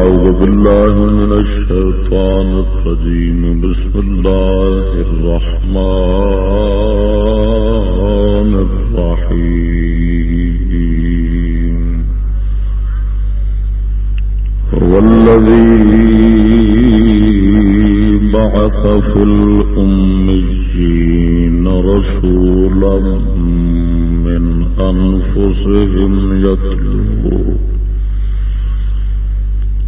أعوذ بالله من الشيطان الرجيم. بسم الله الرحمن الرحيم. هو الذي بعث في الأميين رسولا من أنفسهم يتلو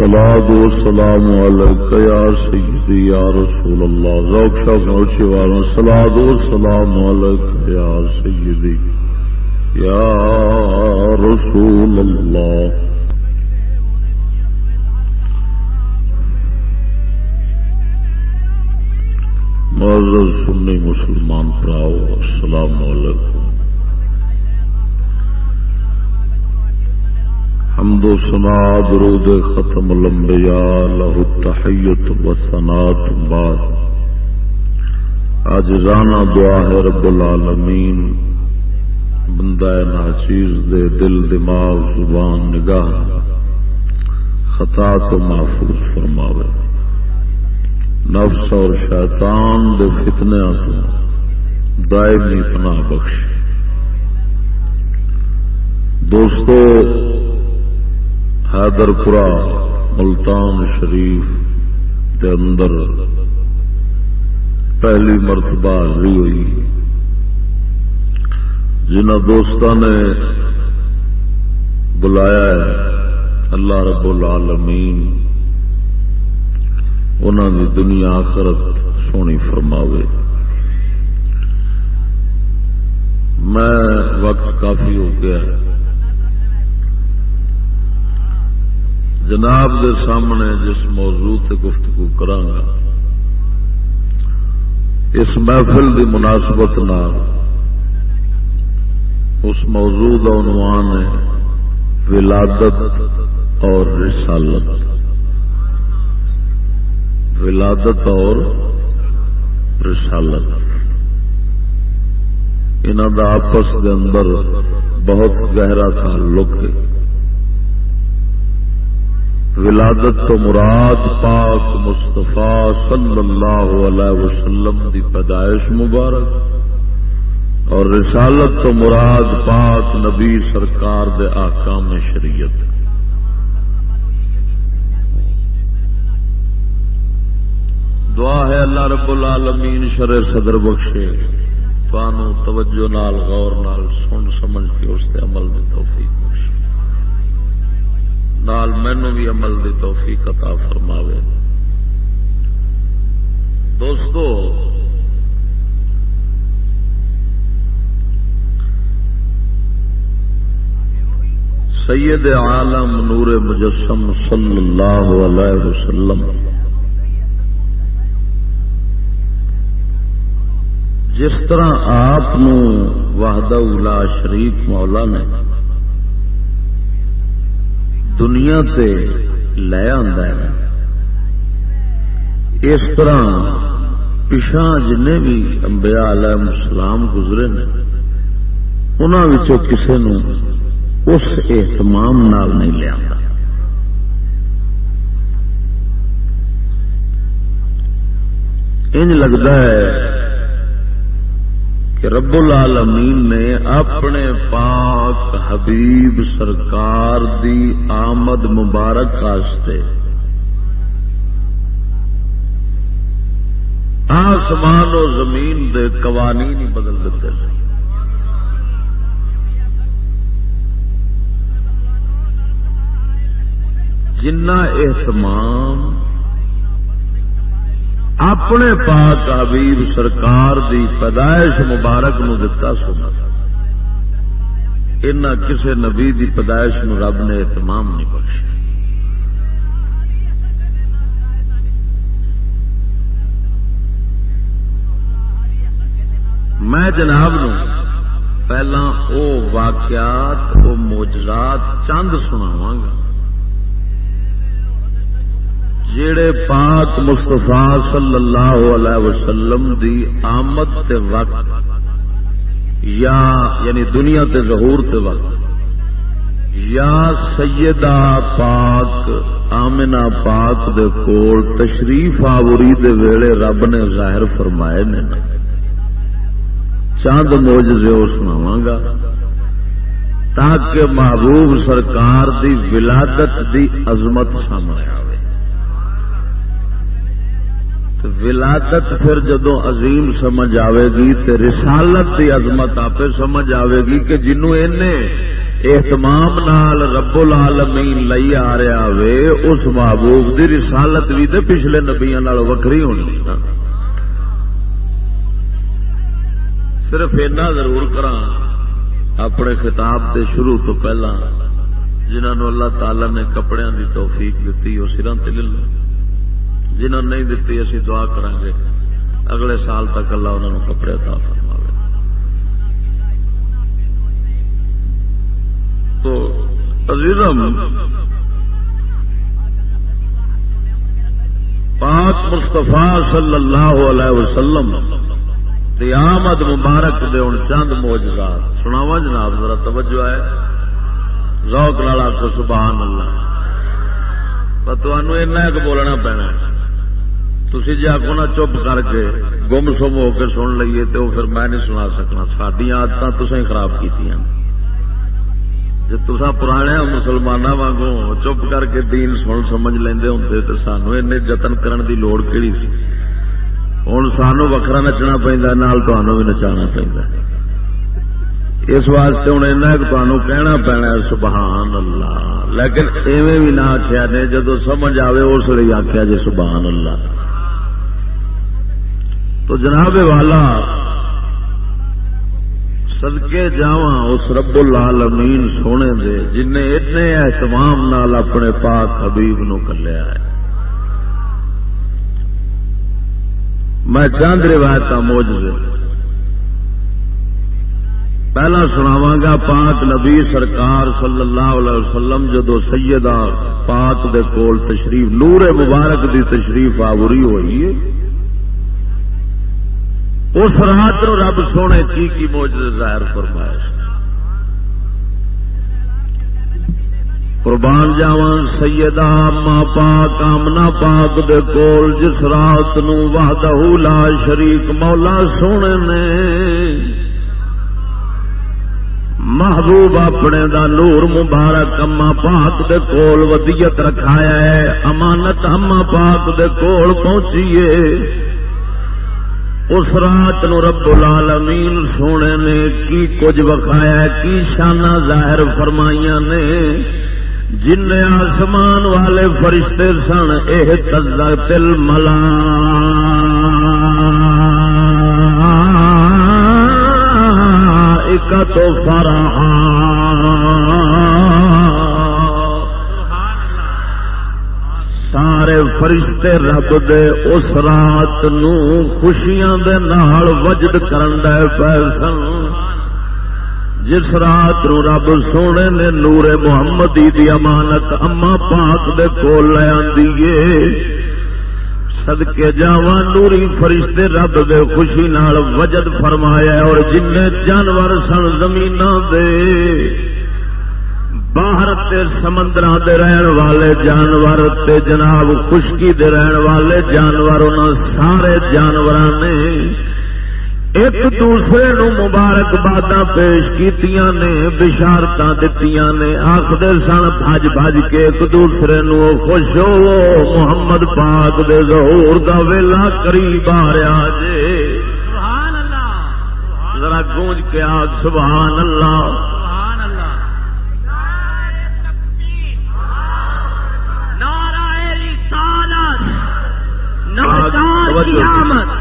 الصلاة والسلام عليك يا سيدي يا رسول الله. ذوق شوق نوشي والا الصلاة والسلام عليك يا سيدي يا رسول الله. معزز سنی مسلمان پراؤ، السلام علیکم. حمد و سنا درود ختم الانبیاء له التحیت و سنات بعد۔ آج رانا دعا ہے رب العالمین۔ بندہ ناچیز دے دل، دماغ، زبان نگاہ۔ خطا تو محفوظ فرماوے۔ نفس اور شیطان دے فتنے تو دائمی پناہ بخش دوستو حیدر پورا ملتان شریف دے اندر پہلی مرتبہ حاضری ہوئی۔ جنہ دوستوں نے بلایا ہے، اللہ رب العالمین انہوں دی دنیا آخرت سونی فرماوے۔ میں وقت کافی ہو گیا۔ جناب دے سامنے جس موضوع تے گفتگو کرانگا اس محفل دی مناسبت نال اس موضوع کا عنوان ہے ولادت اور رسالت۔ ولادت اور رسالت۔ انہوں کا آپس کے اندر بہت گہرا تعلق ہے۔ ولادت تو مراد پاک مستفا صلی اللہ علیہ وسلم دی پیدائش مبارک اور رسالت تو مراد پاک نبی سرکار دے آکام شریعت۔ دعا ہے اللہ رب العالمین شر صدر بخشے توجہ نال، غور نال، سن سمجھ کے اس عمل دی توفیق بخشے۔ نال مینو بھی عمل دی توفیق عطا فرماوے۔ دوستو، سید عالم نور مجسم صلی اللہ علیہ وسلم، جس طرح آپ وحدہ الا شریف مولا نے دنیا تے لے ہے۔ اس طرح پچھا جن بھی امبیا علیہ السلام گزرے نے انہوں کسی نو اس اہتمام نال نہیں لیا انج لگتا ہے کہ رب العالمین نے اپنے پاک حبیب سرکار دی آمد مبارک کاستے آسمان و زمین دے قوانین ہی بدل دیتے ہیں۔ جنہ اہتمام اپنے پاک حبیب سرکار دی پیدائش مبارک نو دتا سنا ان کسے نبی دی پیدائش نو رب نے اہتمام نہیں بخشا۔ میں جناب نو پہلا او واقعات، او موجزات چند سناواں گا۔ جڑے پاک مستفا صلی اللہ علیہ وسلم دی آمد تے وقت یا یعنی دنیا تے ظہور تے وقت یا سیدہ پاک آمنا پاک دے کول تشریف آوری دے ویلے رب نے ظاہر فرمائے نے چاند موجزے وہ سناواں گا۔ تاکہ محبوب سرکار دی ولادت دی عظمت سامنے آئے ولادت پھر جدو عظیم سمجھ آئے گی تو رسالت کی عظمت آپ سمجھ آئے گی کہ جنوں اہتمام نال رب العالمین لئی آ رہا وے، اس محبوب دی رسالت بھی تو پچھلے نبیا وکری ہونی۔ صرف اینا ضرور کرا اپنے خطاب کے شروع تو پہلا جنہوں اللہ تعالی نے کپڑے دی توفیق دیتی وہ سرا تل لو جنہوں نہیں دیتی اسی دعا کریں گے۔ اگلے سال تک اللہ انہوں نے کپڑے تا فرما تو عزیزم، پاک مستفا صلی اللہ علیہ وسلم آمد مبارک دے ہوں چند موجودات سناوا جناب، ذرا توجہ ہے۔ ذوق نالا کو سبحان اللہ۔ تمہوں ایک بولنا پینا تھی جی آگو نہ چپ کر کے گم سم ہو کے سن لیے تو پھر میں نہیں سنا سکنا۔ سڈیا آدت تصے خراب کی جی تصا پرانے مسلمانوں واگوں چپ کر کے دین سن سمجھ لے ہوں تو سانو این جتن کرن دی لوڑ کہڑی سی۔ ہوں سانو وکرا نچنا پہنا بھی نچانا پہنتا اس واسطے ہوں ایسا تمہوں کہنا پینا سبحان اللہ۔ لیکن ایویں بھی نہ آخیا نے جدو سمجھ آئے اس لیے آخیا جی سبحان اللہ۔ تو جناب والا سدکے جا اس رب العالمین سونے دے جن اہتمام نال اپنے پاک حبیب نو کلیا ہے۔ میں چاند روایت موج سے پہلا سناوا گا، پاک نبی سرکار صلی اللہ علیہ وسلم جدو سیدہ پاک دے کول تشریف، نور مبارک دی تشریف آوری ہوئی ہے۔ اس رات رب سونے کی کی موج ظاہر فرمایا قربان جاوا سیدہ ماں پاک آمنا پاک دے کول، جس رات نو وحدہ لا شریک مولا سونے نے۔ محبوب اپنے دا نور مبارک اما پاک دے کول ودیت رکھایا ہے۔ امانت اما پاک دے کول پہنچیے۔ اس رات نو رب العالمین سونے نے کی کچھ وکھایا کی شانہ ظاہر فرمائیاں نے۔ جن آسمان والے فرشتے سن یہ تزا تل ملا ایک تو فرحان سارے فرشتے رب دے اس رات نو خوشیاں دے نال وجد کرن دے پیسن جس رات نو رب سونے نے نور محمدی دی امانت اما پاک دے کول لے آندیے سدکے جاوا نوری فرشتے رب دے خوشی نال وجد فرمایا اور جن جانور سن زمین دے۔ باہر سمندر دے رہن والے جانور تے جناب خشکی دے رہن والے جانور ان سارے جانور نے ایک دوسرے نو مبارکباد پیش کیتیاں نے بشارت دتی نے۔ آخر سن بج بج کے ایک دوسرے نو خوش ہو محمد پاک دے ظہور دا ویلا قریب آ رہا جے۔ ذرا گونج کے آگ سبحان اللہ۔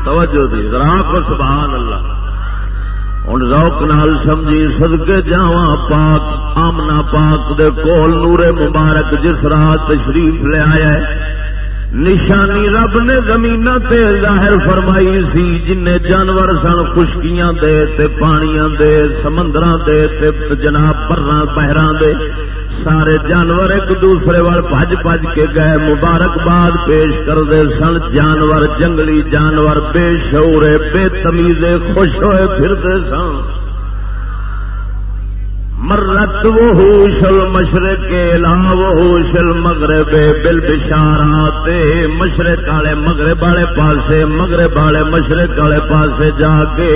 توجہ دی ذرا سبحان اللہ۔ ہوں روک نال سمجھی سدکے جا پاک آمنا پاک دے کول نورے مبارک جس رات تشریف لے آیا ہے۔ نشانی رب نے زمین تے ظاہر فرمائی سی جن جانور سن خشکیاں دے تے پانیاں دے سمندر دے تے جناب پرا پہرا دے۔ سارے جانور ایک دوسرے وال بج بج کے گئے مبارکباد پیش کرتے سن۔ جانور جنگلی جانور بے شورے بے تمیزے خوش ہوئے پھرتے سن۔ مرت وہ شل مشرق لا وہ شل مغرب بل بشارات مشرق والے مغرب والے پاسے، مغرب والے مشرق والے پاسے جا کے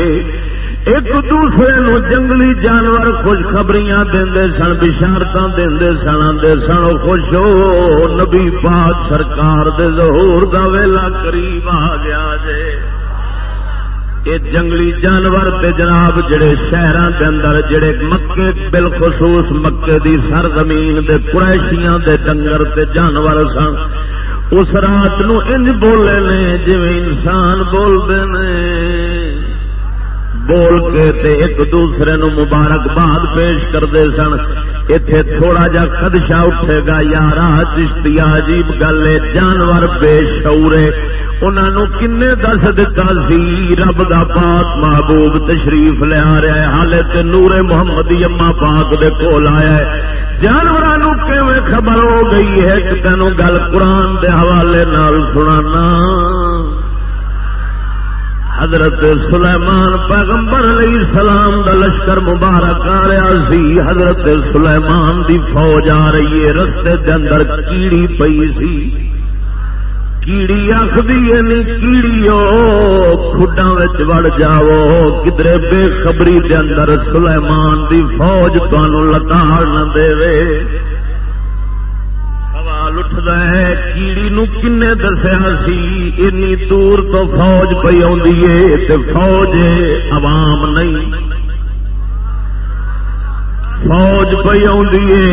ایک دوسرے نو جنگلی جانور خوشخبریاں دے سن بشارت دے سن آدھے سن، خوش ہو۔ نبی پاک سرکار دے ظہور دا ویلا قریب آ گیا جے۔ یہ جنگلی جانور تے جناب جڑے شہروں کے اندر، جڑے مکے بالخصوص مکے دی سرزمین دے قریشیاں دے ڈنگر تے جانور سن، اس رات نو انج بولے نے جی انسان بولتے نے۔ بول کے تے ایک دوسرے نو مبارکباد پیش کرتے سن۔ اتے تھوڑا جا خدشہ اٹھے گا۔ یار چشتی عجیب گل جانور بے شعورے انہوں کن دس دتا سی۔ رب دا پاک محبوب تشریف لیا رہا ہے۔ حالے تے نور محمد اما پاک دے کول آیا ہے۔ جانوروں کیویں خبر ہو گئی ہے؟ کہ تینوں گل قرآن دے حوالے نال سنانا۔ حضرت سلیمان پیغمبر علیہ السلام دا لشکر مبارک آ رہا سی۔ حضرت سلیمان دی فوج آ رہی ہے۔ رستے دے اندر کیڑی پئی سی۔ کیڑی آخری کیڑی کھڈا وڑ جاؤ۔ کدرے بے خبری دے اندر سلیمان دی فوج تمہوں لتاڑ نہ دے سوال اٹھتا ہے، کیڑی نو کنے دسیا سی؟ اینی دور تو فوج پی آ فوج عوام نہیں۔ فوج پی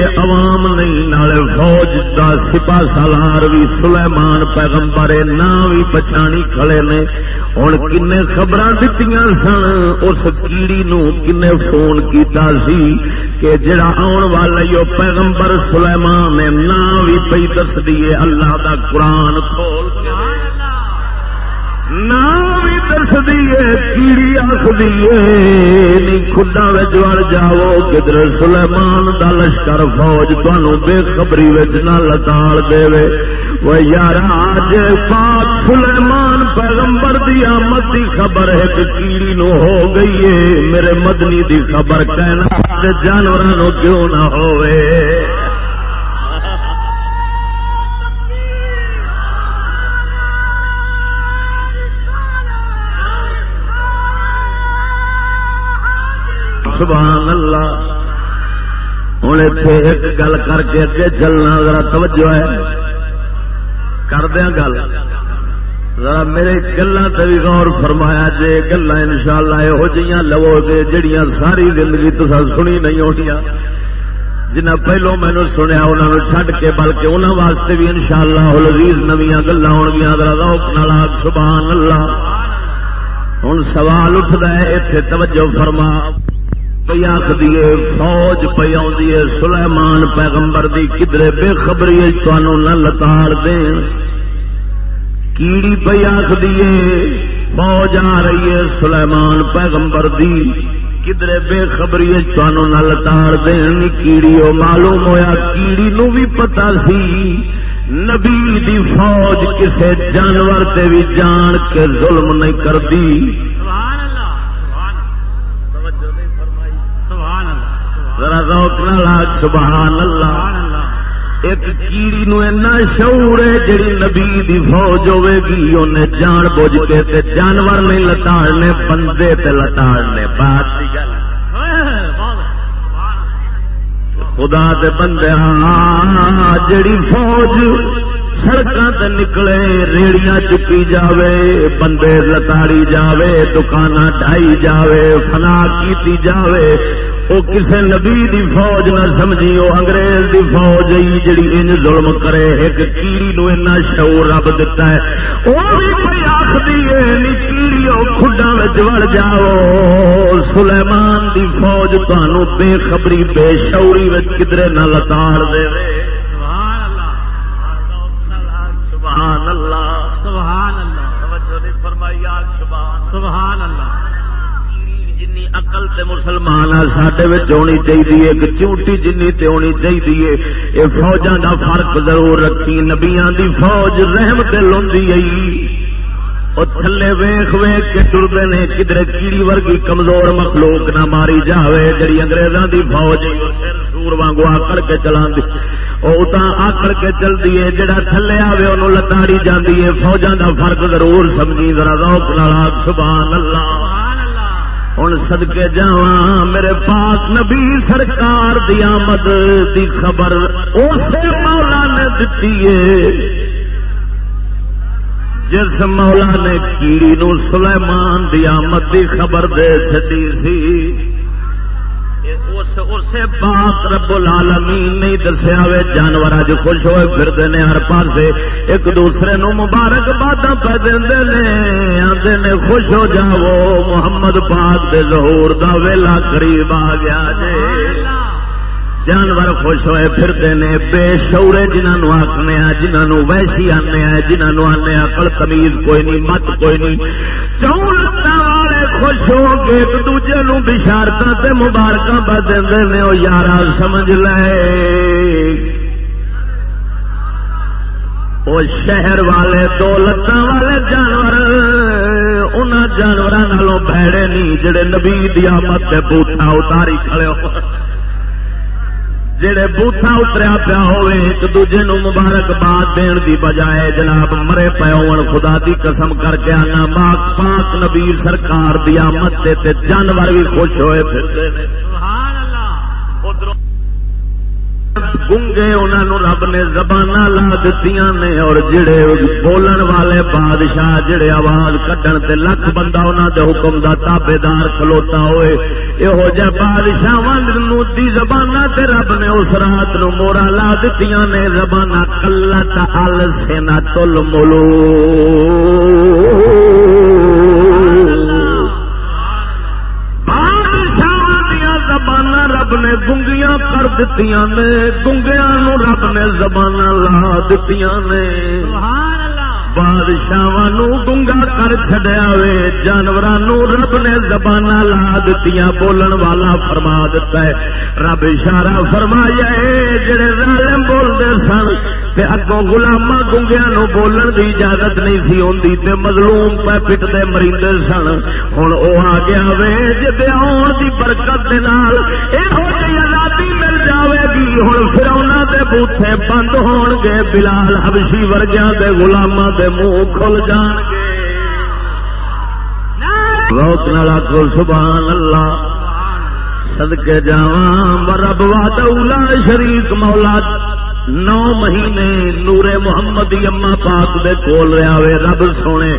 عوام نہیں فوج کا سپا سالار بھی سلیمان پیغمبر نہ بھی پچھانی کھڑے نے۔ ہوں کن خبر دیتی سن، اس کیڑی نو کن فون کیتا سی کہ جڑا آن والا پیغمبر سلیمان نے نہ بھی پی دس دیے اللہ دا قرآن کھول بھی دس دیے کیڑی آخ دیے کھڈا وڑ جاؤ کدھر سلیمان دا لشکر فوج تمہوں بے خبری نہ لتاڑ دے وہ یار، آج پاک سلیمان پیغمبر دی آمد دی خبر ہے کہ کیڑی نو ہو گئی ہے۔ میرے مدنی دی خبر کہنا جانوروں کیوں نہ ہوئے سبحان اللہ ہوں اتے ایک گل کر کے اگے چلنا، ذرا توجہ ہے۔ کردیا گل۔ ذرا میرے گلوں سے بھی غور فرمایا جی گلا ان شاء اللہ یہو لو گے جہیا ساری زندگی تو سنی نہیں ہونی جنہ پہلو مینو سنیا انہوں نے چڈ کے، بلکہ انہوں واسطے بھی ان شاء اللہ لذیذ نمیا گلا ہو گیا روک نال سبحان اللہ ہوں سوال اٹھتا ہے اتنے توجہ فرما۔ پی آخدیے فوج پی آدھی سلیمان پیغمبر دی کدرے بے خبری تنوع نہ لتاڑ دین کیڑی پی آخدیے فوج آ رہی ہے۔ سلیمان پیغمبر دی کدرے بے خبری تنوع نہ لتاڑ دین کیڑی وہ معلوم ہویا، کیڑی نو بھی پتا سی۔ نبی دی فوج کسے جانور تے بھی جان کے ظلم نہیں کرتی ذرا روک نہ لاگ سبحان اللہ۔ ایک کیڑی نو اینا شعور ہے جڑی نبی دی فوج ہوے گی انہیں جان بوجھ کے تے جانور نہیں لتاڑنے، بندے تے لتاڑنے۔ بات دی گل۔ خدا دے بندے ہاں, ہاں،, ہاں، جڑی فوج سڑکاں تے نکلے ریڑیاں چکی جاوے، بندے لتاڑی جاوے دکان ڈھائی جاوے، فنا کیتی جاوے۔ وہ کسے نبی دی فوج نہ سمجھی وہ انگریز دی فوج ہی جڑی ان ظلم کرے، ایک کیڑی نو اینا شعور رب دیتا ہے۔ وہ بھی کوئی آخری ہے کیڑی کھڈا وڑ جاؤ۔ سلیمان دی فوج تمہوں بے خبری، بے شعوری کدرے نہ لتاڑ دے سبحان اللہ۔ اقل تے مسلمان سڈے ہونی چاہیے ایک چونٹی جنی تے ہونی چاہیے یہ فوجا کا فرق ضرور رکھی نبیا دی فوج رحم تے لوندی آئی۔ تھلے ویخ ویخ کے ٹرتے نے کدھر کیڑی ورگی کمزور مخلوق نہ ماری جاوے، جڑی انگریزاں دی فوج سور وانگو آکڑ کے چلا آکڑ کے چلتی ہے، جڑا تھلے آوے انہوں لتاڑی جاتی ہے۔ فوجا کا فرق ضرور سمجھی، ذرا روک سبحان اللہ ہوں سدکے جا میرے پاس نبی سرکار دی آمد دی خبر اسے مولا نے دتی ہے۔ جس مولا نے کیڑی نو سلیمان دی آمد دی خبر دے چی سی اسے پاک رب العالمین نہیں دسیا وے، جانور اج خوش ہوئے پھرتے ہیں ہر پاس ایک دوسرے نو مبارک باد پہ دے آتے نے خوش ہو جاؤ، محمد پاک دے ظہور دا ویلا قریب آ گیا جی جانور خوش ہوئے پھرتے نے، بے شورے جنہوں آخنے جنہوں ویسی آنے جنہوں آنے اکل تمیز کوئی نہیں، مت کوئی نہیں۔ چون والے خوش ہو کے ایک دوجے نو بشارت مبارک بدلتے ہیں وہ یار سمجھ لے۔ وہ شہر والے دو لتان والے جانور ان جانوروں بھڑے نہیں، جڑے نبی دیا مت بوٹا اتاری کھڑے ہو۔ جڑے بوٹا اتریا پیا ہوئے ایک دوجے نو مبارکباد دین دی بجائے جناب مرے پے ہون، خدا دی قسم کر کے آنا، پاک پاک نبی سرکار دی آمد تے جانور بھی خوش ہوئے پھرتے سبحان گنگے انہوں رب نے زبان لا دیتی نے، اور جڑے بولن والے بادشاہ جڑے آواز کٹن تے لکھ بندہ انہوں دے حکم دا تابے دار کھلوتا ہوئے، یہو جہ بادشاہ دی زبان تے رب نے اس رات نو مورا لا دیتی نے زبان کلت ال سینا تل ملو۔ رب نے گنگیاں کر دیتی نے، گنگیاں نو رب نے زبان لا دیتی نے۔ سبحان بادشاہ گنگا کر چڈیا وے جانور رب نے زبان لا دیتی بولن والا فرما دتا ہے۔ رب اشارہ فرمایا جڑے ظالم بولتے سن، تے اگوں گلاما گنگیا نو بولن دی اجازت نہیں سی ہوندی، تے مظلوم پہ پٹتے مریندے سن۔ ہوں وہ آ گیا وے جی آن کی برکت دے نال آزادی آئے گی ہوں پھر دے بوتھے بند ہون گے، بلال حبشی ورگیا دے گلاما دے منہ کھل جان گے۔ روک نالا کو سبحان اللہ سدکے جا رب وا دولا شریف مولا۔ نو مہینے نورے محمد اما پاک دے کول رہا وے، رب سونے،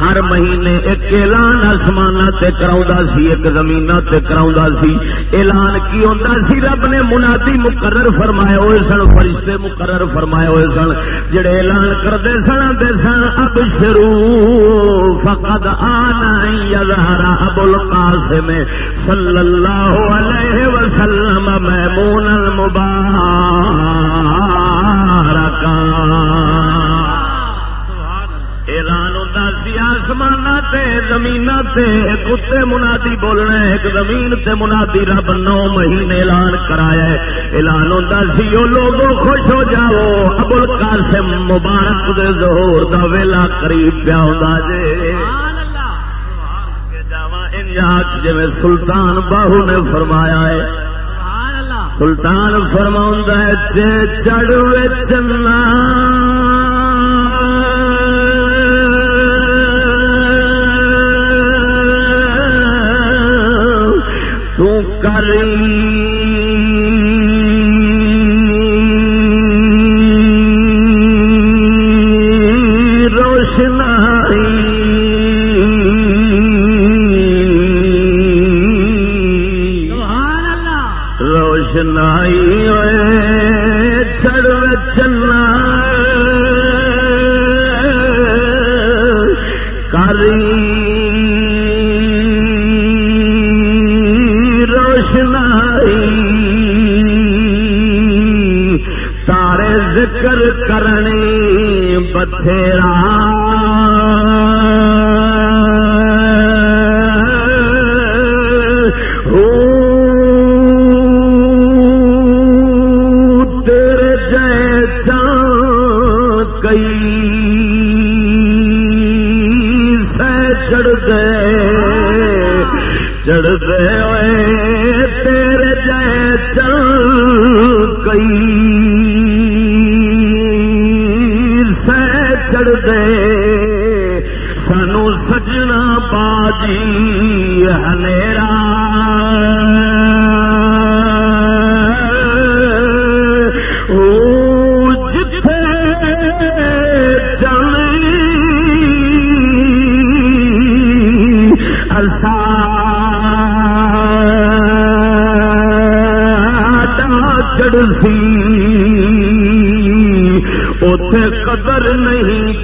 ہر مہینے ایک اعلان آسمان تے کرا سی، ایک زمین تے کرا سی۔ اعلان کی ہوتا سی، رب نے منادی مقرر فرمائے ہوئے سن، فرشتے مقرر فرمائے ہوئے سن۔ جڑے اعلان کرتے سن دے سن، اب شروع۔ فقد آنا یظہرا ابو القاسم صلی اللہ علیہ وسلم میمون المبارک اعلان ہوتا سی آسمان زمین کتے منادی بولنا ایک زمین تے منادی رب نو مہینے اعلان کرایا اعلان ہوتا سی وہ لوگوں خوش ہو جاؤ۔ ابل قاسم مبارک دے ظہور دا ویلا قریب پیا ہوتا جے۔ جی سلطان باہو نے فرمایا ہے۔ سلطان فرما چڑھ چلنا۔ تو چنائی چڑ چلنا کاری روشنائی تارے ذکر کرنی بتھیرا دے سانو سجنا باجی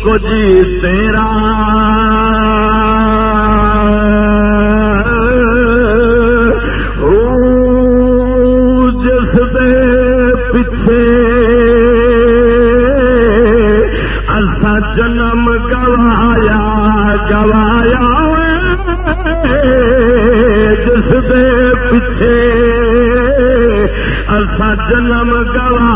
کچھ جی تیرا جس دے پیچھے ایسا جنم گوایا گوایا جس دے پیچھے ایسا جنم گوایا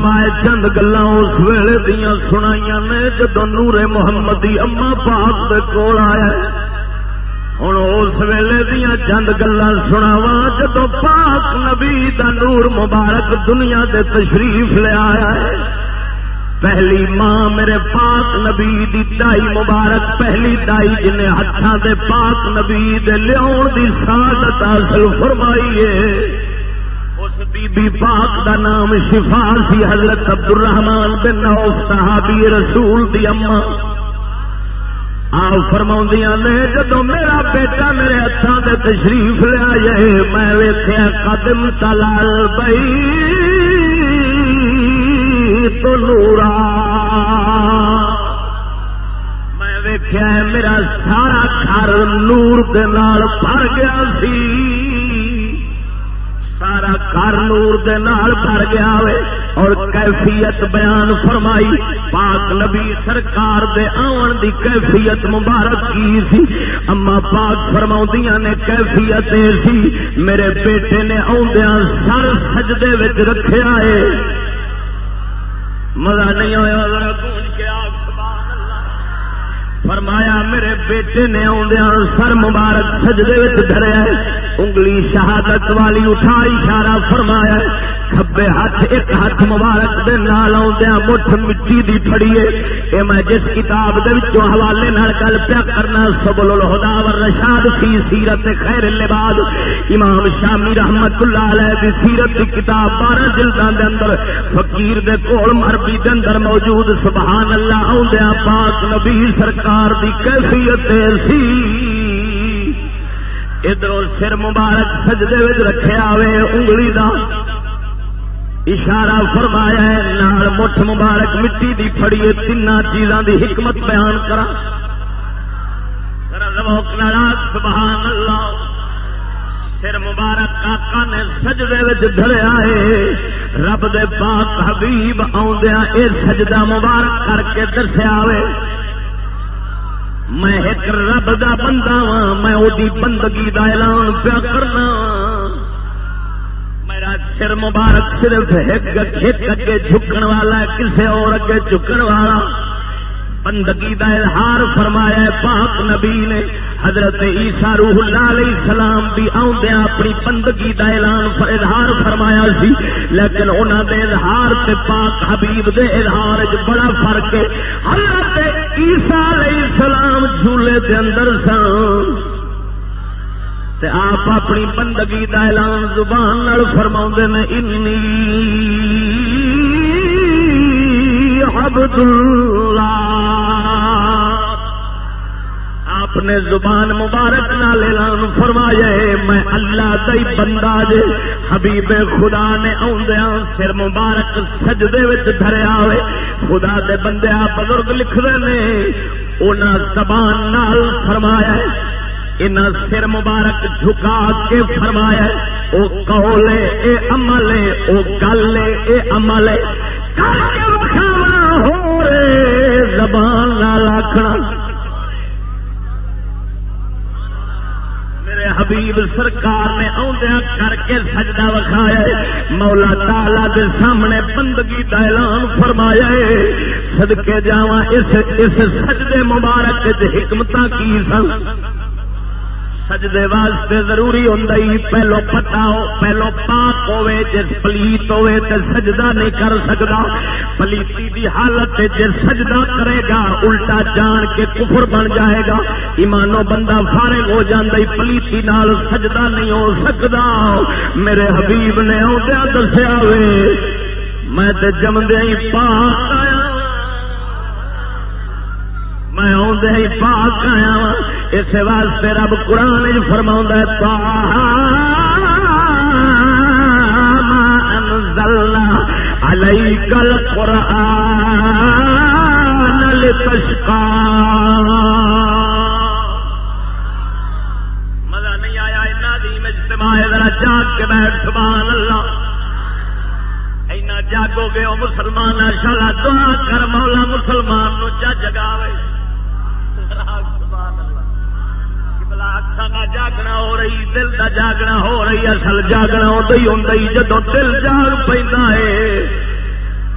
چند گلا اس ویلے دیا سنائی نے جدو نور محمدی اما پاک دے کول آیا ہوں اس ویلے دیا چند گلا سناوا جدو پاک نبی دا نور مبارک دنیا دے تشریف لے آیا ہے۔ پہلی ماں میرے پاک نبی دی دائی مبارک، پہلی دائی جنہیں ہاتھوں دے پاک نبی دے لیا دی سعادت حاصل فرمائی ہے۔ بی پاک دا نام شفا سی حضرت عبد الرحمان بن نوف صحابی رسول دی اما۔ آ فرما نے جدو میرا بیٹا میرے ہاتھوں سے تشریف لیا جائے میں ویخیا قدم تلال بئی تو نورا۔ میں ویخیا میرا سارا گھر نور دے نال بھر گیا سی۔ سارا گھر نور دے نال بھر گیا ہوئے اور کیفیت بیان فرمائی۔ پاک نبی سرکار دے آن دی کیفیت مبارک کی سی۔ اما پاک فرما نے کیفیت سی۔ میرے بیٹے نے آدھا سر سجدے رکھے آئے مزہ نہیں ہوا ذرا گونج کے آگ فرمایا میرے بیٹے نے آدھا سر مبارک سجدے دھریا انگلی شہادت والی اٹھا اشارہ فرمایا کبے ہاتھ، ایک ہاتھ مبارک دے نال آدھا مٹھ مٹی دی پڑیے اے میں جس کتاب دے وچوں حوالے نال گل پیا کرنا سبل الہدا و رشاد فی سیرت خیر لباد امام شامی رحمت اللہ علیہ دی سیرت دی کتاب بارہ جلداں دے اندر فقیر دے کول مربی دے اندر موجود۔ سبحان اللہ آدھا پاک نبی سرکار دی کیفیت سی۔ ادھر سر مبارک سجدے رکھے آئے انگلی دا اشارہ فرمایا نال مٹھ مبارک، مٹی دی فڑیے تین چیزاں دی حکمت بیان کرا۔ سبحان اللہ سر مبارک کاکا نے سجدے دھڑیا ہے۔ رب دے پاک حبیب آدھا یہ سجدہ مبارک کر کے دسیا میں ایک رب دا بندہ وا میں وہی بندگی دا اعلان پیا کرنا میرا سر مبارک صرف ایک اگے جھکن والا کسے اور اگے جھکن والا۔ بندگی کا اظہار فرمایا پاک نبی نے حضرت عیسیٰ روح اللہ علیہ السلام بھی آدھے اپنی بندگی کا اعلان اظہار فرمایا سی، لیکن انہوں دے اظہار تے پاک حبیب دے اظہار چ بڑا فرق ہے۔ حضرت عیسیٰ علیہ السلام جھولے دے اندر سن۔ تے آپ اپنی بندگی کا اعلان زبان فرما نے انی عبد اللہ آپ نے زبان مبارک نال اعلان فرمایا میں اللہ دئی بندہ جے، حبیب خدا نے آدھا سر مبارک سجدے وچ دھریا ہوئے۔ خدا دے بندے بزرگ لکھ رہے ہیں انہیں زبان نال فرمایا ان سر مبارک جھکا کے فرمایا او قول اے عمل او گل اے عمل کر کے ہو رے، زبان نال آخنا حبیب سرکار نے آدھا کر کے سجدہ وکھایا مولا تالا دے سامنے بندگی کا اعلان فرمایا سدکے جا اس سجدے مبارک حکمت کی سن؟ سجدے واسطے ضروری ہوں پہلو پتا ہو، پہلو پاک ہوے جس پلیت ہوے تے سجدہ نہیں کر سکتا پلیتی دی حالت جس سجدہ کرے گا، الٹا جان کے کفر بن جائے گا۔ ایمانو بندہ فارغ ہو جاندی پلیتی نال سجدہ نہیں ہو سکتا میرے حبیب نے آدھا دسیا وے۔ میں تے جمدے ہی پاک آیا میں آدھے ہی پاک آیا اس واسطے رب قرآن فرما علی کل قرآن مزہ نہیں آیا اجتماع، ذرا جاگ کے بیٹھ، سبحان اللہ۔ اینا جاگو گے مسلمان شالا دعا کر مولا مسلمان نو جگاوے۔ اکھا جاگنا ہو رہی، دل کا جاگنا ہو رہی، اصل جاگنا ادو ہی ہوں جدو دل جاگ پہ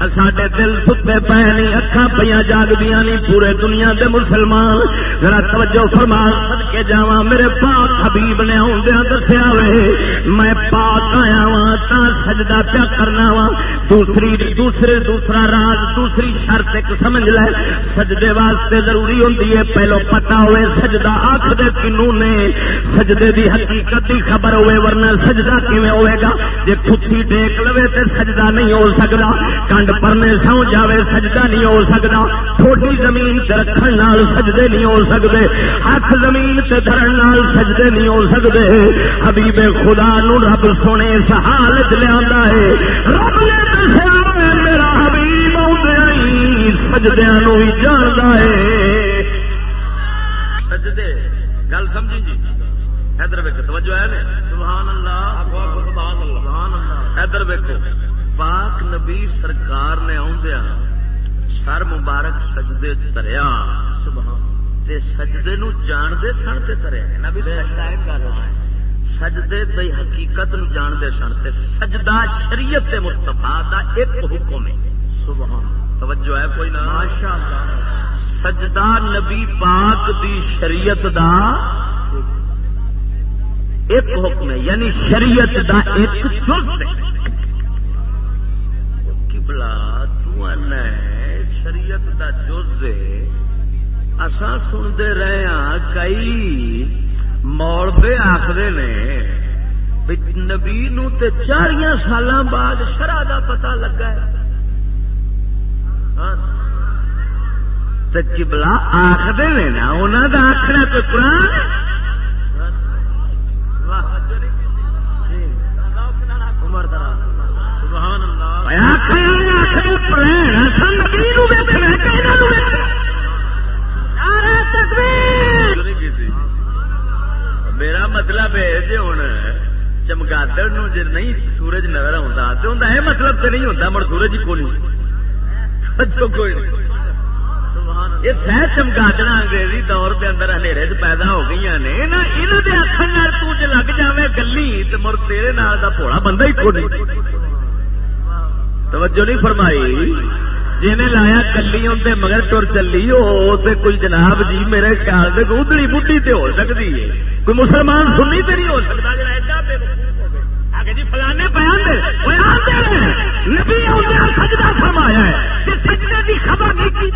سڈے دل ستے پے نہیں اکھا پہ جاگدیا نہیں پورے دنیا دے مسلمان۔ ذرا توجہ فرما سد کے جا میرے پاک حبیب نے آدھا دسیا وے۔ میں پاک آیا وا تا سجدہ پیا کرنا وا دوسری، دوسرے، دوسرا راز، دوسری شرط ایک سمجھ لے۔ سجدے واسطے ضروری ہوں پہلو پتا ہوئے سجدہ آخ دے کنو نے۔ سجدے دی حقیقت کی خبر ہوئے، ورنہ سجدہ کیویں ہوئے گا؟ جی کتھی ڈیک لوے تے سجدہ نہیں ہو سکتا کنڈ پرنے سو جاوے سجدہ نہیں ہو سکتا تھوڑی زمین رکھن نال سجدے نہیں ہو سکتے۔ ہاتھ زمین دھرن نال سجدے نہیں ہو سکتے۔ حبیب خدا نو رب سونے اس حالت لیا ہے۔ رب نے دسیا میرا حبیب سجدیا نو بھی جانتا ہے۔ سجدے گل سمجھی جی؟ ادھر ویک توجہ ہے سبحان اللہ۔ سبحان اللہ۔ ادھر ویکو پاک نبی سرکار نے آدھا سر مبارک سجدے تریا۔ سجدے نو جانتے سن تے تریا۔ سجدے دی حقیقت نو جانتے سن تے سجدہ شریعت مستفا دا ایک حکم ہے۔ توجہ ہے کوئی نہ؟ سجدہ نبی پاک دی شریعت دا ایک حکم ہے یعنی شریعت دا ایک جز ہے۔ بلا تریعت کا جز اسان سنتے رہے ہاں کئی مولبے آخر نے نبی نو تے چاریا سال بعد شرح کا پتا لگا ہے۔ ہاں۔ چبلا آخر نے نا انہوں کا آخر تو قرآن میرا مطلب ہے جی ہوں چمگادڑ جی نہیں سورج نظر آتا تو یہ مطلب تو نہیں ہوتا مڑ سورج ہی کون کوئی یہ سہ چمگادڑ انگریزی دور کے اندر ہنیرے پیدا ہو گئی نے آخر لگ جائے گلی تو مر تیرے نال کا پوڑا بندہ ہی کون توجہ نہیں فرمائی۔ جن لایا کلی اندر مگر تر چلی وہ کوئی جناب جی میرے خیال سے ادڑی بڈی تے ہو سکتی ہے۔ کوئی مسلمان سنی تو نہیں ہو سکتا جی فلانے سجدہ فرمایا ہے سجدے کی خبر نہیں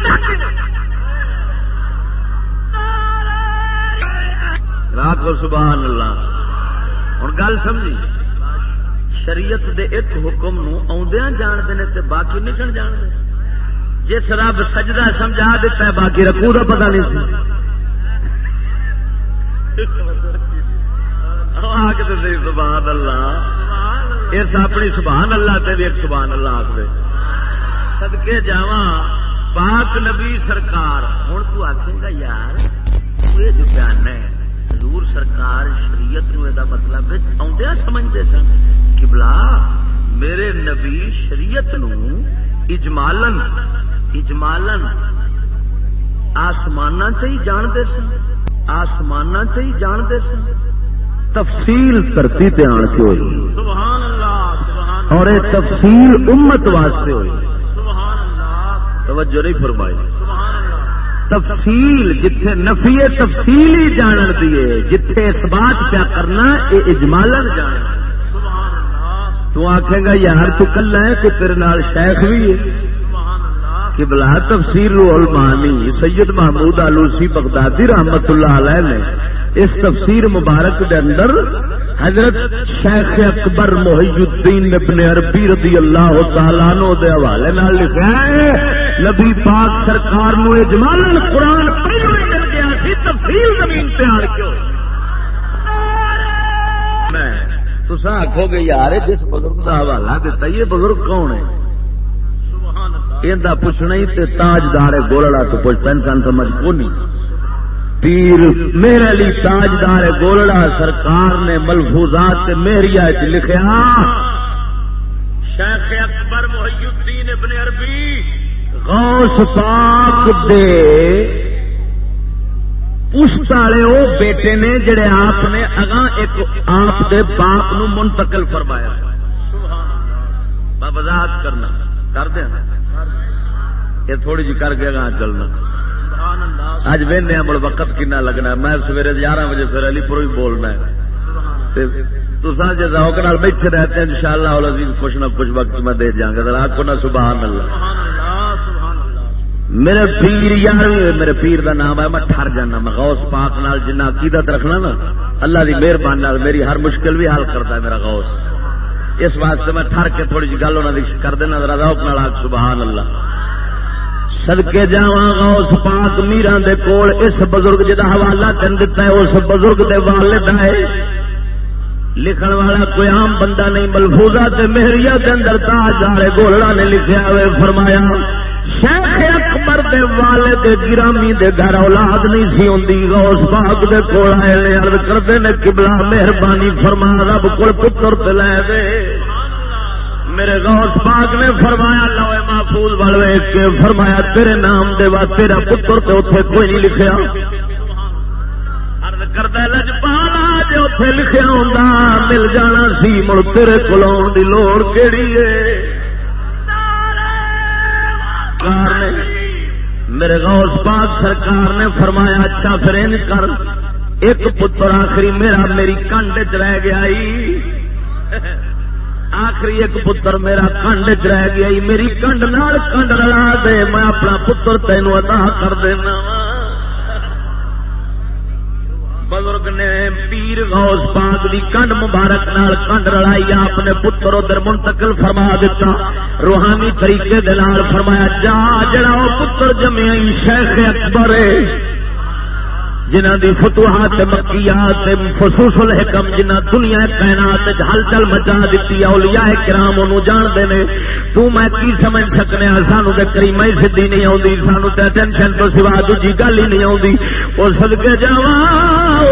رات کو سبحان اللہ۔ ہوں گل سمجھی؟ شریعت دے ایک حکم نو آدیا جانتے ہیں تے باقی نہیں سن جانتے۔ جس رب سجدہ سمجھا دیتا ہے، باقی رکھو کا پتا نہیں سی۔ سبحان اللہ۔ اس اپنی سبحان اللہ تے بھی ایک سبحان اللہ آخر سدکے جا پاک نبی سرکار۔ ہوں تو آخے گا، یار یہ جو بیان ہے، حضور سرکار شریعت نو یہ مطلب آدھا سمجھتے سن۔ کبلا میرے نبی شریعت نو اجمالن اجمالن آسمان سے ہی جانتے سن آسمان سے ہی جانتے سن۔ تفصیل کرتی تے آن کے ہوئی۔ سبحان اللہ اور یہ تفصیل امت واسطے ہوئی۔ سبحان اللہ توجہ نہیں فرمائی۔ تفصیل جتھے نفی تفصیل ہی جان دیے جتھے اس بات کیا کرنا یہ اجمالن جان تو آخے گا، یار تو کل ہے کہ تیرے نال شیخ بھی ہے۔ کہ بلا تفسیر المانی سید محمود آلوسی بغدادی رحمت اللہ علیہ نے اس تفسیر مبارک کے اندر حضرت شیخ اکبر محی الدین ابن عربی رضی اللہ تعالیٰ نو دے حوالے نال لکھا ہے، نبی پاک سرکار نو اجمال قرآن پہلو ہی مل گیا سی، تفسیر زمین پہ آڑ تو آخو گے یار جس بزرگ کا حوالہ دیتا یہ بزرگ کون ہے؟ یہ پوچھنا ہی تے تاجدار گولڑا تو پوچھتا انسان سمجھ کو نہیں؟ پیر میرے علی تاجدار گولڑا سرکار نے ملفوظات چ لکھیا۔ شیخ اکبر محی الدین ابن عربی۔ غوث پاک دے پشت والے وہ بیٹے نے جڑے آپ نے اگاں ایک آپ دے باپ نو منتقل فرمایا۔ وضاحت کرنا، کر دیا یہ تھوڑی جی کر کے گا چلنا۔ اج وہنے مڑ وقت کنا لگنا میں سویرے گیارہ بجے پھر علی پور بھی بولنا ہے۔ تصا جی روک بیٹھے رہتے ہیں ان شاء اللہ کچھ نہ کچھ وقت میں دے دیا گا۔ آپ کو نہ سبحان اللہ۔ میرے پیر یار، میرے پیر دا نام ہے، میں ٹر جانا، میں غوث پاک نال جنہ عقیدت رکھنا نا، اللہ کی مہربانی میری ہر مشکل بھی حل کرتا ہے میرا غوث۔ اس واسطے میں ٹر کے تھوڑی جی گل کر دینا روک نال سبحان اللہ سدکے جا اس پاک میران دے کول، اس بزرگ جی جا حوالہ دن دتا ہے، اس بزرگ دے والد ہے لکھن والا کوئی عام بندہ نہیں ملفوزا مہریا کے اندر تاجارے گولڑا نے لکھا ہوئے، فرمایا، شیخ اکبر دے والد گرامی دے گھر اولاد نہیں سی ہوندی، غوث پاک دے کول آئے عرض کرتے نے، قبلہ مہربانی فرما، رب کو پتر تے لے دے۔ میرے غوث پاک نے فرمایا لوے محفوظ والے کے فرمایا، تیرے نام دے وا تیرا پتر تو اتے کوئی نہیں لکھیا۔ لکھا لجپالا جو اتے لکھا مل جانا سی، مڑ تیرے کو دی لوڑ کیڑی میرے غوث پاک سرکار نے فرمایا اچھا پھر کر، ایک پتر آخری، میرا میری کنڈ چ رہ گیا آخری ایک پتر میرا کنڈ چ رہ گیا میری کنڈ نال کنڈ رلا دے، میں اپنا پتر تینوں ادا کر دینا بزرگ نے پیر غوث پاک دی کنڈ مبارک نال کنڈ رلائی، اپنے پتر ادھر منتقل فرما دیتا۔ روحانی طریقے دے نال فرمایا، جا جڑا وہ پتر جمعی شیخ اکبر جنہ دی فتوحات مکیات فسوس الحکم، جنہ دنیا کائنات ہل چل مچا دیتی اولیاء کرام انہوں جان دے تو میں کی سمجھ سکنے ہاں سانو تے کریم ہی سدھی نہیں آوندی، سانو تے ٹینشن تو سوا دوجی گل ہی نہیں آوندی۔ او صدقے جاواں،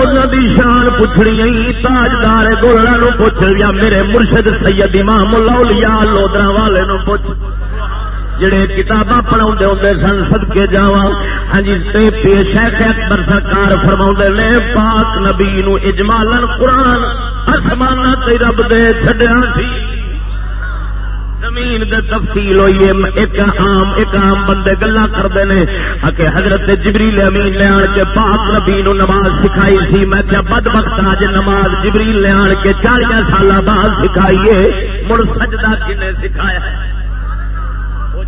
انہاں دی شان پوچھنی ائی تاجدار گولڑا نو پوچھ، یا میرے مرشد سید امام الاولیاء لودرا والے نو پوچھ۔ جڑے کتاباں پڑھا ہوں سن سد کے جا ہاں جی شیخ اکبر سرکار فرما نے، پاک نبی نو اجمالن قرآن آسمان رب دے چڈیا سی۔ زمین دے تفصیل ہوئی ایک عام ایک عام بندے گلا کرتے ہیں کہ حضرت جبریل امین لے آن کے پاک نبی نو نماز سکھائی سی۔ میں کیا بد وقت آج نماز جبریل لے آن کے چالیاں سال بعد سکھائیے مڑ سجدہ کنے سکھایا ہے؟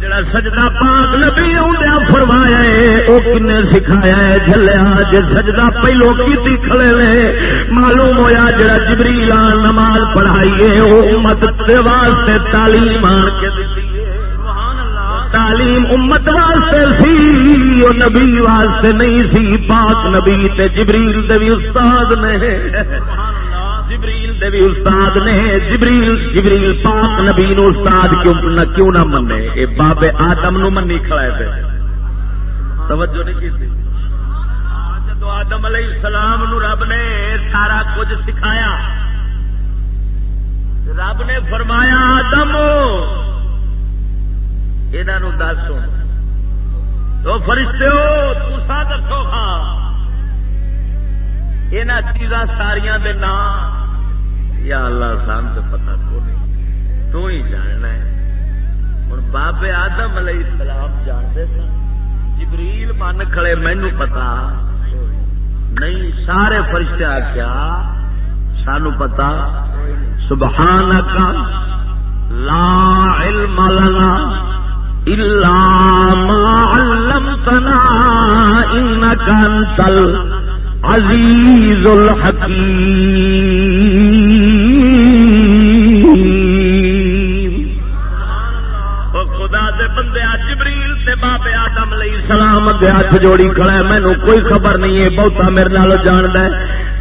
جڑا سجدہ پاک نبی آدھا فرمایا ہے وہ کن سکھایا ہے جلیا جی سجدہ پہلو کی کھڑے نے۔ معلوم ہوا جڑا جبریل نماز پڑھائیے وہ امت واسطے تعلیم آن کے تعلیم امت واسطے سی وہ نبی واسطے نہیں سی، پاک نبی تے جبریل دے بھی استاد نے۔ جبریل دے بھی استاد نے، جبریل جبریل پاک نبی نو استاد کیوں نہ کیوں نہ منے اے بابے آدم نو منی کھڑا ہے توجہ نہیں کی جدو آدم علیہ السلام نو رب نے سارا کچھ سکھایا، رب نے فرمایا، آدم یہ دس تو فرشتے ہو تسا دسو ہاں۔ یہاں چیزاں ساریا دے نام یا اللہ سان تو پتا کو نہیں تو ہی جاننا ہے۔ ہوں بابے آدم علیہ السلام جانتے سن۔ جبریل من کھڑے مینو پتا نہیں، سارے فرشتے آخیا سانو پتا سبحان کا لا علم لنا الا ما علمتنا انك انت العزيز الحكيم دے بندے جبریل تے بابے آدم علیہ السلام اگے ہاتھ جوڑی کھڑا ہے۔ مینو کوئی خبر نہیں ہے بہتا میرے نال جاندا ہے۔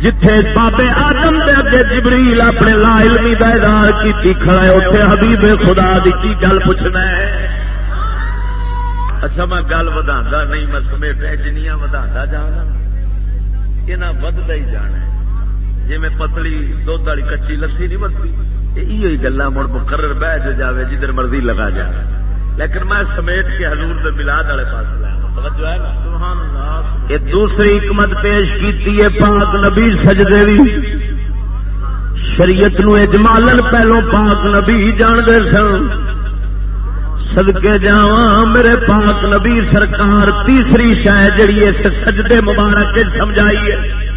جتھے بابے آدم دے اگے جبریل اپنے لا علمی دا ادار کیتی کھڑا ہے، اوتھے حبیب خدا دی کی گل پوچھنا ہے؟ اچھا میں گل وداندا نہیں، میں سمیٹ جنیاں وداندا جانا۔ یہاں ودتا ہی جانا ہے۔ جی میں پتلی دھد والی کچی لسی نہیں بدتی یہ گلا مڑ مقرر بہ جو جائے جدھر مرضی لگا جائے لیکن میں سمیٹ کے حضور دے ملاد والے پاس لایا یہ دوسری حکمت پیش کی پاک نبی سجدے بھی شریعت نو اجمالن پہلو پاک نبی جانتے سن۔ سدکے جا میرے پاک نبی سرکار تیسری شہ جڑی اس سجدے مبارک سمجھائی ہے۔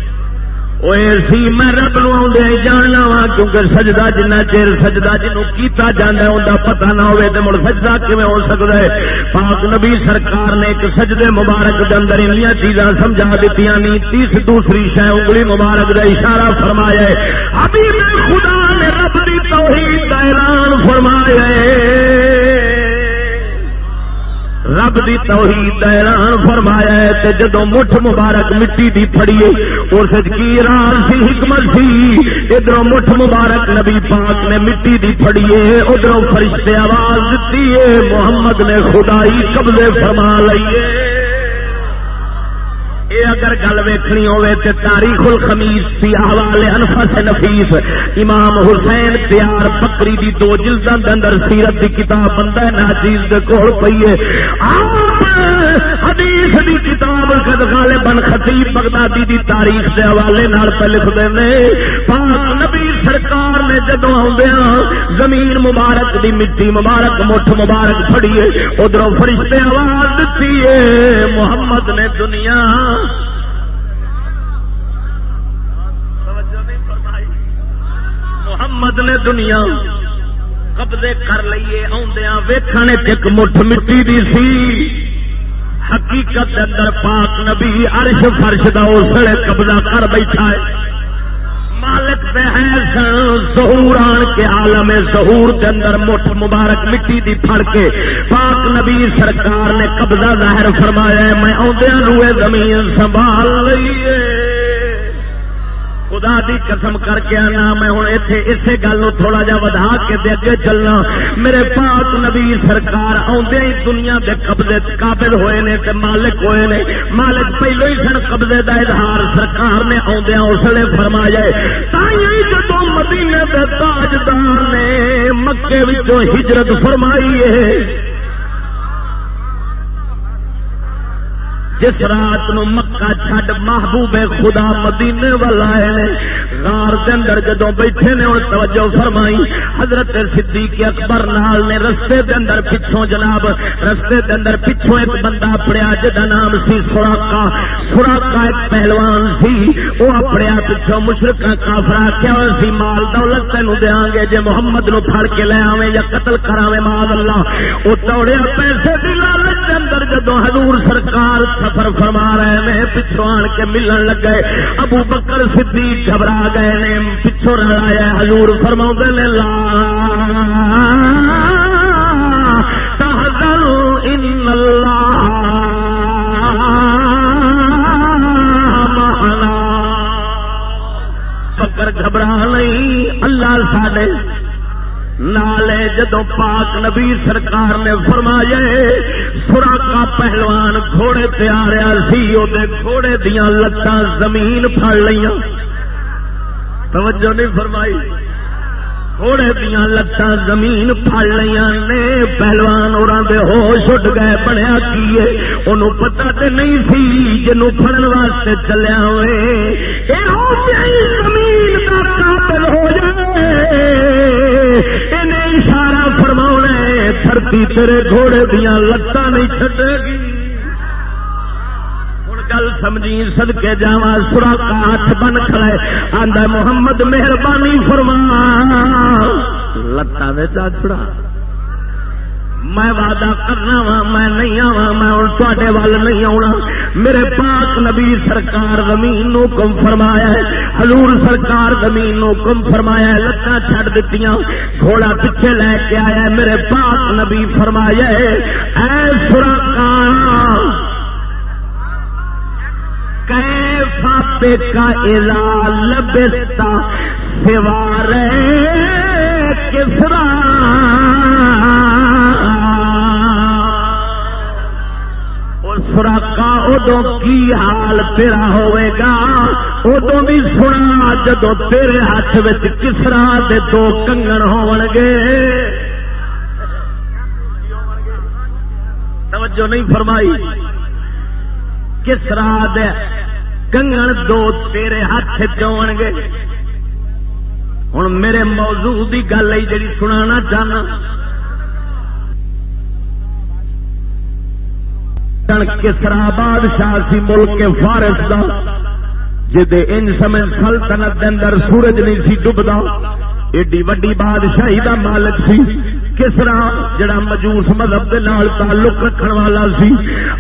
سی میں رب نو آدھے جاننا وا کیونکہ سجدہ جنہ چیر سجدہ جنوں کیتا جانا ان پتا نہ ہوئے تو مڑ سجدہ کیون ہو سکتا ہے پاک نبی سرکار نے ایک سجدے مبارک کے اندر ان چیزاں سمجھا دیتی نہیں تیس دوسری شہ انگلی مبارک کا اشارہ فرمایا ہے ابھی میں خدا نے رب کی توحید کا اعلان فرمایا ہے رب دی توحید اعلان فرمایا ہے تے جدو مٹھ مبارک مٹی دی پھڑیے اس کی راز سی، حکمت سی؟ ادھر مٹھ مبارک نبی پاک نے مٹی دی پھڑیے ادھر فرشتے آواز دیتی ہے، محمد نے خدائی قبضے فرما لئیے اے اگر گل ویکنی ہوئے تے تاریخ الخمیس سی حوالے انفس نفیس، امام حسین پیار بکری دی دو جلداں دے اندر سیرت دی کتاب بندہ ناچیز دے کول پئی ہے۔ حدیث دی کتاب قد غالبن خطیب بغدادی دی تاریخ دے حوالے نال پہ لکھ دے نے پاک نبی سرکار نے جدوں اوندیاں زمین مبارک دی مٹی مبارک، مٹھ مبارک پھڑیے ادھروں فرشتے آواز دتی ہے، محمد نے دنیا محمد نے دنیا قبضے کر لیے آدیا ویخنے ایک مٹھ مٹی دی سی۔ حقیقت اندر پاک نبی عرش فرش کا اس قبضہ کر بیٹھا ہے۔ مالک پہ ہے ظہور سہور آن کے عالم سہور کے اندر مٹھ مبارک مٹی دی پھڑ کے پاک نبی سرکار نے قبضہ ظاہر فرمایا میں آدھے روئے زمین سنبھال لئیے خدا دی قسم کر کے آنا، میں ہوں اتنے اسی گل تھوڑا جا ودا کے دے اگے چلنا۔ میرے پاک نبی سرکار آدھے ہی دنیا دے قبضے قابل ہوئے نے تے مالک ہوئے نے۔ مالک پہلو ہی سن قبضے دا اظہار سرکار نے آدھے اس لیے فرمایا جب مدینے کے تاجدار نے مکے ہجرت فرمائی ہے جس رات نو مکہ چھڈ محبوب خدا مدینے والا ہے غار دے اندر جدو بیٹھے نے اور توجہ فرمائی۔ حضرت صدیق اکبر نال نے رستے دے اندر پچھوں جناب، رستے دے اندر پچھوں ایک بندہ پڑیا جدا نام سی سوراقا سوراقا ایک پہلوان سی، وہ اپنے پچھوں مشرقہ کافر کیا سی، مال دولت تینوں دیا گے، جے محمد نو پھڑ کے لے آویں یا قتل کراویں مال اللہ۔ وہ دوڑیا پیسے دی لالچ دے اندر جدو حضور سرکار سفر فرما رہے ہیں پچھو آن کے ملن لگ گئے ابو بکر صدیق گھبرا گئے نے پچھو رلایا حضور فرما نے، لا ان اللہ بکر گھبرا نہیں، اللہ ساڈے نالے جدو پاک نبی سرکار نے فرمایا سورا کا پہلوان گھوڑے تیار سی گھوڑے دیا لتان زمین پڑ لیا توجہ نہیں فرمائی۔ گھوڑے دیا لتان زمین پڑ لیا نے، پہلوان اور ہوش اٹھ گئے، بنیا کی ان پتا تو نہیں سی جنو پڑن واسطے چلیا ہوئے۔ زمین کا قابل اشارہ فرما دھرتی تیرے گھوڑے دیا لتان نہیں چڈے گی۔ گل سمجھی سد کے جا سورا کا ہاتھ بن کھڑے آدھا محمد مہربانی فرما۔ لتان چڑا میں وعدہ کرنا وا، میں نہیں آوا میں ہوں تے وال نہیں آنا میرے پاک نبی سرکار زمین نو کم فرمایا ہے۔ حضور سرکار زمین نو کم فرمایا ہے، لتاں چھڑ دیتی گھوڑا پیچھے لے کے آیا میرے پاک نبی فرمایا ہے، اے سرکار، کیفا پہ کا لبتا سوار کسرا۔ سوراخا ادو کی حال تیرا ہوئے گا؟ ادو بھی سنا جدو تیرے ہاتھ کسرا دے دو کنگن ہو گے۔ توجہ نہیں فرمائی۔ کسرا دے کنگن دو تیرے ہاتھ چون گے۔ ہوں میرے موضوع کی گل ہے جی سنا چاہنا۔ کسرا بادشاہ سی ملک فارس کا جی ان سمے سلطنت اندر سورج نہیں سی ڈبدا، ایڈی وڈی بادشاہی دا مالک سی۔ کسرا جڑا مجوس مذہب دے نال تعلق رکھن والا سی؟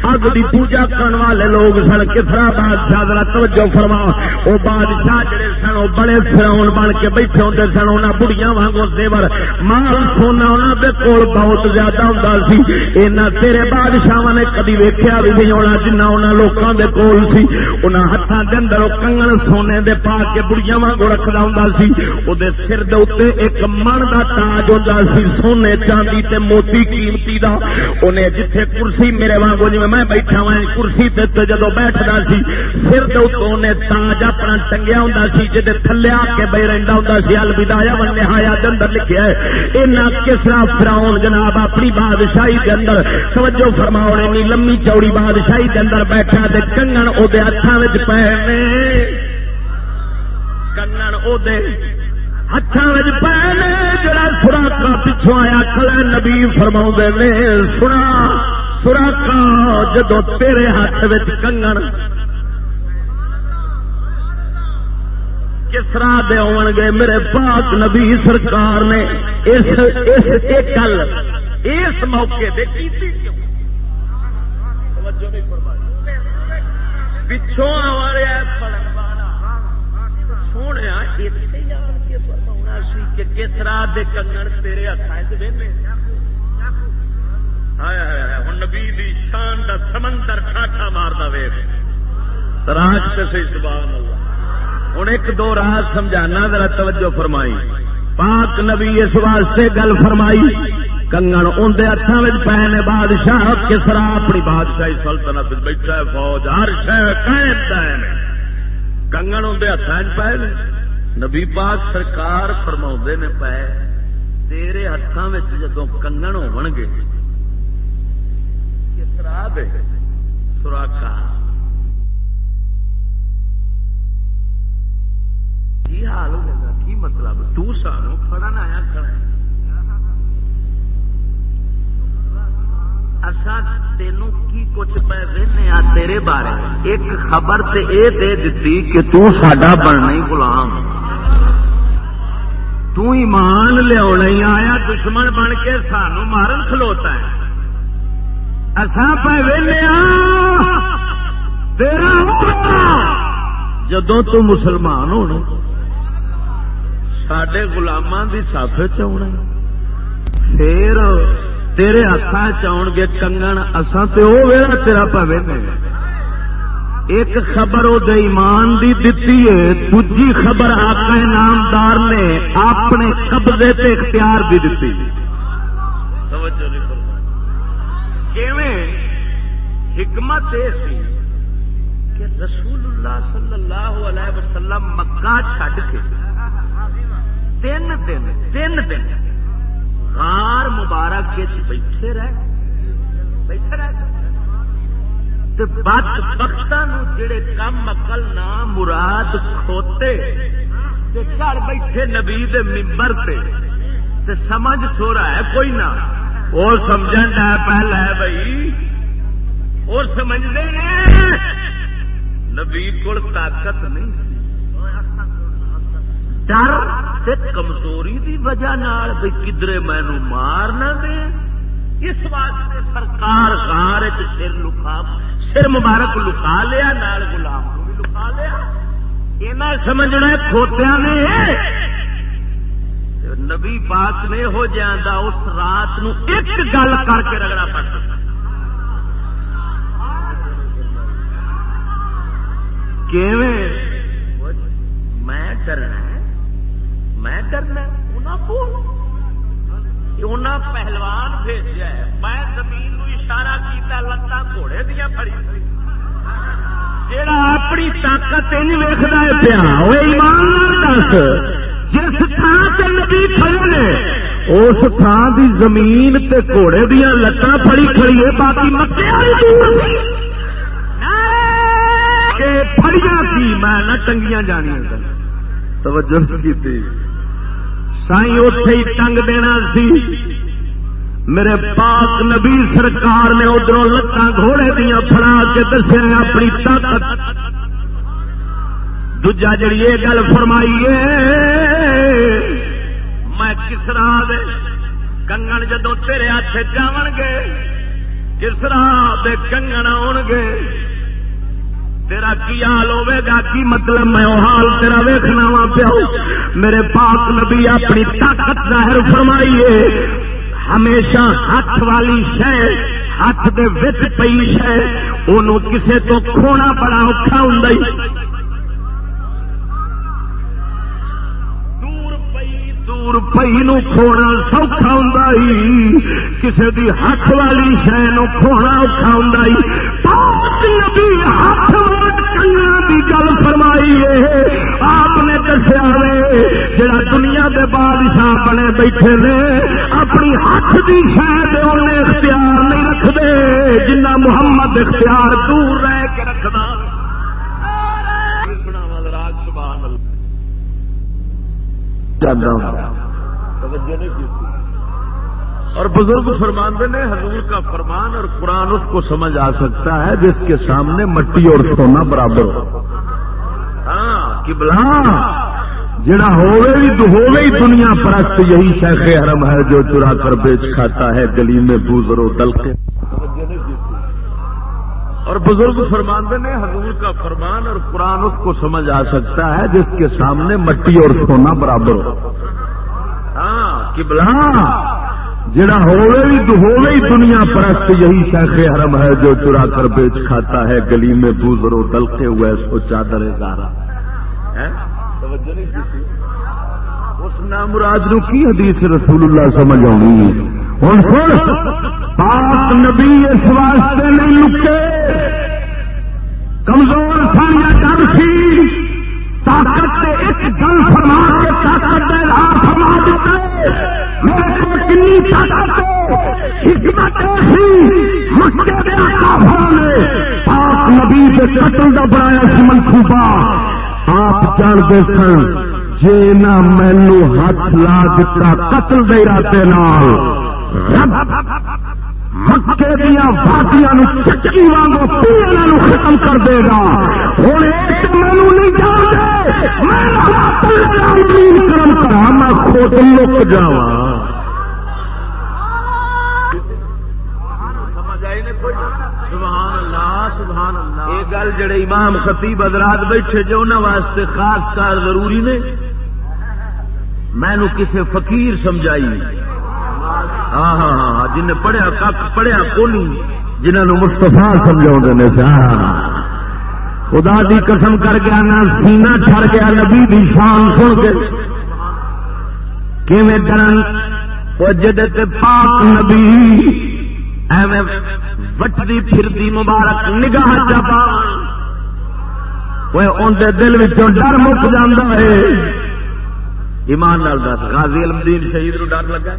اگ دی پوجا کرن والے لوگ سن کسرا بادشاہ ذرا توجہ فرما۔ او بادشاہ جڑے سن، او بڑے فرعون بن کے بیٹھے ہوندے سن انہاں بڑیاں وانگو زیور۔ مال سونا انہاں دے کول بہت زیادہ ہوندا سی۔ اینا تیرے بادشاہاں نے کبھی ویکھیا بھی نہیں ہونا جنہ انہاں لوکاں دے کول سی۔ انہاں ہتھاں دے اندر کنگن سونے دے پا کے بڑیاں وانگو رکھدا ہوندا سی۔ او دے سر دے ایک من کا تاج ہوتا سی، سونے سونے چاندی تے موتی قیمتی دا، انہیں جتھے کرسی میرے وانگو جی میں بیٹھا ہاں، وا کرسی تے جدو بیٹھتا سی، سر دے تاج اپنا ٹنگیا ہوں سی جی تھلے آ کے بے رہا ہوں سی الودایا من نہایا اندر لکھا ہے۔ اینا کسرا فراؤن جناب اپنی بادشاہی کے اندر، توجہ فرماؤ نی لمبی چوڑی بادشاہی کے اندر بیٹھا تے کنگن او دے وہ ہاتھوں پے کنگن وہ ہاتھوں پہلے جڑا سوراخا پچھو آیا کلا نبی فرما نے سنا سوراخا جدو تیرے ہاتھ کنگن۔ کس طرح دے آن گے؟ میرے پاک نبی سرکار نے۔ اس اس گل اس موقع پچھوں آ رہا سونے سی کہ کسرا دے کنگن تیرے ہاتھ ہوں نبی دی شان دا سمندر ٹھاٹا مارتا ویس راج سے صحیح سبحان اللہ ہوں ایک دو راج سمجھانا، ذرا توجہ فرمائی۔ پاک نبی اس واسطے گل فرمائی، کنگن اندر ہاتھوں میں پے نے بادشاہ کسرا اپنی بادشاہی سلطنت بیٹھا ہے، فوج، ہر شہر کنگن اندر ہاتھ پے نے نبی پاک سرکار فرما نے پے، تیرے ہاتھوں میں جدو کنگن ہو گے کسرا سوراخا کی حال ہوگا؟ کی مطلب؟ تو سانو فڑن آیا کھڑا اصا تینوں کی کچھ پہ رہنے تیرے بارے ایک خبر تے اے دے دیتی کہ تو ساڈا بننا ہی غلام۔ تو ایمان لیا نہیں آیا، دشمن بن کے سانو مارن کھلوتا ہے۔ اصا پہ ویلے تیرا جدو تو مسلمان ہونا سڈے گلاما کی سف چنا پھر تیرے ہاتھ چاؤ گے کنگن، اساں تے او ویلا تیرا پوے ایک خبر وہ ایمان دی دتی ہے، دوجی خبر آقا نامدار نے اپنے قبضے تے اختیار دی دتی۔ حکمت یہ سی کہ رسول اللہ صلی اللہ علیہ وسلم مکہ چھڈ کے تین دن تین دن غار مبارک بیٹھے رہ بیٹھے رہ بد بخت جڑے کم اکل نہ مراد کھوتے گھر بیٹھے نبی دے ممبر پہ تے سمجھ سو رہا ہے کوئی نہ۔ اور سمجھ ہے پہلا ہے بھائی اور سمجھتے نبی کو طاقت نہیں ڈر کمزوری دی وجہ بھائی کدرے مینو مار نہ دے۔ اس واسطے سرکار غار سر لکا سر مبارک لکا لیا، نال گلاب کو بھی لکا لیا۔ یہ سمجھنا کھوتیا نے۔ نبی پاک نے ہو جانا اس رات نو ایک گل کر کے رگڑا پڑتا میں ڈرنا میں ڈرنا پہلوان بھیجا میں زمین نو اشارہ کیا لتان گھوڑے دیا پڑی اپنی طاقت ویخنا پیا وہ ایمان دس۔ جس تھان سے نبی کھڑے نے اس تھان دی زمین تے گھوڑے دیا لتان پڑی کھڑی ہے باقی مکے پڑیاں کی میں نہ ٹنگیاں جانیا توجہ کی سائی اتے ہی ٹنگ دینا سی۔ میرے پاک نبی سرکار نے ادھر لتان گھوڑے دیا فڑا کے دسے اپنی طاقت۔ دجا جی یہ گل فرمائیے، میں کس راہ کنگن جدو تیرے ہاتھ جان گے کس راہ کنگن آن گے۔ تیرا کی حال ہوے گا؟ کی مطلب میں وہ حال تیرا ویخنا وا پیو؟ میرے پاک نبی اپنی طاقت ظاہر فرمائیے، ہمیشہ ہاتھ والی شہ ہاتھ دے وچ پئی شہ ان کسے تو کھونا بڑا اوکھا ہوں روپئی نو کھونا سوکھا ہوں کسی دی ہاتھ والی شہ نو کھونا اوکھا ہوں نبی ہاتھ کنگا کی گل فرمائی ہے۔ آپ نے دسیا جڑا دنیا دے بادشاہ بنے بیٹھے نے اپنی ہاتھ کی شاید انہیں اختیار نہیں رکھتے جنہ محمد اختیار دور رہ کے رکھنا۔ اور بزرگ فرماندے نے، حضور کا فرمان اور قرآن اس کو سمجھ آ سکتا ہے جس کے سامنے مٹی اور سونا برابر ہو۔ ہاں کہ بلا جڑا ہوئے دنیا پرست، یہی شیخ حرم ہے جو چرا کر بیچ کھاتا ہے گلی میں بوزرو دل کے اور بزرگ فرماندے نے، حضور کا فرمان اور قرآن اس کو سمجھ آ سکتا ہے جس کے سامنے مٹی اور سونا برابر ہو۔ ہاں کبلا جڑا ہوئے دنیا پرست، یہی شیخ حرم ہے جو چرا کر بیچ کھاتا ہے، گلی میں بوزرو ڈلتے ہوئے سو چادر گارا اس نام مراد نو کی حدیث رسول اللہ سمجھ آنی؟ ہوں پاک نبی اس واسطے نہیں لکے۔ کمزور سن یا ڈر سی۔ طاقت ایک گل فرما کے، طاقت فرما میرے کو طاقت حکمت پاک نبی قتل بنایا سی منصوبہ آپ جانتے سن جی نہ مینو ہاتھ لا دتا قتل دے ارادے نال۔ مکے دیا وادیاں چکی وانگو پیڑ ختم کر دے گا۔ ہوں ایک مینو نہیں جانتے میں کرم کرا میں خود لک جا یہ گل جڑے امام خطیب حضرات بیٹھے جو انہوں واسطے خاص کار ضروری نے میں کسی فقیر سمجھائی۔ ہاں ہاں ہاں, ہاں، جن پڑھیا کھ پڑھیا کونی جنہوں مستفا سمجھا خدا دی قسم کر گیا نہ سینا چھڑ گیا نبی دی شان سن کے۔ کیویں ڈرن وہ جد پاک نبی ایویں وٹتی پھرتی مبارک نگاہ چپا اندر دل وچوں ڈر مک جانا ہے۔ ایمان نال دس غازی المدین شہید نو ڈر لگا۔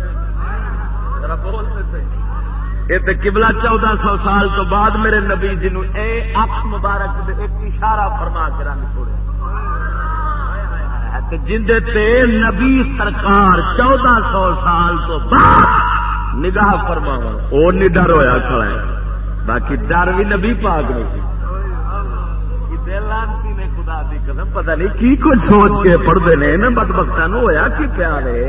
یہ تو کبلا چودہ سو سال تو بعد میرے نبی جی اے اک مبارک دے ایک اشارہ فرما کے رنگ چھوڑے جندے تے نبی سرکار چودہ سو سال تو بعد نگاہ فرما وہ نہیں ڈر ہوا کھڑا ہے۔ باقی ڈر بھی نبی پاک نہیں نے خدا دی قدم پتہ نہیں کی کچھ سوچ کے پڑھتے ہیں۔ نا بد بخت ہوا کی پیارے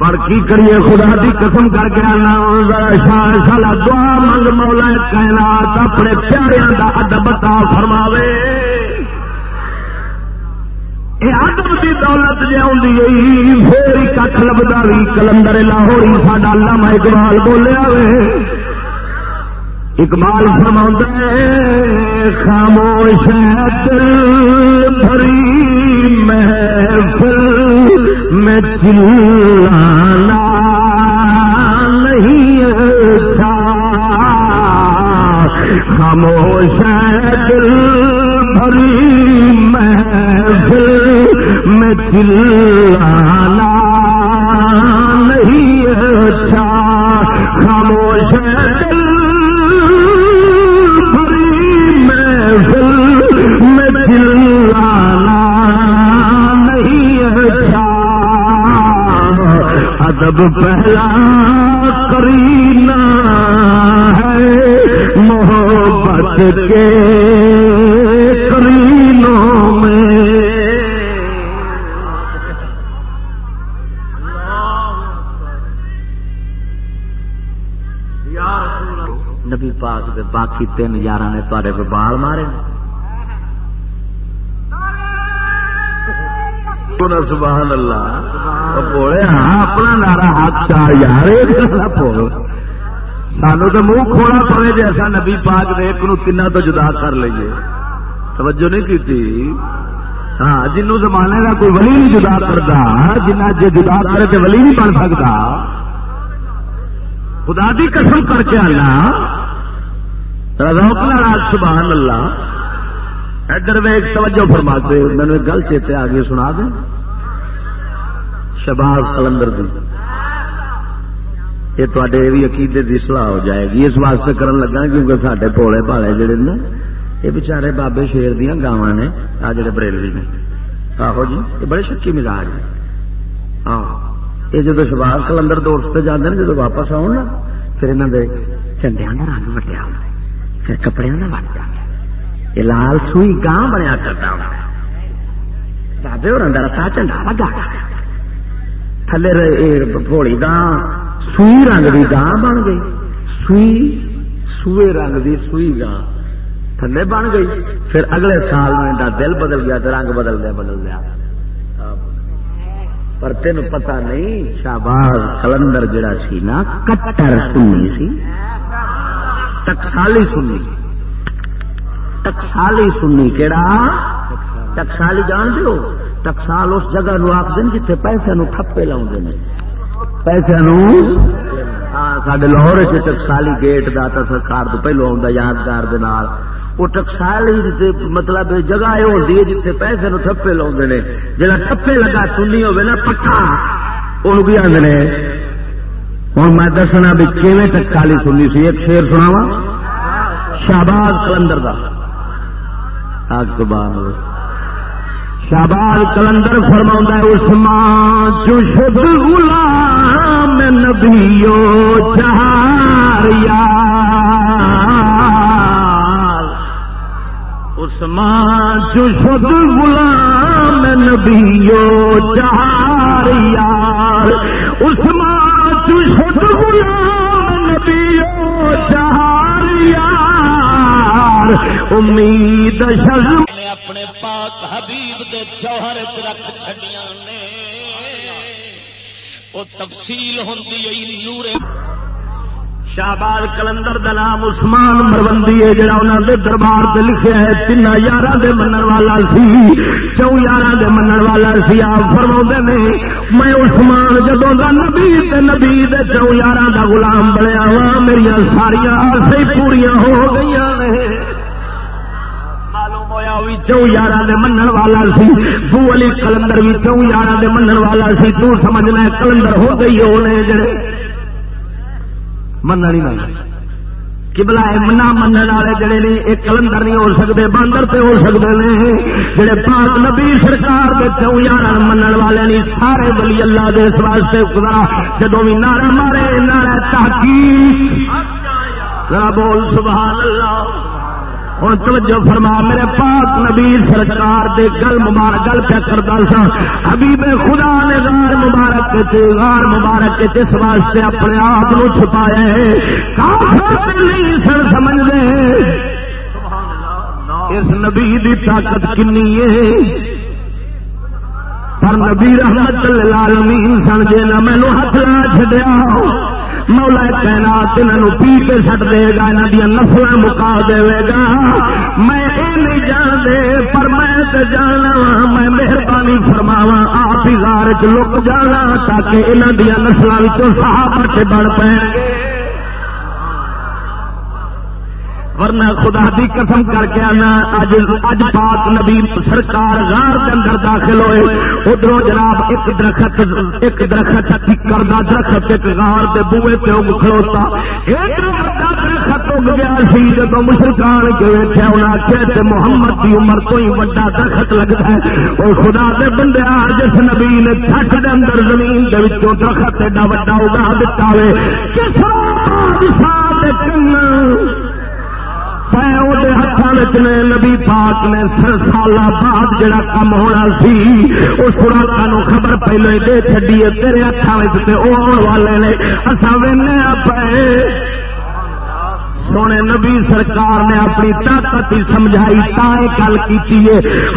پر کی کریے خدا دی قسم کر کے آنا شاہ سالا دعا منگ مولا کائنات اپنے پیاریاں کا ادب فرماوے۔ ادب کی دولت جی پھر کھ لبدا بھی کلندر لاہوری ساڈا لما اقبال بولیا اقبال فرما خاموش دل بھری محفل میں چلانا نہیں تھا خاموش دل بھری محفل میں چلانا نہیں اچھا۔ خاموش دل ادب پہلا کرینا ہے محبت کے کرینوں میں۔ نبی پاک دے باقی تین یار نے تے پہ بال مارے۔ سبحان اللہ۔ بولے ہاں اپنا نارا ہاتھ چار یار سانو تو منہ کھونا پڑے جی، جیسا نبی پاک دے ایک تین تو جدا کر لیے۔ توجہ نہیں کی ہاں جنوں زمانے کا کوئی ولی نہیں جدا کرتا جنہ جی جدا کرے تو ولی نہیں بن سکتا خدا دی قسم کر کے آنا۔ روک سبحان اللہ۔ ادھر میں ایک توجہ فرماتے میں نے گل چیتے آگے سنا دیں۔ شباز کلندر دی۔ یہ تے بھی عقیدے کی سلاح ہو جائے گی۔ اس واسطے کرن لگا کیونکہ سارے پوڑے پالے جڑے نا یہ بچارے بابے شیر دیا گاواں نے، آ جڑے بریلوی نے۔ آہو جی یہ بڑے شکی مزاج ہیں ہاں یہ جدو شباز کلندر دوست پہ جاتے ہیں جدو واپس آؤ نا، پھر انہوں نے چنڈیا کا رنگ وٹیا پھر کپڑے کا بن جانا یہ لال سوئی گاں بنیا کرتا بابے اور اندر چنڈا لگا تھلے گھوڑی گاں، سوئی رنگ کی گاں بن گئی۔ سوئی، سوئے رنگ دی سوئی گا تھلے بن گئی۔ پھر اگلے سال میں دل بدل گیا تو رنگ بدل گیا بدل گیا۔ پر تین پتا نہیں شہباز کلندر جڑا سی نا، کٹر سنی سی ٹکسالی سنی۔ ٹکسالی سنی کہڑا ٹکسالی جان دو ٹکسال اس جگہ نو آخ دن جیتے پیسے نو ٹھپے لاؤ پیسے نو؟ سڈے لاہور سے ٹکسالی گیٹ دا تو سرکار تو پہلو آتا یادگار دے نال۔ وہ ٹکسال مطلب جگہ یہ ہوتی ہے جیتے پیسے نو ٹھپے لاؤ نے۔ جا ٹھپے لگا سنی ہوگی نا، پٹا۔ وہ بھی آدھے ہوں میں دسنا بھی کیویں ٹکسالی سنی سی؟ ایک شیر سناوا شہباز کلندر کا آگ تو شہباز کلندر فرما عثمان جو شد غلام نبیو چار یار۔ عثمان جو شد غلام نبیو چار یار۔ عثمان جو شد غلام نبیو چار یار۔ امید شرم نے اپنے پاک حبیب دے جوہر چ رکھ چھڈیاں نے۔ او تفصیل ہوندی نورے شہباز کلندر دا نام عثمان مروندی ہے، جڑا انہوں دے دربار سے لکھیا ہے تین یار دے منن والا سی چو یار دے منن والا سی، آپ فرما نے، میں عثمان جدوں دا نبی تے نبی دے چو یار دا غلام بنیا ہاں، وا میری ساریا آسے پوریا ہو گئی نے۔ معلوم ہویا بھی چو یار من والا سی تو علی کلندر بھی چو یار من والا سی، تو سمجھنا کلندر ہو گئی ہونے جڑے۔ من نہیں۔ کبلا منا من والے جڑے نے یہ کلندر نہیں ہو سکتے باندر پہ ہو سکتے ہیں جڑے پاک نبی سرکار کے چو یار من والے نہیں، سارے بلی اللہ دے اس واسطے خدا جدو بھی نعرہ مارے، نعرہ تحقیق۔ ذرا بول، سبحان اللہ۔ ہوں توجہ فرما، میرے پاک نبی سرکار دے گل مبارک گل پہ کرتا سا۔ حبیب خدا نے غار مبارک غار مبارک اس واسطے اپنے آپ کو چھپایا ہے۔ نہیں سر سمجھ لے اس نبی دی طاقت کنی ہے۔ پر نبی رحمت العالمین سن، جے نہ مینو ہاتھ لا چڈیا مولا کائنات انہوں پی کے سٹ دے گا انہوں دیا نسل مکا دے گا۔ میں یہ نہیں جان دے پر میں تو جانا میں مہربانی فرماوا آپ ہی گار چ لک جانا تاکہ انہوں دیا نسلوں صحابہ بڑھ پے ورنہ خدا دی قسم کر کے آنا، اج اج پاک نبی سرکار غار کے اندر داخل ہوئے۔ ادھر جناب ایک درخت ایک درخت ٹکر کر درخت، ایک غار کے بوے پہ اگ کھلوتا۔ ایک درخت اگ گیا سی جب مسلمان کے ویٹیا انہیں آخیا محمد کی عمر تو ہی وا درخت لگتا ہے۔ اور خدا دے بندے جس نبی نے چھٹ کے اندر زمین کے درخت ایڈا وا اگا دتا ہوئے کس ہاتھوں نے نبی پاک نے سر سال بعد جڑا کم ہونا سی، اس خوراک خبر پہلے دے چڈی تیرے ہاتھوں آن والے نے۔ اصا وے پے سونے نبی سرکار نے اپنی طاقت ہی سمجھائی تائیں گل کی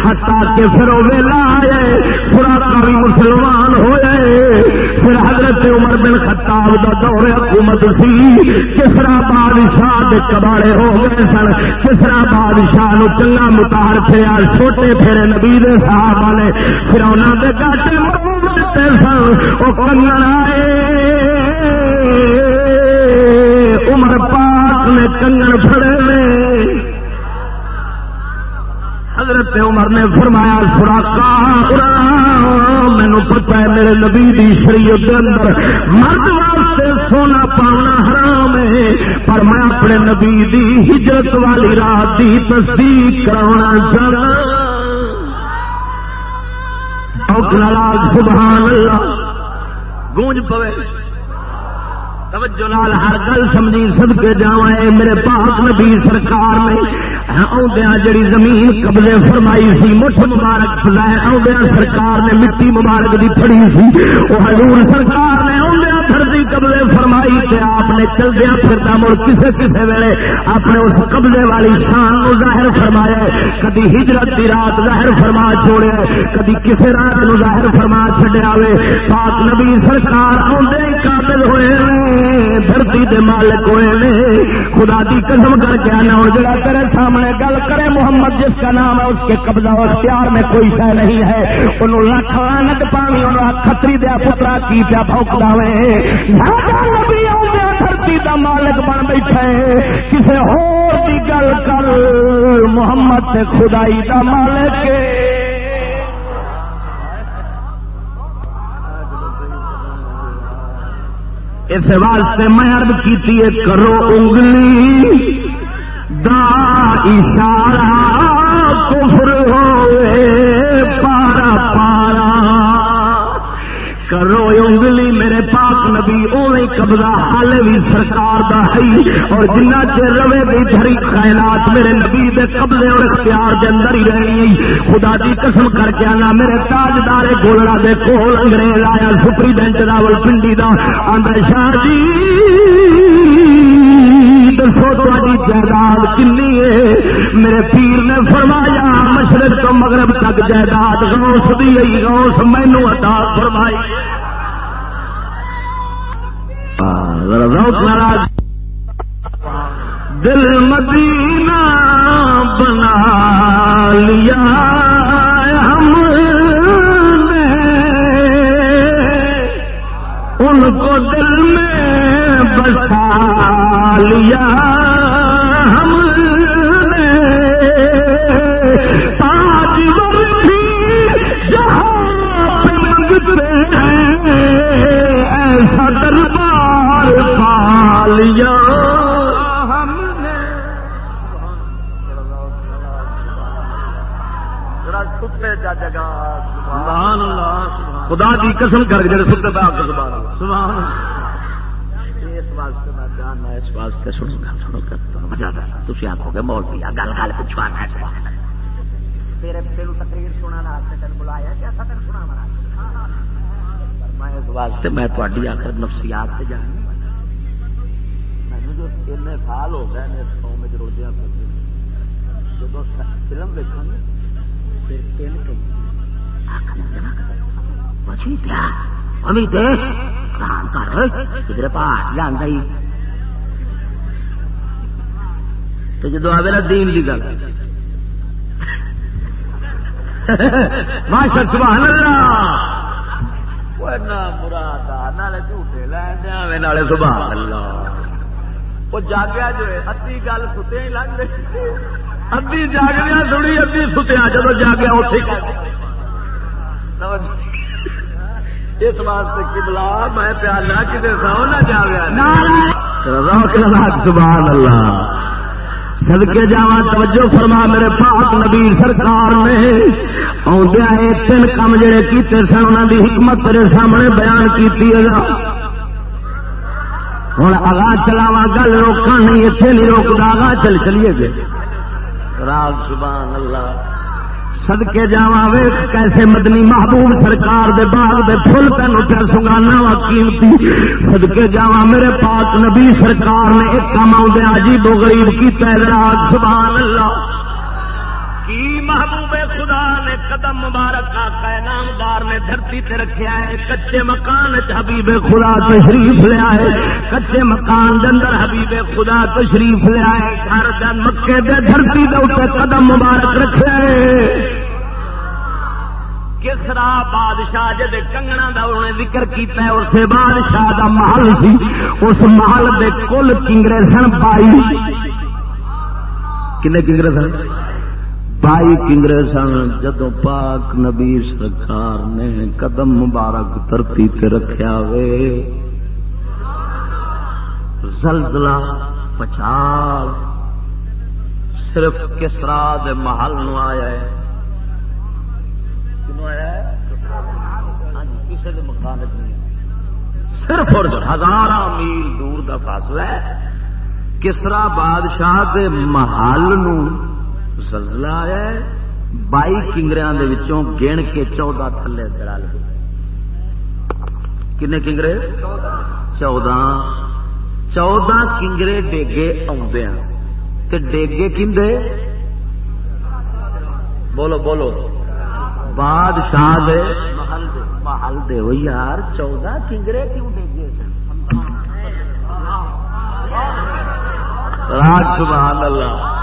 ہٹا کے پھر وہ ویلا آئے خوراک بھی مسلمان ہوئے۔ پھر حضرت عمر بن خطاب دا دور حکومت سی، کسرا بادشاہ کے کباڑے ہو گئے سن۔ کسرا بادشاہ نو چنگا متار پھرا چھوٹے پھیرے نبی دے صاحب والے پھر انہوں کے گاٹے سن۔ وہ کنگن آئے۔ عمر پاک نے کنگن فڑے حضرت عمر نے فرمایا فراقا مینو پتا ہے میرے نبی دی شریعت اندر مرد واسطے سونا پاؤنا حرام ہے، پر میں اپنے نبی دی ہجرت والی رات کی تصدیق کرا چاہنا سبحان اللہ، گونج پوے۔ توجہ لال ہر گل سمجھی سد کے جا میرے پاک نبی سرکار نے۔ ہاں، آدھا جڑی زمین قبضے فرمائی سی، مٹھ مبارک آدھا سرکار نے مٹی مبارک دی پڑی سی۔ وہ حضور سرکار نے آدھا دھرتی قبضے فرمائی تے آپ اپنے چلدیا پھرتا مڑ کسے کسے ویلے اپنے اس قبضے والی شان نو ظاہر فرمایا کدی ہجرت کی رات ظاہر فرما چھوڑے کدی کسے رات نو ظاہر فرما چڈیا پاک نبی سرکار آدھے قابل ہوئے دھرتی دے مالک ہوئے نے، خدا دی قسم کر کے آنا ہوں جڑا تیرے سامنے گل کرے محمد، جس کا نام ہے، اس کے قبضہ اور اختیار میں کوئی شہ نہیں ہے۔ انہوں لکھ لانت پانی انہوں کتری دیا پترا، کی پیا بھوکتا نبی دھرتی دا مالک بن بیٹھے۔ کسی ہور دی گل کر، محمد خدائی دا مالک۔ اس واسطے میں ارد کی کرو انگلی۔ دا اشارہ کفر ہوئے پارا پارا۔ کرو انگلی میرے پاک نبی اوے قبضہ حال بھی سرکار دا ہے۔ اور جنہ چر روے بھی دھری خیالات میرے نبی دے قبضے اور اختیار دے اندر ہی رہنی خدا دی قسم کر کے آنا، میرے تاجدار گولڑا دے کول انگریز آیا سپریڈینٹ راول پنڈی دا آدھا شاہ جی۔ دسو تاری جائیداد کنی ہے؟ میرے پیر نے فرمایا، مشرق تو مغرب تک جائیداد گوس دی گوس مینو عطا فرمائی۔ دل مدینہ بنا لیا۔ ہم نے ان کو دل میں بسا لیا ہم نے۔ تاج ہیں ایسا دربار پا لیا ہم نے۔ سبحان اللہ خدا دی قسم کر جڑے ستے پہ آپ سبحان اللہ سبحان اللہ۔ اس واسطے میں جاننا اس واسطے سنو گل سنو گل مزہ تھی آخو گے مول پیا گل گل پچھوانا ہے۔ تیرے تیرو تقریر سنا تین بلایا کیا تھا تین سنا میں اس واسطے میں تھوڑی آخر نفسیات سے جانی جو تین سال ہو گئے اس قوم میں روزیاں جب فلم دیکھا پھر تین دیش کر کدھر پہاڑ جانا ہی۔ تو جدو آئے نا دین کی گل۔ سبحان اللہ۔ مراد نالے جھوٹے لین نالے، سبحان اللہ۔ وہ جاگیا جو ادی گل ستیا ہی لگ ادی جاگیا تھوڑی ادی ستیا۔ جب جاگیا اتنے اس واسطے کی بلا میں پیار نہ کسی سو نہ جاگیا سبحان اللہ سدکے جا توجہ فرما میرے پاک نبی سرکار نے۔ آدھا تین کام جڑے کیتے سن انہوں کی حکمت تیرے سامنے بیان کی ہوں اگاں چلاوا گل روکا نہیں اتنے نہیں روکتا اگاں چل چلیے گے۔ راگ سبحان اللہ سدکے جا ویخ کیسے مدنی محبوب سرکار دے باغ دے فل تین پہ سنگانا وا قیمتی۔ سدکے جا میرے پاک نبی سرکار نے ایک کام آدھے عجیب و غریب کی پیدراج سبحان اللہ۔ محبوب خدا نے قدم مبارک آقا نامدار نے دھرتی تے رکھیا ہے کچے مکان حبیب خدا تشریف لیا ہے کچے مکان اندر حبیب خدا تشریف لیا ہے گھر دن مکے دے دھرتی دے اوپر قدم مبارک رکھیا ہے کسرا بادشاہ جد کنگنا دا انہیں ذکر کیتا ہے، اسے بادشاہ دا محل سی۔ اس محل دے کل کنگرے سن بائی کنے کنگرے سن؟ بائی کنگرے سن جدو پاک نبی سرکار نے قدم مبارک دھرتی تے رکھیا وے، زلزلہ پچھال صرف کسرا دے محل نو آیا ہے۔ کسی ہاں جی، کے مکان صرف اور ہزار میل دور کا فاصلہ ہے۔ کسرا بادشاہ کے محل سلسلہ آیا بائی کنگریا گن کے چودہ تھلے دڑال کن کنگرے؟ چودہ۔ چودہ کنگرے ڈیگے آدھے تے ڈیگے کھندے بولو بولو۔ بادشاہ دے محل دے۔ محل دے ہو یار، چودہ کنگرے کیوں ڈیگے؟ سبحان اللہ۔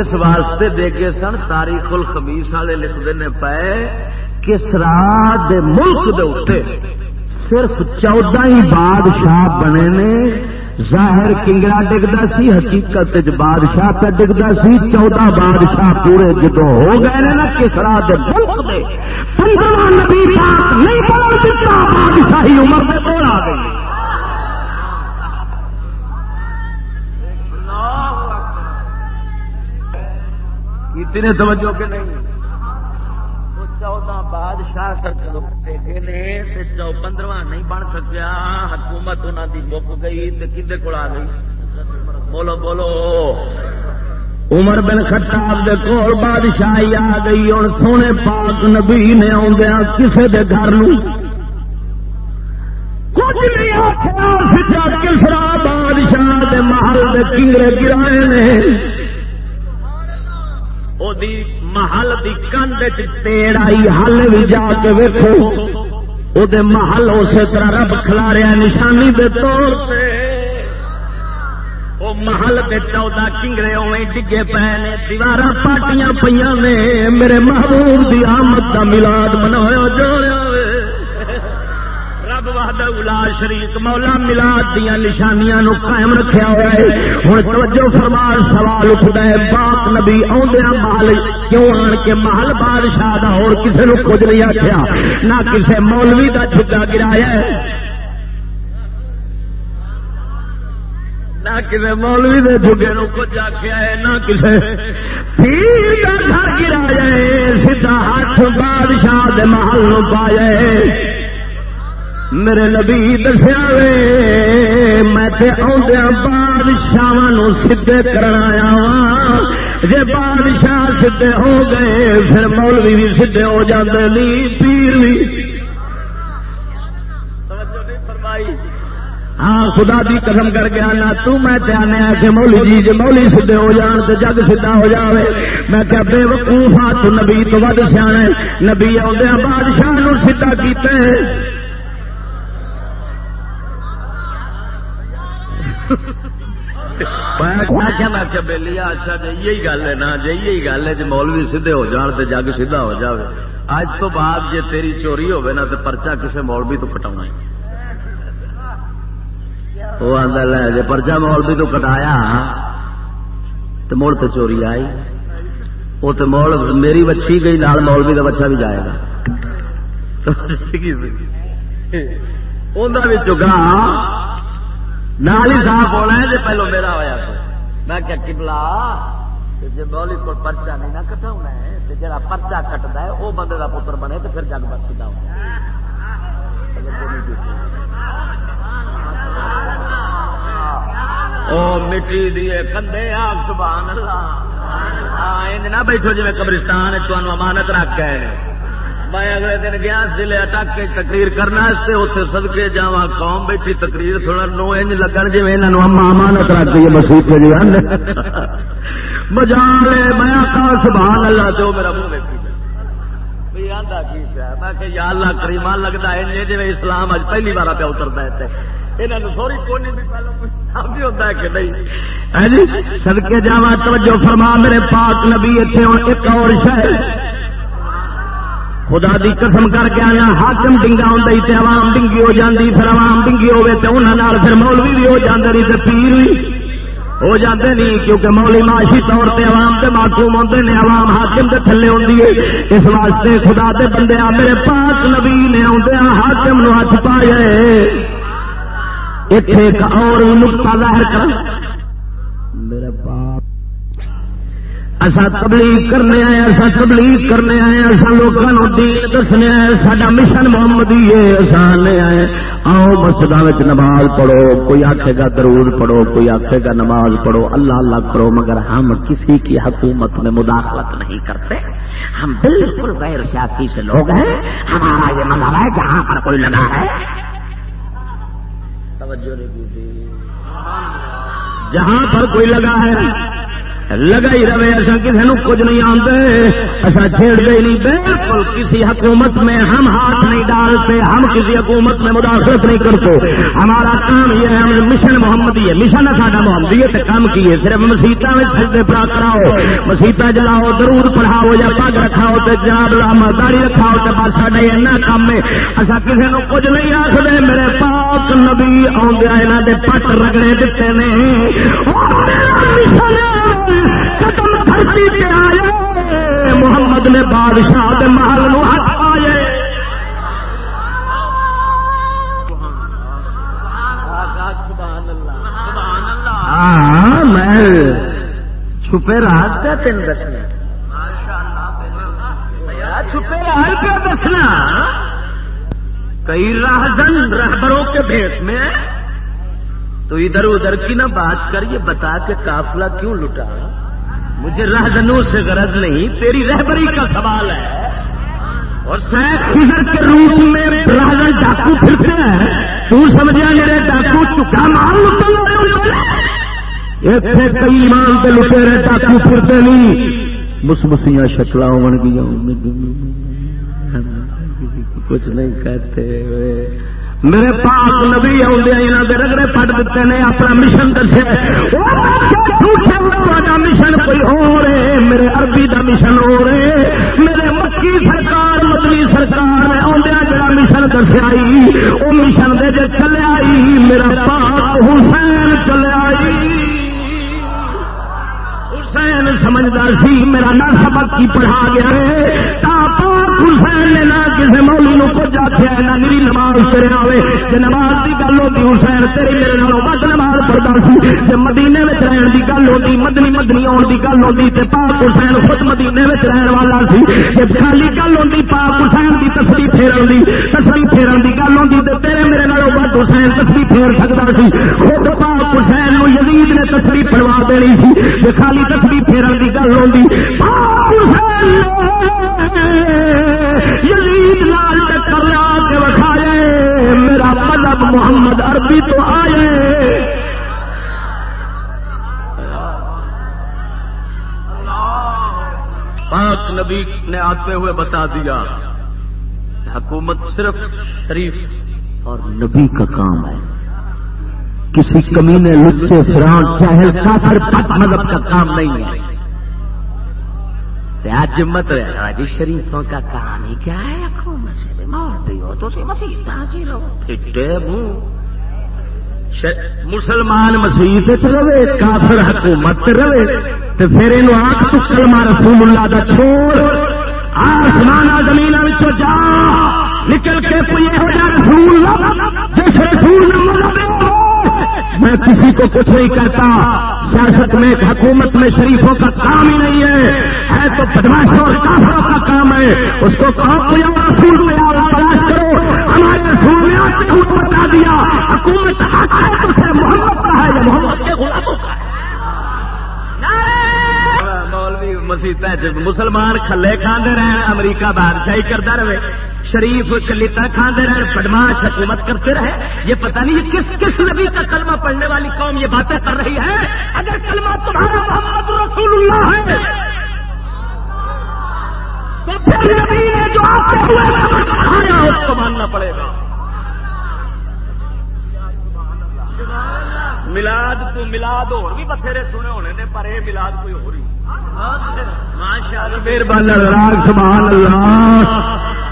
اس واسطے دیکھے سن تاریخ الخمیس والے لکھتے ہیں پے کہ سرا دے ملک دے اتے صرف چودہ ہی بادشاہ بنے نے، ظاہر کنگڑا ڈگتا سی، حقیقت بادشاہ پہ ڈگتا سی، چودہ بادشاہ پورے جدو ہو گئے نا کسرا دے ملک دے۔ پندرہ نبی پاک نہیں بدل دیتا بادشاہی عمر میں توڑ آ گئی اتنے توجہ کے نہیں چودہ بادشاہ نے پندرواں نہیں بن سکیا۔ حکومت انہوں کی مک گئی کھے کو آ گئی؟ بولو بولو۔ عمر بن خطاب دے کول بادشاہی آ گئی۔ ہوں سونے پاک نبی نے آدھا کسی دے گھر کچھ نہیں آخر کسرا بادشاہ دے محل دے کنگرے گرائے نے۔ محل کی کندھ پیڑ آئی ہل بھی جا کے ویکو وہ محل اسی طرح رب کھلاریا نشانی دے طور پہ وہ محل کے چودہ کنگرے اوے ڈگے پے نے دیوار پارٹیاں پہ نے میرے محبوب کی آمد کا ملاد منایا جا رہا ہے وحدہ الا شریف مولا ملاد دیا نشانیاں نو قائم رکھیا ہوا ہے۔ ہن توجہ فرما، سوال اٹھدا ہے پاک نبی اوندیا محل کیوں آن کے محل بادشاہ دا؟ اور کسے نو کچھ نہیں آکھیا۔ نہ کسے مولوی دا جھگا گرایا ہے۔ نہ کسی مولوی دے جھگے نو کچھ آخیا ہے، نہ کسی پیر کا گھر گرایا ہے۔ سیدھا ہاتھ بادشاہ دے محل نو پایا ہے۔ میرے نبی دسیا وے، میں آدھا بادشاہ سدھے کرنا وا جی بادشاہ سدھے ہو گئے، پھر مولوی بھی سدھے ہو جاتے نہیں، پیر بھی۔ ہاں خدا دی قسم کر کے آنا۔ تو میں آنے کہ مولی جی جی مولی سدھے ہو جان تو جگ سیدا ہو جاوے۔ میں کیا بے وقوف ہاتھ نبی تو ود سیا نبی آدھا بادشاہ سیدا کیتے۔ بہلی اچھا جی یہی گل ہے نا جی یہی گل ہے جی مولوی سیدے ہو جان تو جگ سیدا ہو جائے اج تو بعد جی تیری چوری ہوے نا تو پرچا کسی مولوی تو کٹا وہ آدھا لے جی پرچا مولوی تو کٹایا تو مڑ تو چوری آئی وہ تو مول میری بچی گئی لال مولوی کا بچہ بھی جائے گا گاہ نال ہی صاف ہونا ہے جی پہلو میرا ہوا تو۔ میں کیا کبلا جی بولی کو پرچا نہیں نہ کٹا ہونا ہے تو جا پرچا کٹتا ہے وہ بندے کا پتر بنے تو پھر جگ بچ سیدا ہونا مٹی دیے کندے آگ سبحان اللہ۔ نہ بیٹھو جی قبرستان تمہیں امانت رکھ گئے میں اگلے دن گیا ضلع اٹک کے تقریر کرنا اتنے سدکے جا قوم بیٹھی تقریر تھوڑا نو انج لگن جی امانت رکھ گئی مسیح جی مجا میں سبحان اللہ تو میرا منہ میں یا اللہ کریمان لگتا ہے جی اسلام اج پہلی بار پہ اترتا ہے سدکے ہاں جی، جا توجہ فرما، میرے پاک نبی اتنے ہوں ایک اور شہر خدا دی قسم کر کے آنا حاکم ڈنگا ہوں تے عوام ڈنگی ہو جاندی پھر عوام ڈنگی ہوے تے انہاں پھر مولوی بھی ہو جاندے نہیں تے پیر بھی ہو جاندے نہیں کیونکہ مولوی معاشی طور تے عوام تے معصوم ہوندے نے عوام حاکم دے تھلے ہوندی ہے۔ اس واسطے خدا دے بندے میرے پاک نبی نے اوندے حاکم نو ہاتھ پایا ایتھے ایک اور نقطہ ظاہر کر اصا تبلیغ کرنے آئے اصا تبلیغ کرنے آئے اصا لوگوں دین دسنے آئے سڈا مشن محمد اصا آنے آئے۔ آؤ مسجد نماز پڑھو، کوئی آخے گا درود پڑھو، کوئی آخے گا نماز پڑھو، اللہ اللہ کرو، مگر ہم کسی کی حکومت میں مداخلت نہیں کرتے۔ ہم بالکل غیر سیاسی سے لوگ ہیں۔ ہمارا یہ مذہب ہے، جہاں پر کوئی لگا ہے۔ توجہ نہیں جہاں پر کوئی لگا ہے۔ لگا ہی رہے ایسا کسی نو کچھ نہیں آتے ایسا چھیڑ دے نہیں، بالکل کسی حکومت میں ہم ہاتھ نہیں ڈالتے، ہم کسی حکومت میں مداخلت نہیں کرتے۔ ہمارا کام یہ ہے ہمیں مشن محمد ہے، مشن ہے ساڈا محمد کام کیے۔ صرف مسیطا میں سجدے پڑا کراؤ مسیطا جلاؤ، درود پڑھاؤ یا پگ رکھاؤ تو جناب داڑی رکھاؤ تو بس ساڈا ایسا کام ہے۔ ایسا کسی نو کچھ نہیں آخر میرے پاک نبی آدھا یہاں کے پٹ رگڑے دیتے نے۔ قدم دھرتی پہ آئے، محمد نے بادشاہ دے محل نو ہاتھ پائے۔ ہاں میں چھپے رات کا تین دسنا۔ چھپے رات کا دسنا۔ کئی راہدن رہبروں کے بھیس میں تو ادھر ادھر کی نہ بات کر، یہ بتا کے کافلہ کیوں لٹا؟ مجھے راہدنوں سے غرض نہیں، تیری رہبری کا سوال ہے۔ اور شاید کدھر کے روپ میں راہدن ڈاکو پھرتے ہیں۔ تو سمجھا میرے ڈاکو چکا مال اتنے کئی ایمان کے لٹے رہے، ڈاکو پھرتے نہیں۔ مسمسیاں شکل ہو گیا۔ کچھ نہیں کہتے۔ ہوئے میرے پاک نبی آدھے یہاں کے رگڑے پٹ دیتے ہیں، اپنا مشن دسے۔ مشن کوئی ہو رہے میرے عربی کا مشن ہو رہے میرے مکی سرکار، مدنی سرکار نے آدھا جڑا مشن دسیا وہ مشن دے جے چلے آئی۔ میرا پاک حسین چلے آئی۔ حسین سمجھدار سی، میرا نہ سبق کی پڑھا گیا ہے۔ حسین نے نہ کسی مولی نو کچھ آخیا نہ میری نماز تیرے آئے جی نماز کی گل ہوتی حسین تیری میرے نالوں مت نماز پڑھتا سی۔ جی مدینے میں رہن کی گل ہوتی مدنی مدنی آن کی گل ہوتی تو پاک حسین خود مدینے میں رہن والا سی۔ جی خالی گل ہوتی پاک حسین کی تصویر پھیرن کی تصویر پھیرن کی گل ہوتی تو تیرے میرے نالوں مت حسین تصویر پھیر سکتا سی۔ خود پاک حسین نو یزید نے تصویر پڑوا دینی سی۔ جی خالی تصویر پھیرن کی گل ہوتی پاک یزید لال چکر لا کے وکھائے میرا مذہب محمد عربی تو آئے۔ پاک نبی نے آتے ہوئے بتا دیا، حکومت صرف شریف اور نبی کا کام ہے۔ کسی کمینے لچے فران چاہل کافر پت مذہب کا کام نہیں ہے۔ آج مت راجی شریفوں کا کام ہی کیا ہے؟ حکومت سے مار ہو تو مسلمان مسیح رہے کافر حکومت رہے تو پھر یہ آخ تو کلمہ رسول اللہ کا چھوڑ آسمان زمین جا۔ نکل کے کوئی رسول جس رسول میں کسی کو کچھ نہیں کرتا۔ سیاست میں، حکومت میں شریفوں کا کام ہی نہیں ہے۔ ہے تو بدماشوں اور کافروں کا کام ہے۔ اس کو رسول میں تلاش کرو۔ ہمارے رسول میں آپ نے بتا دیا، حکومت حق ہے تو پھر محمد کا ہے، یا محمد کے غلاموں کا ہے۔ مولوی مسیح مسلمان کھلے کھانے رہے امریکہ بادشاہی کرتا رہے۔ شریف کلیتا کھانے رہے بدماش حکومت کرتے رہے۔ یہ پتہ نہیں کس کس نبی کا کلمہ پڑھنے والی قوم یہ باتیں کر رہی ہے۔ اگر کلمہ تمہارا محمد رسول اللہ ہے تو پھر نبی نے جو کھایا اس کو ماننا پڑے گا۔ ملاد تو ملاد اور بھی بتھیرے سنے ہونے نے پر یہ ملاد کوئی ہو رہی ماشاء اللہ مہربانی سبحان اللہ۔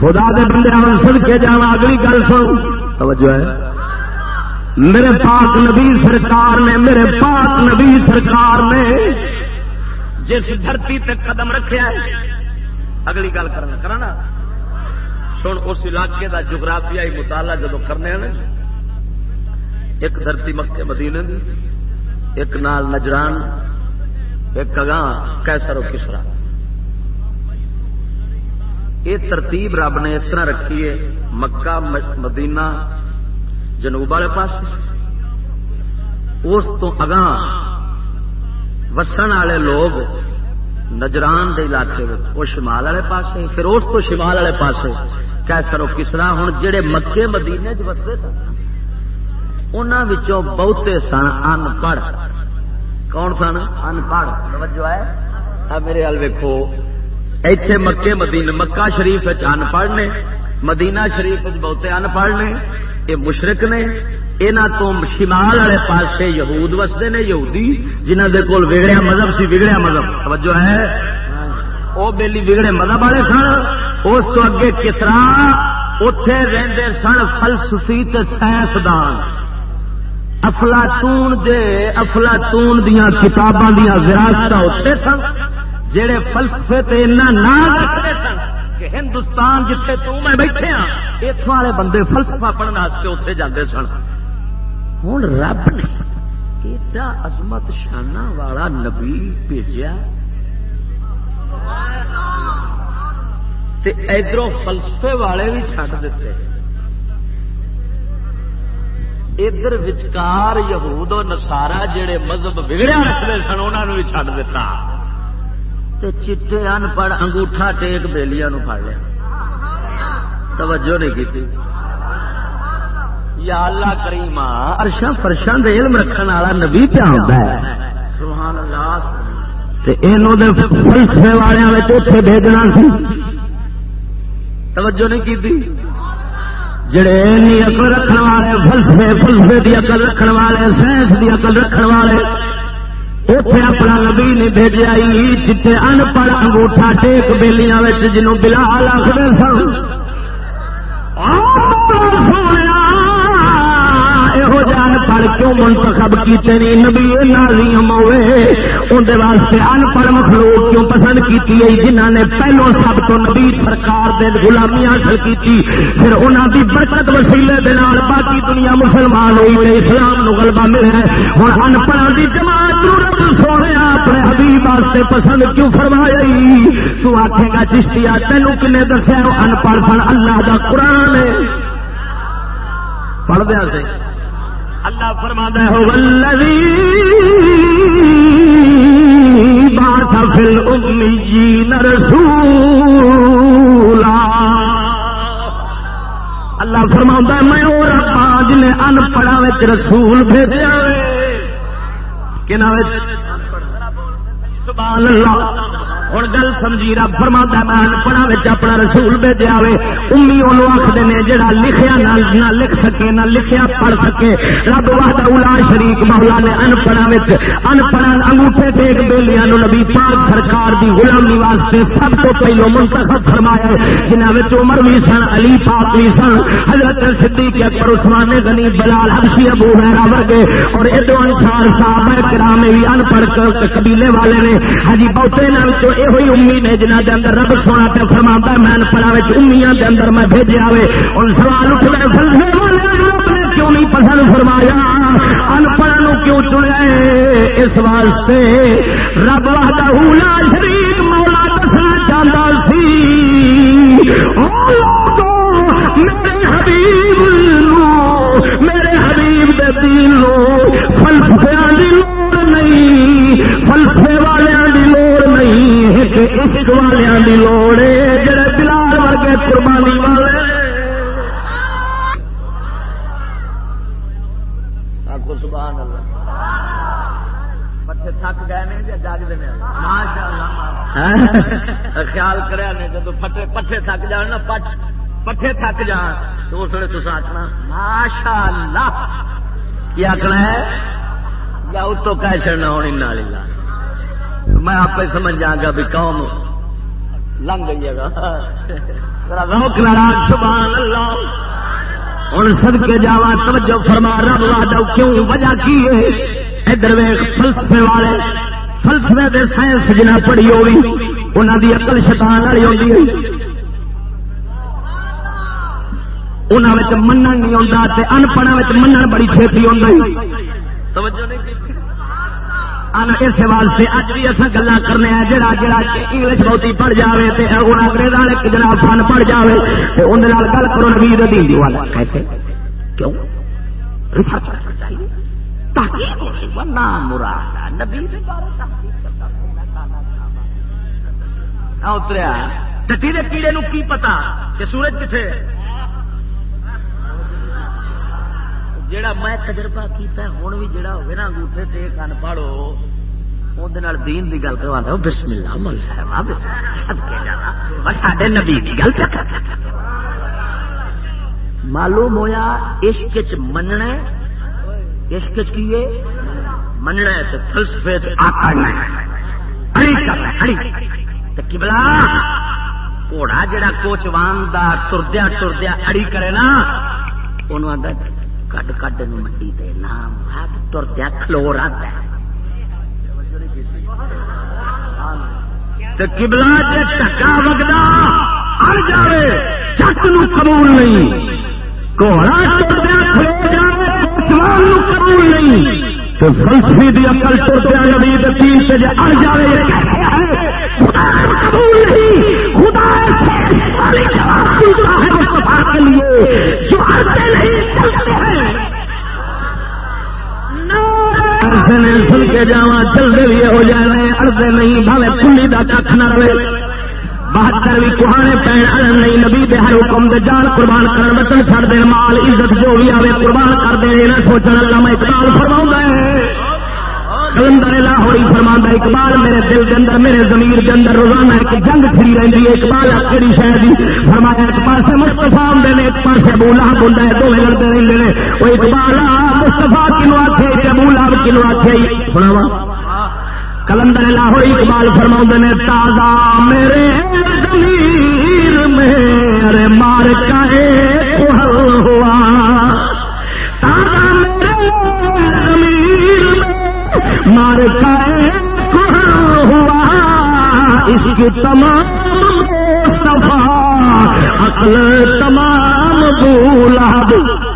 خدا دے بندے ہم سن کے جا اگلی گل سن۔ توجہ ہے۔ میرے پاک نبی سرکار نے، میرے پاک نبی سرکار نے جس دھرتی تے قدم رکھا ہے، اگلی گل کرنا کرنا۔ سن، اس علاقے دا جغرافیائی مطالعہ جدو کرنے ہیں ایک دھرتی مکے مدینے دی، ایک نال نجران، ایک کگاں، کیسر و کسرا۔ یہ ترتیب رب نے اس طرح رکھی ہے، مکہ، مدینہ، جنوب والے پاس اس تو اگاں وسن والے لوگ نجران دے علاقے وہ شمال والے پاس پھر اس تو شمال والے پاس کیسر کسرا ہوں جہے مکے مدینے چ وستے انہوں بہتے سن ان پڑھ کون سن؟ ان پڑھ توجہ ہے۔ میرے ہل ویکو ایتھے مکے، مدینہ، مکہ شریف ان پڑھ نے، مدینہ شریف بہتے ان پڑھ نے یہ مشرق نے یہاں تو شمال والے پاسے یہود وستے نے، یہودی جنہ دے کول وگڑیا مذہب سی، وگڑیا مذہب۔ توجہ ہے؟ وہ بیلی بگڑے مذہب والے سن، اس تو اگے کسرا اتے رہتے سن فلسفی سائنسدان۔ افلاطون دے، افلاطون دیا کتاباں دیا وراثت اتنے سن۔ جہے فلسفے تے نام رکھتے سن کہ ہندوستان جتنے تو میں بیٹھے ہاں اتوں والے بندے فلسفہ پڑھنے اتنے جاتے سن۔ ہوں رب نے ایڈا عظمت شانہ والا نبی بھیجا ادھر فلسفے والے بھی چڈ دیتے ادھر وچکار یہود و نسارا جڑے مذہب بگڑیا رکھتے سن انہوں نے بھی چڈ دیتا چٹے ان پڑھ انگوٹھا ٹیک بےلیا پڑ لیا۔ توجہ نہیں کی یا اللہ کریم ارشا فرشاں علم رکھنے والا نبی پیا ہے۔ سبحان اللہ فلسفے بھیجنا سی۔ توجہ نہیں کی جڑے اقل رکھنے والے فلسفے فلسفے کی اقل رکھنے والے سائنس کی اقل رکھنے والے اتنے اپنا نبی نے بھیجا جتنے ان پڑھ انگوٹھا ٹیک بےلیاں جنوب بلال آخر سن کیوں منتخب کیتے نہیں نبی نازیم ہوئے۔ اندر واسطے ان پڑھ مخلوق کیوں پسند کی جنہ نے پہلو سب تو نبی سرکار دے غلامی حاصل کی پھر انہوں دی برکت وسیلے دے نال باقی دنیا مسلمان ہوئی تے اسلام نو غلبہ ملے ہوں ان پڑھا دی جماعت رب سونے اپنے حبیب واسطے پسند کیوں فرمایا تو آخے گا چشتیا تینوں کنے دسیا ان پڑھ سن اللہ دا قرآن ہے۔ پڑھ دیا سے اللہ فرما ہو بات فل امی رسولا. اللہ فرما میں وہ ربا جن ان پڑھا رسول بھیجا کہ سبحان اللہ. ہوں گل سمجھی، رب فرما میں پڑھا اپنا رسول بھیجا امی وہ آخر نے، جڑا لکھیا نہ لکھ سکے، نہ لکھیا پڑھ سکے، رب واہد الا شریف مولا نے انپڑھا انپڑھا انگوٹھے ٹیک بیلیاں نبی پاک سرکار دی غلامی واسطے سب تو پہلو منتخب فرمایا جنہوں میں عمر بھی سن، علی پاک بھی سن، حضرت صدیق اکبر، عثمان غنی، بلال حبشی، ابو حیرا ورگے، اور ادو انسار صاحب کرام بھی ان پڑھ قبیلے والے نے ہجی بہتے نال تو یہ ہوئی امی نے جنہ کے اندر رب سونا پہ فرما میں پڑا امیا کے اندر میں بھیجا ہوئے اور سوال اٹھ گئے فلسفے والے نے کیوں نہیں پسند فرمایا ان انپڑھ کیوں چنے اس واسطے رب واہدہ شریف مولا دسنا چاہتا سی میرے حبیب میرے حبیب دے دین لو فلسفیا کی لوڑ نہیں فلسفے والوں کی لوڑ نہیں عشق کی لوڑ ہے جڑے بلال ورگے قربانی والے سبحان اللہ۔ پٹھے تھک گئے نے ماشاء اللہ خیال کریا نے جب پٹھے پٹھے تھک جان نا پٹ پٹھے تھک جان۔ تو اس وقت تصا آخنا ماشاء اللہ کیا آخنا ہے؟ یا اتو کہہ چڑنا ہونی نالی میں آپ سمجھ جا گا بھی قوم لنگ گئی گا سبحان اللہ ہوں سد کے جاوا توجہ فرما، رب وا کیوں؟ وجہ کی ہے؟ ادھر ویخ فلسفے والے، فلسفے دے سائنس جنہ پڑھی ہوئی انہوں دی عقل شیطان والی ہوتی انہوں من نہیں آتا انپڑھ من بڑی توجہ نہیں اس واسطے اج بھی اصل گلا کرنے جڑا جڑا انگلش بہتی پڑھ جائے تو انگریز والے جناب فن پڑھ جائے تو اندر گل کرو نبی دین دی۔ والا کیسے؟ کیوں؟ تحقیق اتریا۔ ٹٹی کے کیڑے کی پتا کہ سورج کتنے جڑا میں تجربہ کیتا ہے ہوں بھی جڑا ہوگی نا انگوٹھے تے کن پڑھو اندر دین دی گل کروا دو بسم اللہ مول صاحب سڈے نبی کی گل معلوم ہویا عشق چ مننا عشق چ کی مننا ہے فلسفے آکڑنا کبلا گھوڑا جڑا کوچوان دا ٹردیا ٹردیا اڑی کرے نا انہوں کڈ کڈ منڈی دے نام ٹردیا کھلو رہتا ہے کبلا چکا وگدا اڑ جائے چک نو قبول نہیں گھوڑا ٹردیا کھلو جائے قبول نہیں فلسفی دی عقل ٹردیا نبی تین سے جے اڑ جائے خدا قبول نہیں، خدا کے لیے۔ جو اڑتے نہیں چلتے ہیں۔ سن کے جا چلتے بھی ہو جانے اڑتے نہیں، بھاوے کلی کا کھ نہ رہے۔ بہتر بھی کہانے پین اڑن نہیں، نبی دے ہر حکم دے جان قربان کرن وطن چھڑ دین، مال عزت جو بھی آوے قربان کر دے نہ سوچن اللہ میں اقبال فرماؤں ہے۔ کلندر لاہوری فرما اقبال میرے دل کے اندر، میرے زمیر کے اندر روزانہ ایک جنگ پھری رہی ہے۔ اقبال کہڑی شہر کی فرمایا ایک پاس مستفا ہوں نے ایک پاس ابو لہب ہوں دونوں لڑتے رہتے ہیں وہ اقبال مستفا کنو آخے اچھا ابو لہب کنو آخے سنا کلندر لاہوری اقبال فرما نے، تازہ میرے زمیر میں، ارے مار کا ہوا۔ تازہ میرے زمیر میں، مار کا ہوا۔ اس کی تمام صفا، عقل تمام بولا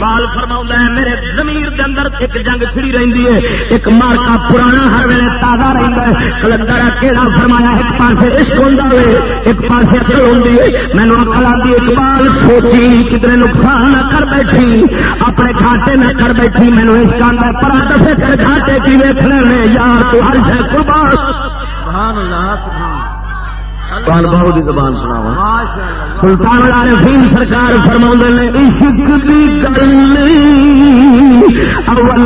بال فرما ہے، میرے زمیر کے اندر ایک جنگ چھڑی رہی ہے، ایک مارکا پرانا ہر ویلے تازہ رہتا ہے۔ کلندر کہڑا فرمایا، ایک پاس عشق ہوں ایک پاس اکل ہوں مینو اکل آتی اقبال، سوچی کتنے نقصان نہ کر بیٹھی، اپنے کھاتے نہ کر بیٹھی۔ مینو اس کا اندر پر دفے کر کھاتے کی ویکنے میں یار تو ہر شہ قربان۔ سبحان اللہ، سبحان سلطان بہو کی زبان سنا سلطان العارفین سرکار فرما نے عشق کی گل اول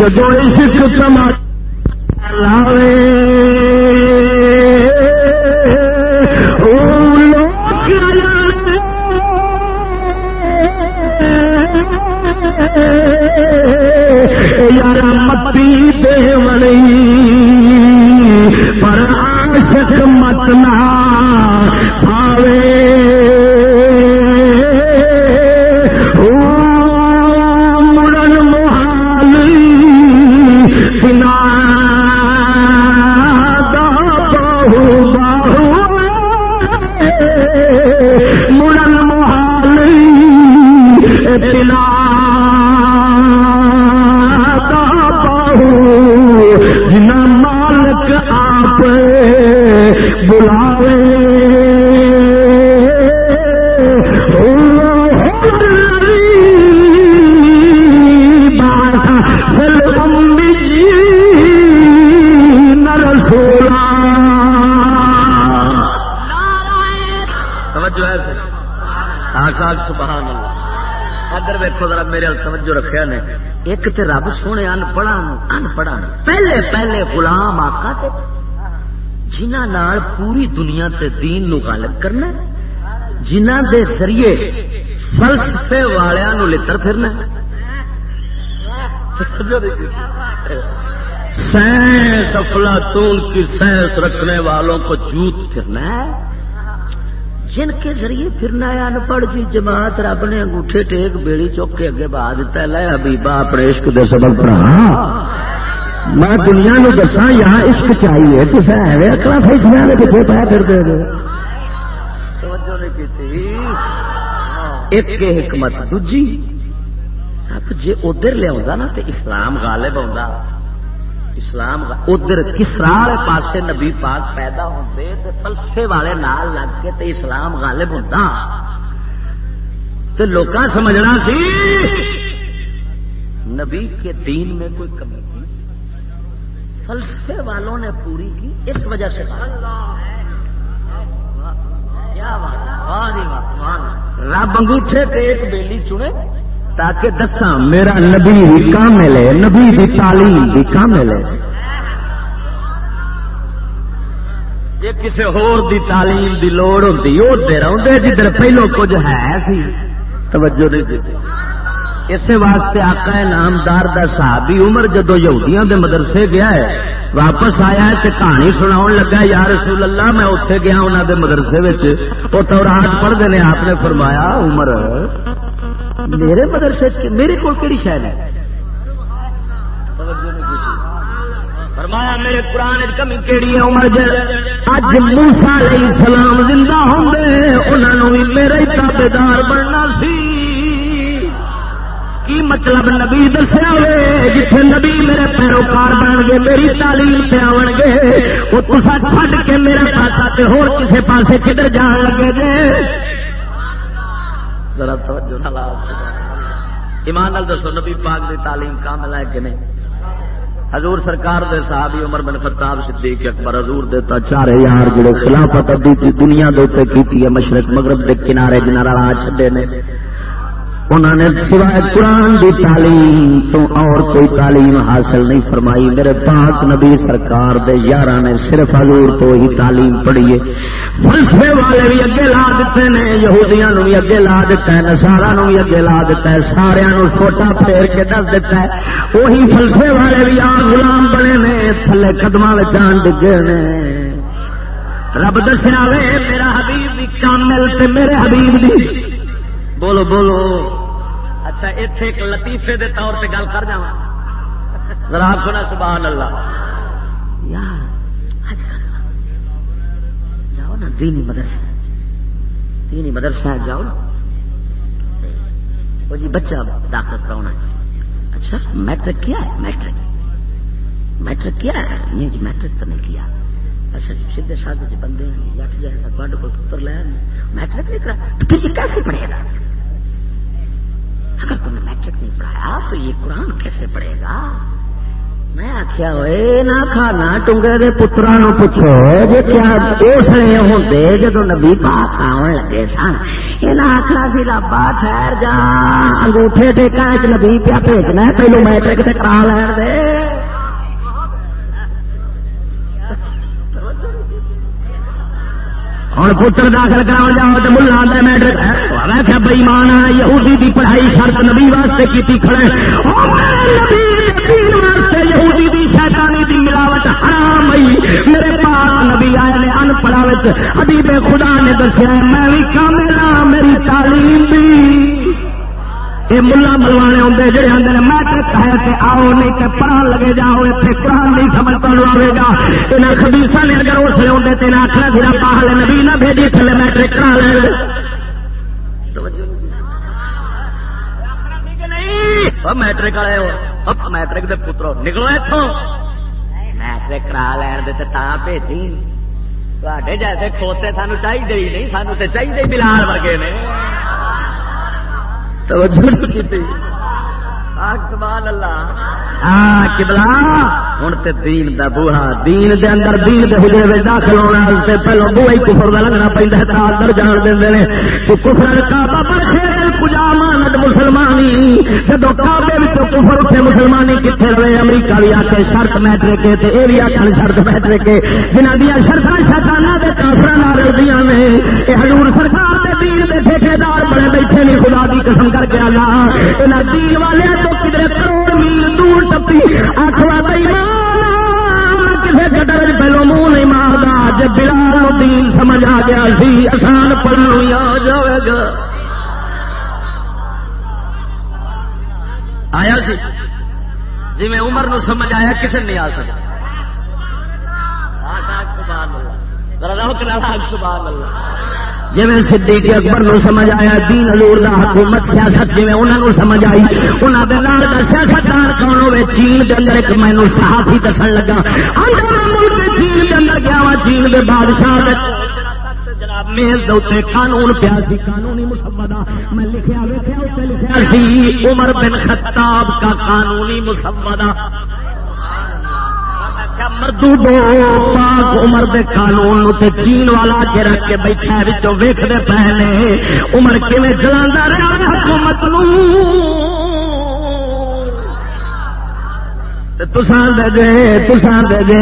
جدو عشق سما لاوے یار متی دے منی پر عاشق مت نہ آکاش سبحان اللہ۔ ادھر ویکو ذرا میرے توجہ رکھیا نے۔ ایک تے رب سونے ان پڑھا ان پڑھا پہلے پہلے غلام آقا تے جنہ نال پوری دنیا تے دین نو غالب کرنا جنہ دے ذریعے فلسفے والیاں نو لتر پھرنا سائنس افلاطون کی سائنس رکھنے والوں کو جوت پھرنا ہے۔ جن کے ذریعے پھرنا ہے ان پڑھ کی جی جماعت، رب نے انگوٹھے ٹیک بیڑی چوک کے اگے بہا دیتا ہے، لے حبیبا، اپنے عشق دے سبب پڑھا میں دنیا نو دسا یہاں عشق چاہیے، کسے ہے اکلا فیصلے نے پیچھے پایا پھر دے دے توجہ نہیں کیتی۔ ایک حکمت، دوجی اب جی ادھر لیا نا تو اسلام غالب آ اسلام ادھر کسرا والے پاسے نبی پاک پیدا ہوتے تو فلسفے والے نال لگ کے تے اسلام غالب ہوتا تو لوگ سمجھنا سی، نبی کے دین میں کوئی کمی تھی فلسفے والوں نے پوری کی اس وجہ سے۔ جی جی۔ رب انگوٹھے پہ ایک بیلی چنے۔ تاکہ دساں میرا نبی بھی کامل ہے، نبی دی تعلیم بھی کامل ہے۔ جی کسی ہور دی تعلیم دی لوڑ ہوتی ادھر آدھے جدھر پہلو کچھ ہے سی۔ توجہ نہیں دیتی اسی واسطے آقا نامدار دا صحابی عمر جدو یہودیاں دے مدرسے گیا ہے، واپس آیا ہے تے کہانی سناؤ لگا یا رسول اللہ، میں اتنے گیا انہوں دے مدرسے وہ تورات پڑھتے ہیں آپ نے فرمایا، عمر میرے مدرسے میرے کو کہڑی شاید ہے؟ فرمایا، میرے قرآن کمی کہڑی ہے عمر جی؟ اج موسا علیہ السلام زندہ ہوں گے انہوں بھی میرا ہی تابے دار بننا سی۔ کی مطلب نبی دسیا جتنے نبی میرے پیروکار بن گئے، میری تعلیم پہ آن گے، وہ تصا چڈ کے میرا پاسا ہو کسی پاسے کدھر جان لگے گے؟ ذرا توجہ نہ ایمان نال دسو، نبی پاک دی تعلیم کامل ہے کہ نہیں؟ حضور سرکار دے صحابی عمر بن خطاب، صدیق اکبر، حضور دے تا چارے یار جڑے خلافت ادی دنیا دے تے کیتی ہے، مشرق مغرب دے کنارے جنہاں راہ چھڈے نے۔ انہوں نے سوائے قرآن کی تعلیم تو اور کوئی تعلیم حاصل نہیں فرمائی۔ میرے پاک نبی سرکار دے یار نے صرف حضور تو ہی تعلیم پڑھی ہے۔ فلسفے والے بھی اگے لا دیتے ہیں، یہودیاں بھی اگے لا دیتا ہے نسارا بھی اگے لا دیتا ہے سارا چھوٹا پھیر کے دس دیتا ہے۔ وہی فلسفے والے بھی آ غلام بنے نے، تھلے قدم جان ڈگے نے۔ رب دسیا میرا حبیب بھی کامل میرے حبیب دی بولو بولو۔ اچھا اتنے ایک لطیفے دے طور پہ گل کر جا ذرا سنا سبحان اللہ۔ یار جاؤ نا دینی مدرسہ۔ دینی مدرسہ جاؤ نا۔ وہ جی بچہ داخل کراؤنا ہے۔ اچھا میٹرک کیا ہے؟ میٹرک۔ میٹرک کیا ہے؟ نہیں جی میٹرک تو نہیں کیا۔ اچھا جی سیدھے سادے جی بندے ہیں۔ جی، جٹ جائے گا کو پتر لے میٹرک نہیں کرا تو کسی کیسے پڑھے گا؟ اگر تم نے میٹرک نہیں پڑھایا تو یہ قرآن کیسے پڑھے گا؟ میں آخیا ہوئے، نہ کھانا ٹونگے دے پترا نو پوچھو جی کیا اس نے ہوتے جدو نبی پاس آن لگے سن؟ یہ آخنا سی رابا ٹھہر جا انگوٹھے ٹیکا چ نبی پیا بھیجنا پہلو میٹرک کرا لین دے۔ ہوں پتر داخل کرا جاؤ تو ملا آتا میٹرک میں بئی مان یہودی دی پڑھائی شرط نبی واسطے کی کھڑے۔ یہودی دی شیطانی دی ملاوٹ حرام آئی میرے پاس نبی آئے نے ان پڑھا حبیب خدا نے دسیا میں بھی کام ہاں، میری تعلیم بھی۔ یہ ملا ملوانے آتے جڑے آدھے میٹرک ہے کہ آؤ، نہیں تو پڑھا لگے جاؤ اتنے قرآن نہیں سمجھ پڑ آئے گا۔ یہاں خبیسا نے اگر اس لیے آدھے تین آخر پھر پاہل نبی نہ بھیجی، تھلے میٹرک کرا لے۔ میٹرک والے میٹرک کے پترو، نکلو اتوں میٹرک کرا لین دے تا بھیجی۔ تے جیسے کھوتے سانو چاہیے ہی نہیں، سانو تو چاہیے بلال ورگے نے۔ توجہ نہیں کی سبحان اللہ. ہاں کبلا ہوں تے دین دا بوہا، دین دے اندر دین دے حجرے میں داخل ہونا سے پہلو بوہا ہی کفر دا لگنا پیندا ہے تا اندر جان دے نے۔ تو کفر کا بابا خیر کجا مانت مسلمانی۔ جدو کعبے وچ کفر تے مسلمانی کتے رہے امریکہ بھی آکے شرط میٹرک تے اے بھی آکھن شرط میٹرک جنہاں دی شرطاں شیطاناں دے کافراں نال رلدیاں نے، اے حضور سرکار دے دین دے ٹھیکیدار بڑے بیٹھے نے، خدا دی قسم کر کے اللہ، انہاں دین والے تو کدھر کروڑ میل دور ٹپی آخوا کسی گٹر پہلو منہ نہیں مارتا جب بلال دین سمجھ آ گیا سی آسان پڑھنا آ جائے گا۔ آیا سی؟ جی میں عمر نو سمجھ آیا کسی نہیں آ سکتا۔ سبحان اللہ۔ جی صدیق اکبر نو سمجھ آیا، دین الور دا حکومت سیاست جی انہوں سمجھ آئی انہوں نے نال کا سیاستدان کون ہوئے چین کے اندر ایک مینو صحافی دسن لگا۔ چین کے اندر گیا وا، چین کے بادشاہ میز دے قانون پیا سی، قانونی مسمدہ میں لکھیا ویکھیا لکھیا سی، عمر بن خطاب کا قانونی مسمدہ مردو پاک عمر دے قانون نو تے چین والا کے رکھ کے بیٹھا وچوں ویکھدے پہلے عمر کیویں چلاندا رہا حکومت نو؟ تسان دے گے تسان دے گے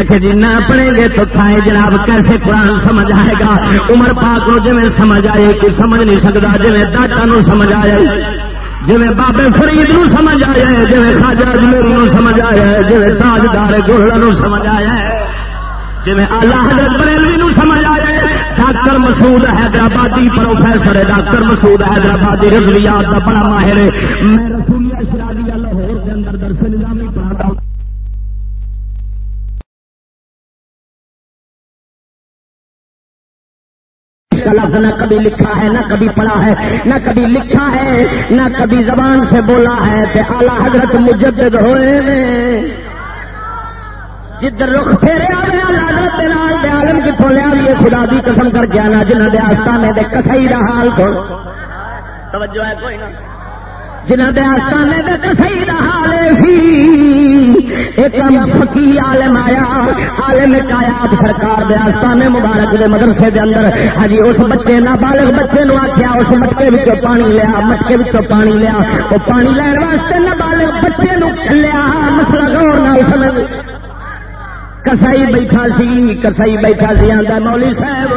اچھا جی نہ پڑھیں گے تو کھائے جناب، کیسے قرآن سمجھ آئے گا؟ عمر پاک کو جی سمجھ آئے کہ سمجھ نہیں سکتا جی داٹا نو سمجھ آئے جی بابے فرید نو سمجھ آیا ہے جی خاجا اجمیری نو سمجھ آیا ہے جی تاجدار گولہ نو سمجھ آیا ہے جی اللہ حضرت بریلوی نو سمجھ آیا ہے۔ ڈاکٹر مسعود حیدرآبادی پروفیسر ہے، ڈاکٹر مسعود حیدرآبادی رضویات کا بڑا ماہر ہے۔ میں رسولیہ شرادی لاہور کے اندر درس نظامی پڑھاتا ہوں۔ اس کا لفظ نہ کبھی لکھا ہے، نہ کبھی پڑھا ہے، نہ کبھی لکھا ہے، نہ کبھی زبان سے بولا ہے کہ اعلی حضرت مجدد ہوئے میں۔ جدھر رخ پھیرے عالم کتوں لیا خدا دی قسم کر کے آنا جنہ دے آستانے دے کسائی دا حال کو توجہ ہے کوئی نہ؟ جنہ دے آستانے دے کسائی دا حال ایک فقیر عالم آیا عالم آیا سرکار دے آستانے مبارک دے مدرسے دے اندر ہجی اس بچے نابالغ بچے نو آخیا اس مٹکے وچوں پانی لیا، مٹکے وچوں پانی لیا، وہ پانی لین واسطے نابالغ بچے نو لیا مسئلہ غور نال سمجھ۔ کسائی بیٹھا سی، کسائی بیٹھا سی آدھا مولی صاحب۔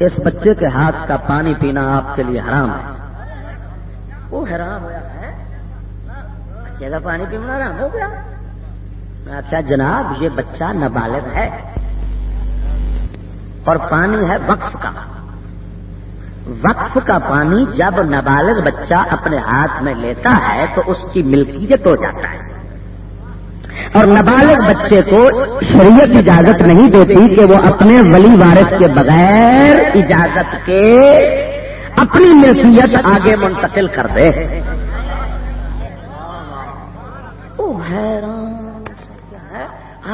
اس بچے کے ہاتھ کا پانی پینا آپ کے لیے حرام ہے۔ وہ حرام ہوا بچے کا پانی پینا حرام ہو گیا۔ میں اچھا جناب، یہ بچہ نابالغ ہے۔ اور پانی ہے وقف کا۔ وقف کا پانی جب نابالغ بچہ اپنے ہاتھ میں لیتا ہے، تو اس کی ملکیت ہو جاتا ہے۔ اور نابالغ بچے کو شریعت اجازت نہیں دیتی کہ وہ اپنے ولی وارث کے بغیر اجازت کے اپنی ملکیت آگے منتقل کر دے۔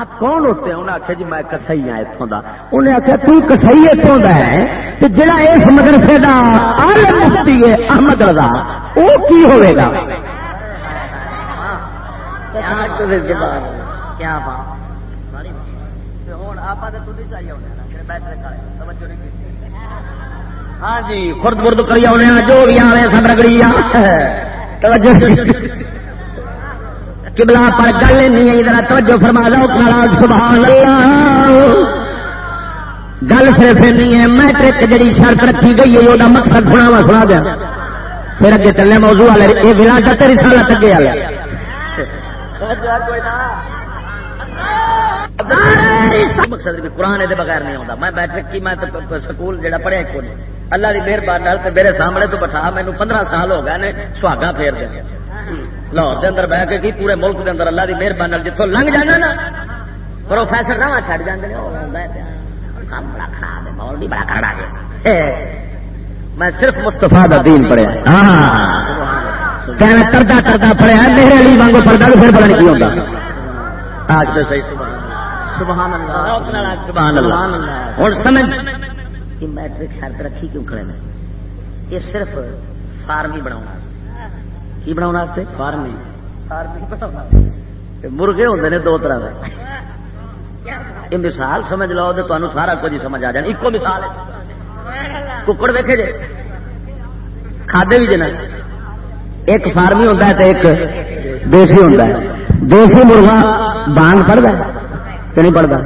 آپ کون ہوتے ہیں؟ انہیں آخیا جی میں کسائی ہوں اتوں کا انہیں آخیا تھی کسائی اتوں کا ہے تو جڑا اس مدرسے کا عالم مفتی ہے احمد رضا وہ کی ہوئے گا؟ کیا ہاں جی خرد برد کری آنے جو بھی آنے سب رگڑی کبلا پر گل نہیں ہے ذرا توجہ فرما لو ناراض، سبحان اللہ۔ گل صرف نہیں ہے، میٹرک جڑی شرط رکھی گئی ہے وہ مقصد سنا وا سنا دیا۔ پھر اگے چلے موضوع والے یہ ولادت رسالت اگے والے۔ مقصد قرآن یہ بغیر نہیں آتا میں میٹرک کی میں سکول جہاں پڑھیا کو نہیں اللہ کی مہربانی میرے سامنے تو بٹھا مینو پندرہ سال ہو گئے سہاگا پھیر دے لاہور کے اندر بہ کے پورے ملک کے اندر اللہ کی مہربانی جتوں لنگ جانا نا، پروفیسر نہ چڑھ جاتے بڑا خراب ہے ماحول بھی بڑا خراب ہے میں صرف مستفا دین پڑھیا۔ ہاں۔ کردا کردا پڑھیا، میرے علی وانگو پڑھتا تو پھر پتا نہیں کی ہوتا آج تو صحیح، سبحان اللہ۔ سبحان اللہ۔ اور سمجھ۔ یہ میٹرک شرط رکھی کیوں کھڑے میں یہ صرف فارمی بناؤ کی بنا فارمی مرغے ہوتے ہیں دو طرح کے یہ مثال سمجھ لو تو تمہیں سارا کچھ سمجھ آ جائے ایک مثال ککڑ دیکھے جی کھادے بھی جنا ایک فارمی ہوتا ہے تو ایک دیسی ہوتا ہے۔ دیسی مرغا بانگ پڑتا ہے کہ نہیں پڑتا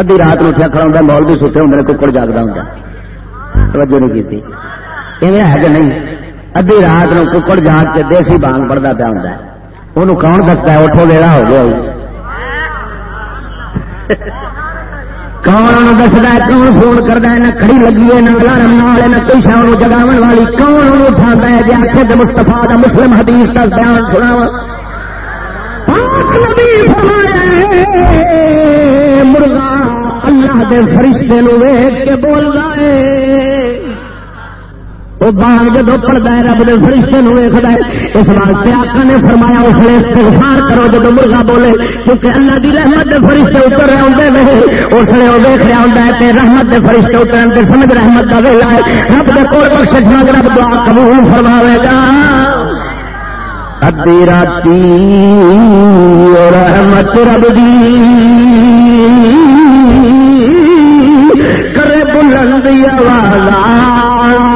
ادی رات میں اٹھا کھڑا ہوتا مول بھی ستے ہوں ککڑ جاگتا ہوں توجہ نہیں کی ہے کہ نہیں؟ ادی رات میں ککڑ جاگ کے دیسی بانگ پڑتا پیا ہوں وہ کون دستا ہے اٹھو ویلا ہو گیا کون دستا ہے کون فون کرتا ہے، نہ کڑی لگی ہے، نہ الارم نال نہ کوئی شاہ جگاو والی۔ کون اٹھا ہے جی آخر کے مستفا کا مسلم حدیث کا بیان سنا مرغا اللہ دے فرشتے نو ویگ کے بول رہا ہے۔ وہ باغ جدو پڑتا ہے، رب دے فرشتے نو ویکد ہے۔ اس واسطے آقا نے فرمایا، اس لیے استغفار کرو جب مرغا بولے۔ کیونکہ اللہ دی رحمت دے فرشتے اتر رہے ہوتے ہیں اس لیے وہ دیکھ رہا ہوتا ہے کہ رحمت دے فرشتے اتر کے سمجھ رحمت کا ویلا ہے۔ رب دے کول بخش مانگ رب دعا قبول فرماوے گا۔ ادی راتی رحمت رب دی۔ کرے بلند آواز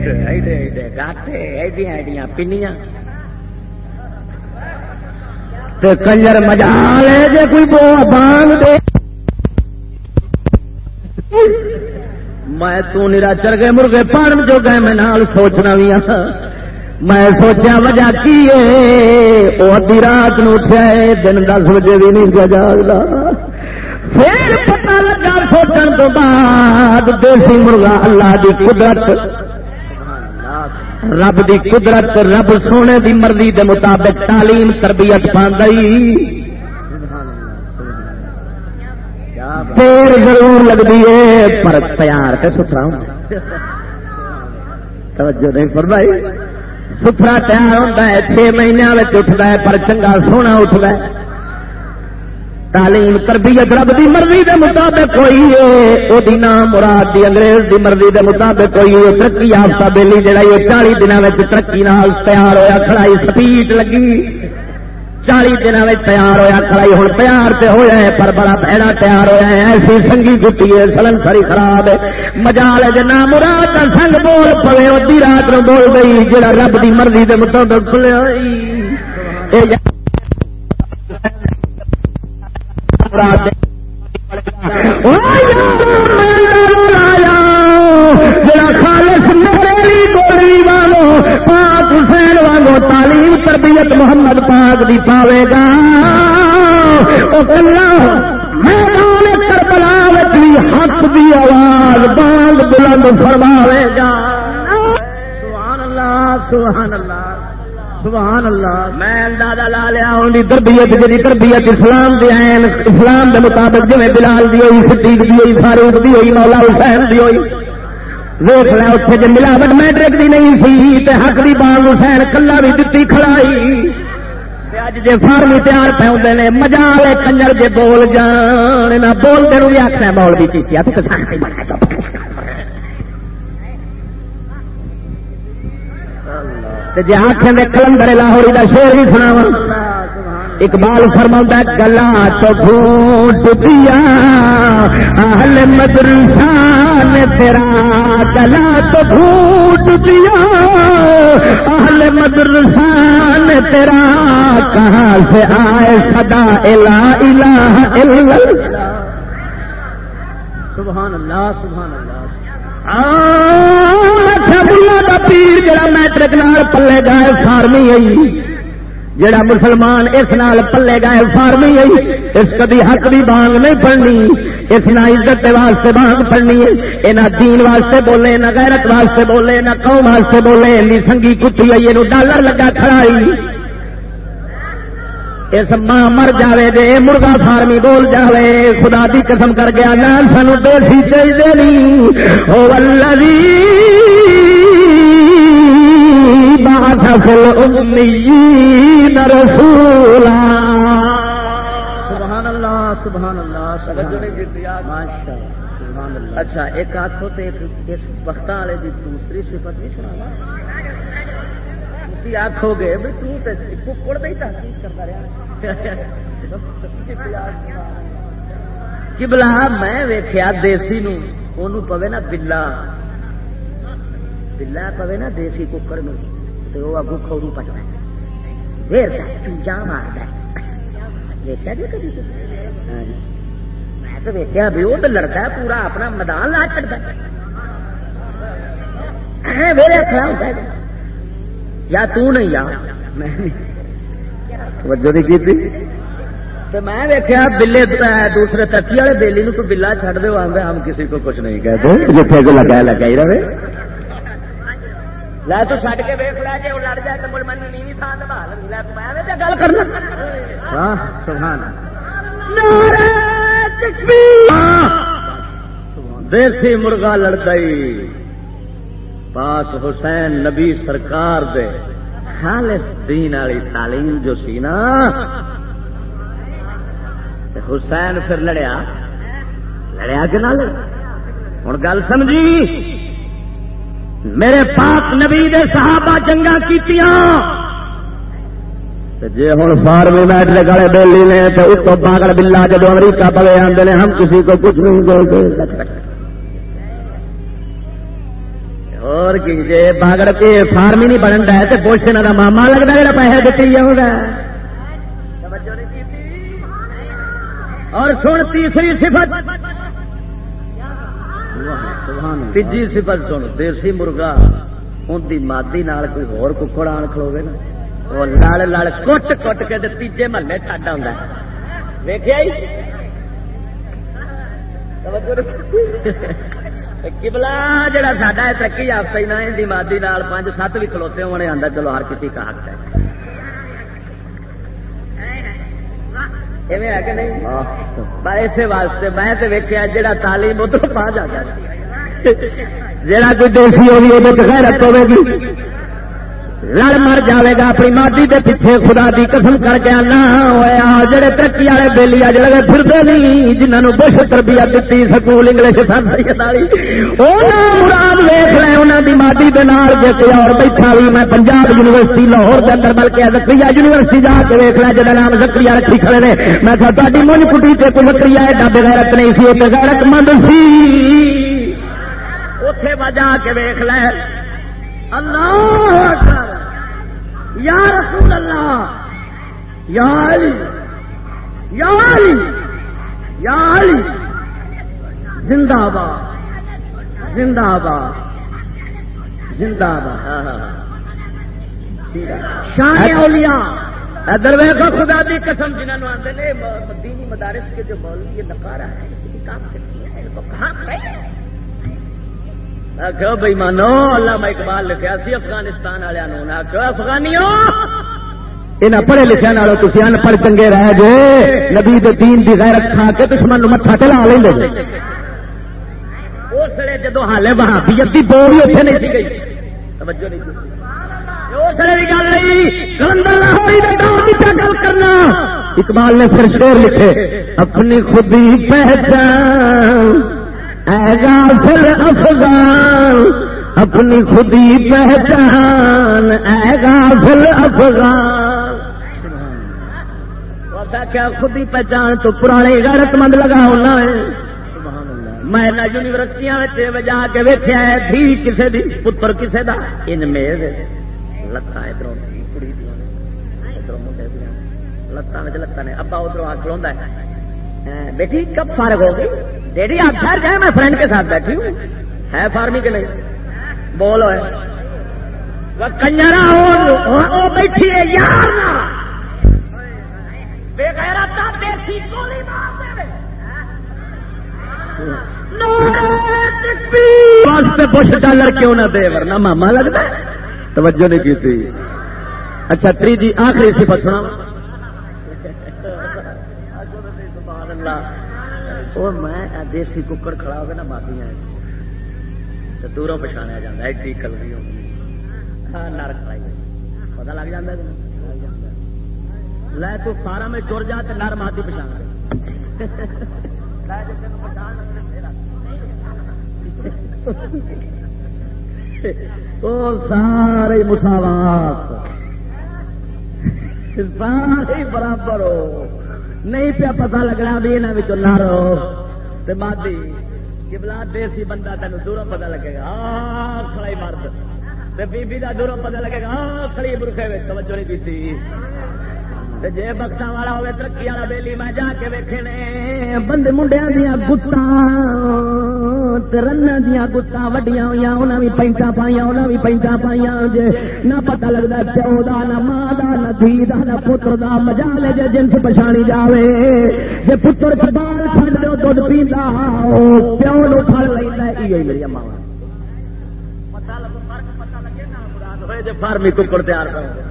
ایڈے ایڈے ایڈے گاٹے ایڈیاں ایڈیاں پنیاں کنجر مجا لے جے کوئی بو بانگ دے میں تو نرا چر گئے مرغے پڑھ جو گئے میں نال سوچنا بھی ہاں میں سوچا وجہ کی ہے وہ ادی رات نو اٹھا ہے دن دس بجے بھی نہیں جاگتا پھر پتا لگا سوچن تو بعد دیسی مرغا اللہ دی قدرت رب دی قدرت، رب سونے دی مرضی دے مطابق تعلیم، تربیت پاندئی دیر ضرور لگتی ہے، پر تیار کے ستھرا توجہ نہیں پر بھائی ستھرا تیار ہوتا ہے، چھ مہینوں میں اٹھتا ہے، پر چنگا سونا اٹھتا ہے۔ تعلیم تربیت رب دی مرضی دے مطابق کوئی ہے۔ وہ نام مراد دی انگریز دی مرضی دے مطابق کوئی ہے۔ ترقی یافتہ بیلی جڑا یہ چالی دنوں میں ترقی نال تیار ہویا کھڑائی سپیٹ لگی۔ چالی دن تیار ہوا کھڑائی ہوں تیار سے ہوا ہے، پر بڑا بہڑا تیار ہوا ہے۔ ایسی سنگی جتی ہے سلن ساری خراب ہے۔ مجال ہے جنا مراد سنگ بول پوے۔ ادی رات نو بول گئی، جڑا رب دی مرضی دے مطابق کھلے خالص میرے گولی والو پاک حسین وانگو تعلیم تربیت محمد پاک دی پاوے گا میدان کربلا بھی حق دی آواز بانگ بلند فرماوے گا سبحان اللہ سبحان اللہ۔ سبحان اللہ. میں اندازہ لا لیا ان کی تربیت جی تربیت اسلام دی این اسلام دے مطابق جی بلال دی ہوئی، صدیق دی ہوئی، فاروق دی ہوئی، مولا حسین دی ہوئی۔ ویخ لیا اتنے جی ملاوٹ میٹرک دی نہیں سی، تے حق دی بانگ حسین کلا بھی دتی کھڑائی۔ اج جی فارمی تیار پہ ہوتے ہیں مزا والے کنجر جے بول جان، نہ بولتے بھی آخر بول بھی چیتی جی آخر میں کلندر لاہوری کا شیر بھی سنا اقبال فرما گلا تو گھوٹ دیا اہل مدرسان تیرا گلا تو گھوٹ دیا اہل مدرسان تیرا کہاں سے آئے سدا الہ الہ الا سبحان اللہ سبحان اللہ۔ پیر جڑا میٹرک نال پلے گائے فارمی آئی جڑا مسلمان اس نال پلے گائے فارمی آئی اس کدی حق دی بانگ نہیں پڑنی، اس نہ عزت واسطے بانگ پڑنی ہے، یہ دین واسطے بولے، نہ غیرت واسطے بولے، نہ قوم واسطے بولے نی سنگھی کتی آئی یہ ڈالر لگا کھڑائی۔ اس ماں مر جاوے دے مرغا فارمی بول جاوے خدا دی قسم کر گیا نہ سانو دیسی چاہیے نہیں او الذی بعث فی الامیین رسولا۔ سبحان اللہ سبحان اللہ اچھا ایک آخو تو اس وقت والے دی دوسری صفت نہیں سنا تھی آخو گے بھی تکڑ دے تحقیق کرتا رہا کبلا میں ویخیا دیسی نو پوے نا بلا بلا پوے نا دیسی ککڑ نو تو وہ اگو کھوڑو پٹنا ویر چونجا مارتا دیکھا جی کبھی میں تو ویکیا بھی وہ تو لڑتا پورا اپنا میدان لا چڑتا میرے کھڑا ہے یا تو نہیں یا؟ میں توجہ نہیں کی میں دیکھا بلے دوسرے تکی والے بیلی نو تو بلا چڑ دو آدھا ہم کسی کو کچھ نہیں کہتے جتنے کو لگا لگا ہی رہے۔ لا تو چڈ کے جی لڑ جائے تو مل من نیوی تھان سنبھال لیا میں گل کرنا۔ ہاں سبحان دیسی مرغا لڑکائی پاس حسین نبی سرکار دے خالص دین والی تعلیم جو سی نا حسین پھر لڑیا۔ لڑیا کہ نہ ہوں گل سمجھی؟ میرے پاک نبی دے صحابہ جنگا کیتیاں۔ جی ہوں فارمی میٹ لگا بیلی نے تو اس کو پاگل بلا جب امریکہ پلے آتے ہیں ہم کسی کو کچھ نہیں بولتے۔ اور کی پاگل کے فارمی نہیں بنتا ہے تو کا ماما لگتا پیسے دیتے آؤں اور سن تیسری صفت تیجی صفت سن دیسی مرغا ان کی مادی نال کوئی ہور ککڑ آن کھلوے نا وہ لڑ لڑ کٹ کٹ کے تیجے محلے چڈ آ ویخیا کبلا جڑا سا ترقی یافتہ ہی نہ ان مادی نال پانچ سات بھی کھلوتے ہونے آتا چلو ہر کسی کا حق ہے اسی واسطے میں تو ویکیا جا تعلیم ادھر پا جاتا جا کوئی دیسی ہوگی وہ غیرت ہوے گی لڑ مر جائے گا، اپنی مادی کے پیچھے خدا دی قسم کر کے آنا۔ ہوا جڑے ترقی والے بےلی اج لگے پھرتے نہیں جنہوں بش تربیت دیتی سکول انگلش مراد ویخ لے انہوں کی مادی کے نال جی کوئی اور بیٹھا بھی میں پنجاب یونیورسٹی، لاہور کے اندر، بلکہ زکری یونیورسٹی جا کے ویخ لیا جا نام زکری رکھی کھڑے نے۔ میں تاری منج کٹی سے کوئی وکری ہے ڈبے غیرت نہیں سی ایک غیرت مند سی۔ اتے وجہ کے ویخ لے۔ اللہ اکبر۔ یا رسول اللہ یا علی یا علی یا علی زندہ باد زندہ باد زندہ باد شاہ اولیاء۔ ادھر ویسا خدا دی قسم جنہوں آتے ہیں دینی مدارس کے جو مولوی یہ نکارا ہے کام کرتی ہے ان کو کہاں آخو بھائی مانو اللہ اقبال لکھا سی افغانستان والوں آخو افغانیوں یہاں پڑھے لکھے تھی ان پڑھ چنگے رہ جے نبی دین کی غیرت کھا کے دشمن متھا چلا لیں گے اس جدو ہالے بھی اتنے نہیں سی گئی۔ توجہ نہیں اقبال نے پھر شیر لکھے اپنی خودی پہچان غافل افغان، اپنی خودی پہچان اے غافل افغان۔ کیا خودی پہچان تو پرانے غیرت مند لگا ہونا ہے۔ میں نہ یونیورسٹیاں جا کے ویٹیا ہے، دھی کسی دی، پتر کسی دا۔ ان میز لتان ادھر کڑی ادھر منڈے لتان لتان نے، ابا ادھر آ کھلوا ہے۔ بیٹی کب فارغ ہوگی؟ ڈیڈی آپ گھر جائے میں فرینڈ کے ساتھ بیٹھی ہوں۔ ہے فارمی کے نہیں؟ بولو ہے۔ کنجرا بیٹھی ہے یار! بش ڈالر کیوں نہ دے۔ ورنہ ماما لگتا ہے۔ توجہ نہیں کی تھی۔ اچھا تری جی آخری سی پسنا میں دیسی ککڑ کھڑا ہوگا نا مافی تو دوروں پچھاڑیا جا رہا ایڈی کلوی ہوگی ہاں نر کھڑائی پتا لگ جا لے تو سارا میں چور جا تو نر ماتی پچھاڑ تو سارے مساوات۔ سارے برابر ہو۔ نہیں پیا پتا لگنا بھی یہاں نہ رہو مادی کبلا دیسی بندہ تین دوروں پتا لگے گا۔ کھڑائی مرد بی بی کا دوروں پتا لگے گا۔ کھڑی برخے توجہ نہیں کی جی بخشا والا ہوے ترقی والا بیلی میں جا کے ویکھے نے بندے منڈیا دیا گتا رن دیا گتا وڈیا ہوئی انہیں بھی پینٹا پائیا انہیں بھی پینٹا پائیا جی نہ پتا لگتا پیو کا نہ ماں کا نہ دھی کا نہ پتر کا مزا لے جی جنس پچھاڑی جائے جی پتر بال چڈ دو دھد پیتا پیو نو پڑ لینا یہ میری ماں فرق لگے نا مراد ہوئے فارمی ککڑ تیار کرو۔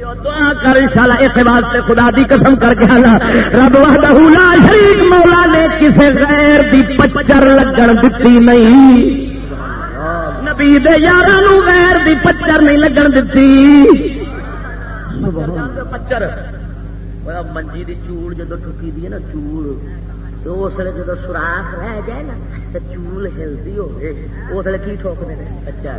دعا کر انشاءاللہ اس واسطے خدا دی قسم کر کے آنا۔ رب وحدہ لا شریک مولا نے کسے غیر دی پچر لگن دتی نہیں۔ نبی دے یاراں نو غیر دی پچر نہیں لگن دتی۔ پچر منجی دی چوڑ جدو ٹھکی دی ہے نا چوڑ تو اس لیے جدو سوراخ رہ جائے نا تو چول ہلتی ہوگی اس لیے کی ٹھوکنے پچر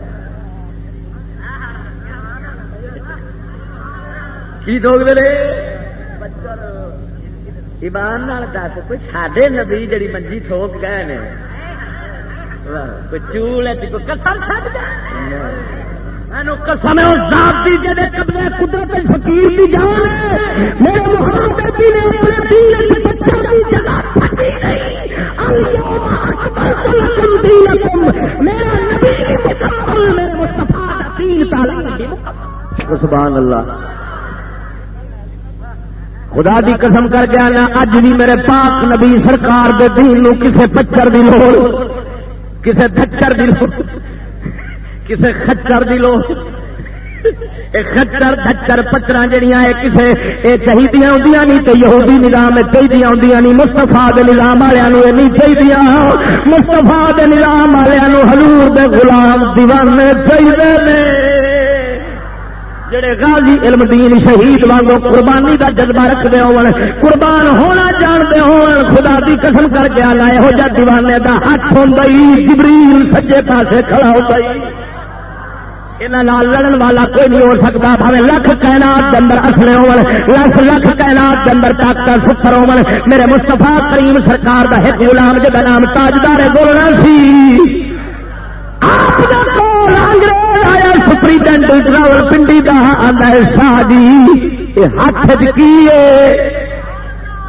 کی ٹوک دے ایمان دس کوئی سڈے نبی جڑی منجی ٹھوک گئے نے کوئی چول ہے کوئی کسر قسم قدرت فقیر جان میرے نے اپنے دین کے بچوں کی جگہ میرا نبی مکمل میرے مصطفیٰ دین تعلیم سبحان اللہ خدا دی قسم کر کے آنا، اج بھی میرے پاک نبی سرکار دے دین نو کسے پچر دی لوڑ، کسے دچر دی لوڑ، کسے خچر دی لوڑ۔ خچر دچر پچرا جہیا کسے یہ چاہیے ہوں نہیں تو یہودی نظام چاہیے ہوں نہیں مستفا نظام والوں نہیں چاہیے مستفا نظام والوں ہلور دے غلام دیوانے چاہیے جڑے غازی علم دین شہید وانگو قربانی دا جذبہ رکھتے ہو قربان ہونا جانتے ہو خدا دی قسم کر کے آنا یہو جا دیوانے دا ہاتھ ہوں جبریل سجے پاسے کھڑا ہو گئی لڑن والا کوئی نہیں ہو سکتا بھاوے لکھ کائنات اندر اصلے ہو لکھ لکھ کائنات اندر طاقت ستر ہو میرے مستفا کریم سرکار کا ایک غلام جا نام تاجدار بولنا سی۔ آپ انگریز آیا سپرینٹینڈنٹ راول پنڈی کا آدھا شاہ جی ہاتھ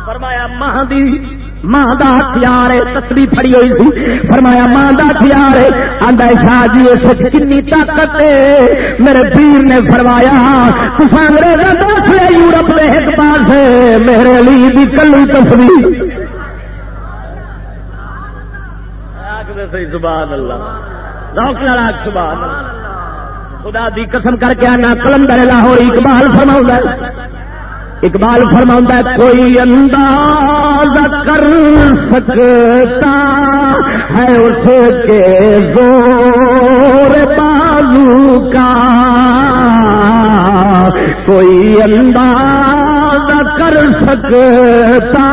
فرمایا ماں دی ماں کا ہتھیار ہے تسلی پڑی ہوئی تھی فرمایا ماں کا ہتھیار ہے آدھا شاہ جی اس کنی طاقت ہے میرے پیر نے فرمایا تصا انگریزوں دس لیا یورپ کے ایک پاس میرے علی دی کلو تصویر زبان اللہ خدا دی قسم کر کے آنا، کلندر لاہور اقبال فرما اقبال فرما کوئی انداز کر سکتا ہے اس کے زور بازو کا۔ کوئی انداز کر سکتا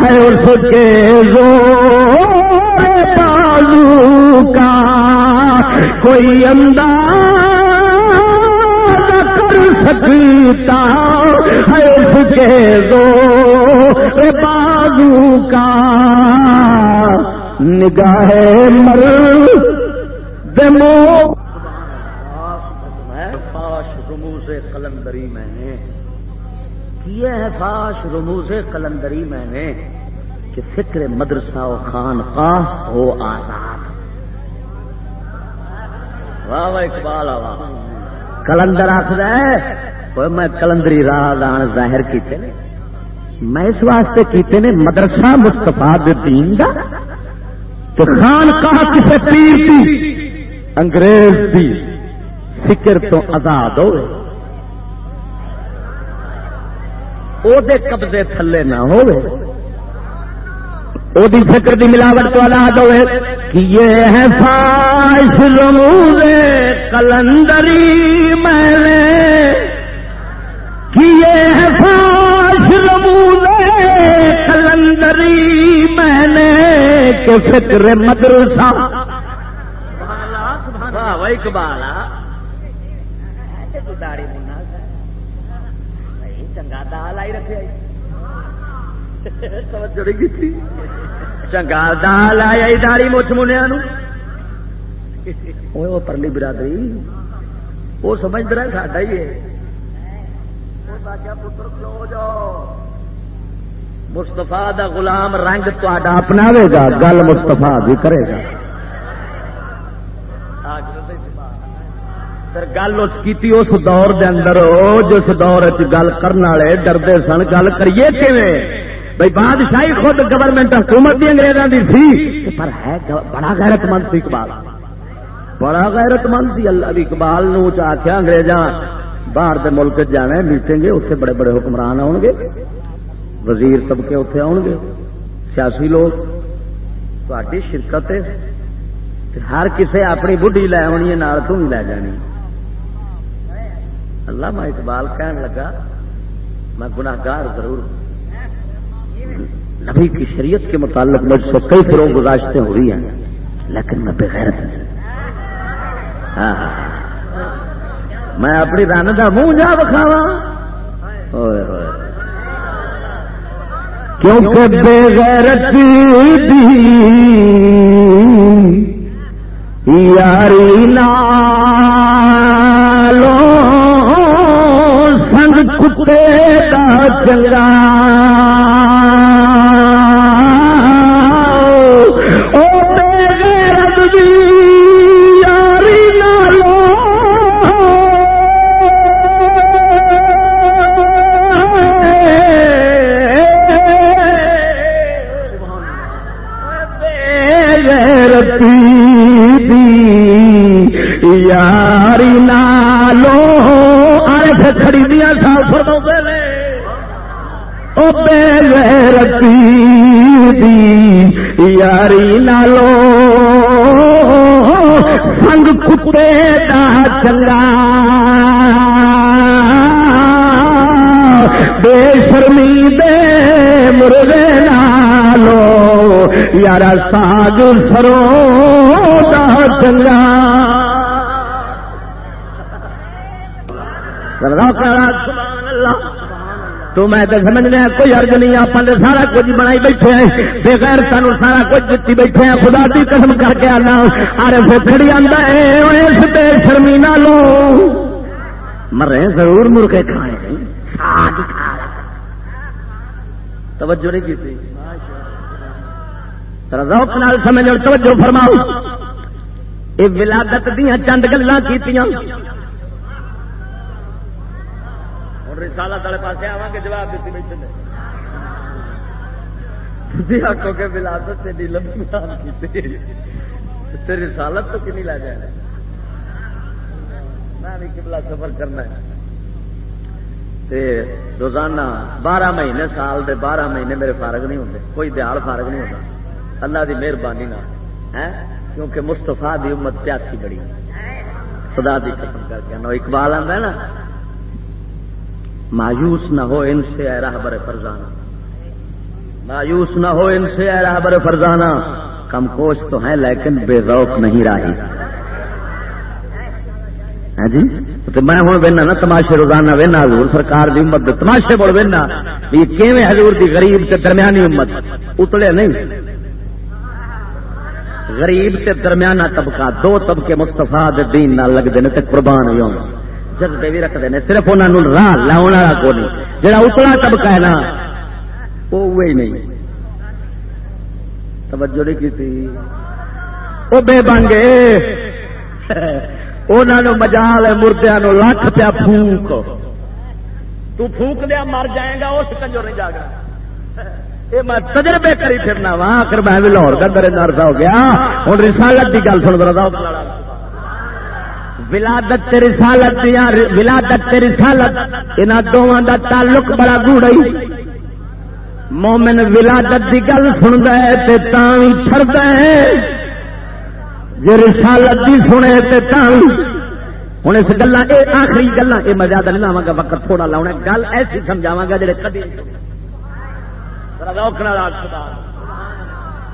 ہے اس کے زور بازو کا۔ کوئی انداز کر سکتا ہے اس کے دو بازو کا نگاہ مر دمو فاش رمو سے میں نے کیا ہے فاش رمو سے کلندری میں نے کہ فکر مدرسہ و خان خاص ہو آزاد۔ واہ واہ اقبال کلندر آخر ہے میں کلندری راہ ظاہر کیتے نے۔ میں اس واسطے کیتے نے، مدرسہ مستفا دین کا تو خان کہا کسے پیر تھی انگریز دی فکر تو آزاد ہو قبضے تھلے نہ ہوئے۔ وہ فکر دی ملاوٹ تو آزاد ہوئے کہ یہ ہے فاش رموز کلندری میں نے کہ یہ ہے فاش رموز کلندری میں نے کہ فکر مدرسہ۔ چنگا دال آئی رکھے۔ چنگا دال آئی داڑی مچھ منیا پرلی برادری۔ وہ سمجھ رہا ساڈا ہی ہے۔ مستفا دا غلام رنگ تا اپنا گا، گل مستفا بھی کرے گا۔ گل اس کی اس دور دے اندر جس دور گل کرنے والے ڈردے سن، گل کریے بھائی بادشاہی خود گورنمنٹ حکومت بھی انگریزوں کی سی پر ہے بڑا غیرت مند سی اقبال. بڑا غیرت مند سی اللہ اقبال نو آخیا انگریزاں باہر دے ملک جانا میٹیں گے اتنے بڑے بڑے حکمران آؤ گے، وزیر طبقے اتنے آؤ گے، سیاسی لوگ۔ تھی شرکت ہر کسے اپنی بڑھی لے آنی ہے تو بھی لے جانی۔ اللہ میں اقبال کہن لگا، میں گناہگار ضرور نبی کی شریعت کے متعلق مجھ سے کئی فروغ گزاشتیں ہو رہی ہیں، لیکن میں بغیر ہاں،, ہاں ہاں میں اپنی رن کا منہ جا بکھاوا کیونکہ بغیرت دی یاری نالو سنگ کتے کا چنگا آئے تھے کھڑی دیا سال فرما او بے غیرتی دی یاری نالو۔ سنگ کتے دا چنگا۔ بے شرمی دے مرغے نالو۔ یار ساگ سرو دا چنگا۔ تو میں تو سمجھنا کوئی ارج نہیں آپ نے سارا کچھ بنائی بیٹھے ہیں۔ بغیر سان سارا کچھ دیتی بیٹھے ہیں، خدا کی قسم کر کے آنا۔ ارے فکڑی آتا ہے اس بے شرمی نہ لو مرے، ضرور مرغے کھائے توجہ نہیں کی روک نال سمجھ توجہ فرماؤ۔ یہ ولادت دیا چند گلا کی رسالت والے پاس آوا گے، جواب دیتی بیٹھے تھی آخو کہ ولادت سے لمبی کی رسالت تو کنی لا جائے میں بھی کبلا سفر کرنا ہے۔ تے روزانہ بارہ مہینے، سال دے بارہ مہینے میرے فارغ نہیں ہوتے کوئی دیال فارغ نہیں ہوتا اللہ دی مہربانی نہ ہے کیونکہ مستفا دی امت پیاسی بڑی۔ خدا دی قسم کر کے اقبال آتا ہے نا مایوس نہ ہو ان سے، اے راہبر فرزانہ۔ مایوس نہ ہو ان سے، اے راہبر فرزانہ۔ کم کوش تو ہیں، لیکن بے ذوق نہیں راہی۔ ہاں جی؟ تو میں ہوں وہنا نا تماشے روزانہ وہنا حضور سرکار دی امت تماشے بول وہنا یہ کیویں حضور دی غریب تے درمیانی امت؟ اتلے نہیں۔ غریب تے درمیانہ طبقہ، دو طبقے مستفا دین نہ لگتے ہیں تے قربان ہوئی جذبے بھی رکھتے ہیں۔ صرف انہوں راہ لاؤ والا کو نہیں جہاں اتلا طبقہ ہے نا، وہ وہی نہیں۔ توجہ نہیں کی تھی وہ بے بانگے انہوں مجال مردیا لکھ پیا پھونک۔ تو پھونک دیا، مر جائے گا، اس کنجو نہیں جاگا یہ میں تجربے کری پھرنا وا، آخر میں لاہور کا درے نرسا ہو گیا۔ ہوں رسالت کی گل سن رہا ولادت رسالت یا ولادت رسالت ان دونوں کا تعلق بڑا گوڑ مومن ولادت کی گل سنتا ہے تے تاں ٹرتا ہے۔ جی رسالت بھی سنے تو ہوں اس گلا یہ آخری گلا یہ میں زیادہ نہیں لاوا گا، وقت تھوڑا لاؤنا گل ایسی سمجھاوا گا جی کدی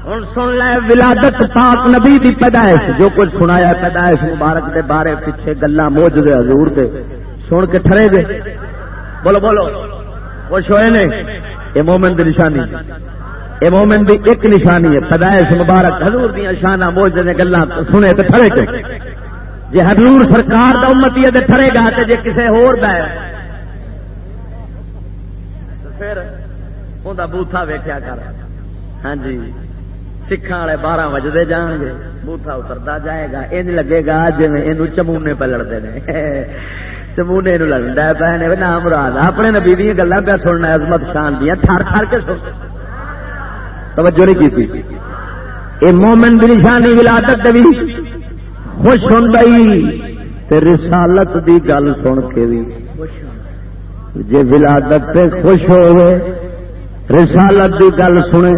ہوں سن لے ولادت پاک نبی دی پیدائش، جو کچھ سنایا پیدائش مبارک دے بارے پیچھے گلا موج دے حضور دے۔ سن کے ٹھرے گے۔ بولو بولو۔ خوش ہوئے نے یہ مومن دی نشانی۔ یہ مومن دی ایک نشانی ہے۔ پیدائش مبارک۔ حضور دیا شانہ موج نے گلا سنے تو ٹھرے گے۔ جی حضور سرکار دا امتی ہے ٹرے گا تو جی کسی ہور دا ہے۔ پھر انہیں بوتھا ویخیا کر۔ ہاں جی۔ سکھان والے بارہ بجتے جان گے بوتھا اترتا جائے گا یہ لگے گا جی چمونے پہ لڑتے ہیں چمونے لڑتا پہ نے نام مراد، اپنے نبی دیا گلا پہ سننا، عظمت شان دیا تھر تھر کے سن۔ توجہ نہیں کی یہ مومن کی نشانی ولادت بھی خوش ہوں رسالت دی گل سن کے بھی جی ولادت پہ خوش ہوئے، رسالت دی گل سنے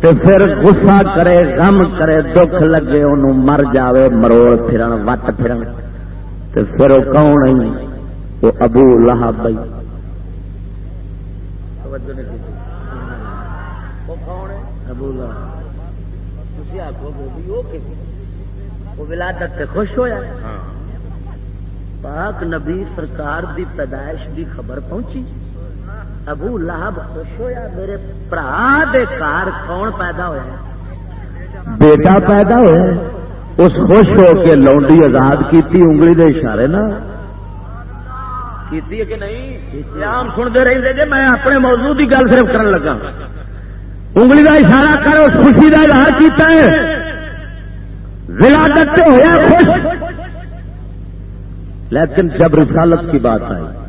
تو پھر غصہ کرے غم کرے دکھ لگے انہوں مر جاوے مروڑ پھرن وٹ پھرن۔ تو پھر وہ کون وہ ابو لہب۔ بھائی ابو وہ ولادت سے خوش ہویا۔ ہاں۔ پاک نبی سرکار دی پیدائش دی خبر پہنچی۔ ابو لہب خوش ہویا میرے برا دے کار کون پیدا ہوا بیٹا پیدا ہوا اس خوش ہو کے لونڈی آزاد کیتی انگلی دے اشارے نا۔ کیتی ہے کہ نہیں؟ عام سنتے رہتے جی میں اپنے موضوع کی گل صرف کرن لگا۔ انگلی کا اشارہ کر اس خوشی کا اظہار کیتا ہے۔ ولادت ہوا خوش۔ لیکن جب رسالت کی بات آئی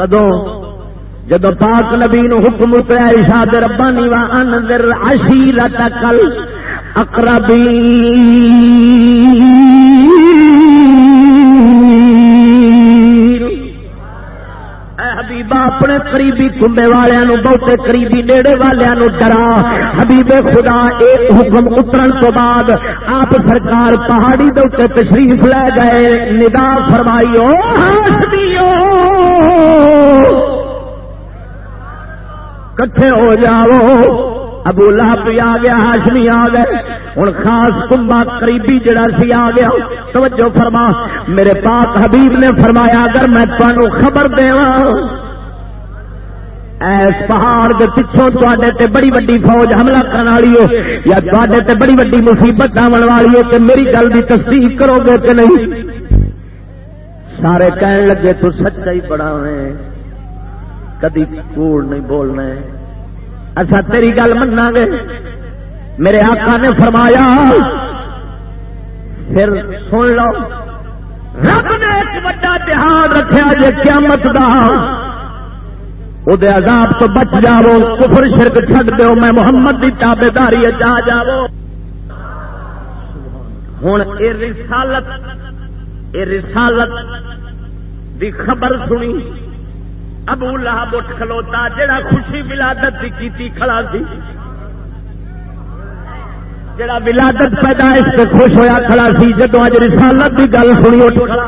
کدو؟ جب پاک نبی نو حکم اتریا اشاد ربانی و اندر عشیرت کل اقربی حبیبا، اپنے قریبی کمبے والوں بہتے قریبی نیڑے والوں ڈرا۔ حبیب خدا اے حکم اترن تو بعد آپ سرکار پہاڑی دے تشریف لے گئے۔ ندا فرمائی کٹھے ہو جاؤ۔ ابو لہب بھی آ گیا، ہاشمی آ گئے۔ ہوں خاص کمبا قریبی جڑا سی آ گیا۔ توجہ فرما، میرے پاک حبیب نے فرمایا، اگر میں تمہوں خبر دوا ایس پہاڑ کے پچھوں تے بڑی وڈی فوج حملہ کرنے والی ہو یا تے بڑی وڈی مصیبت آن والی ہو کہ میری گل کی تصدیق کرو گے کہ نہیں؟ سارے کہن لگے، تو سچا ہی بڑا ہے کدی کوڑ نہیں بولنا اچھا تیری گل منا گے میرے آقا نے فرمایا، پھر سن لو، رب نے ایک بڑا دھیان رکھا جی قیامت دا۔ وہ عذاب تو بچ جاؤ کفر شرک چھڈ دو میں محمد کی تابے داری جا جاؤ ہوں یہ رسالت یہ رسالت دی خبر سنی۔ ابو لہب اٹھ کھلوتا، جڑا خوشی ولادت کی کیتی کھڑا سی۔ جڑا ولادت پیدائش سے خوش ہویا کھڑا سی جدو اج رسالت کی گل سنی اٹھ کھڑا۔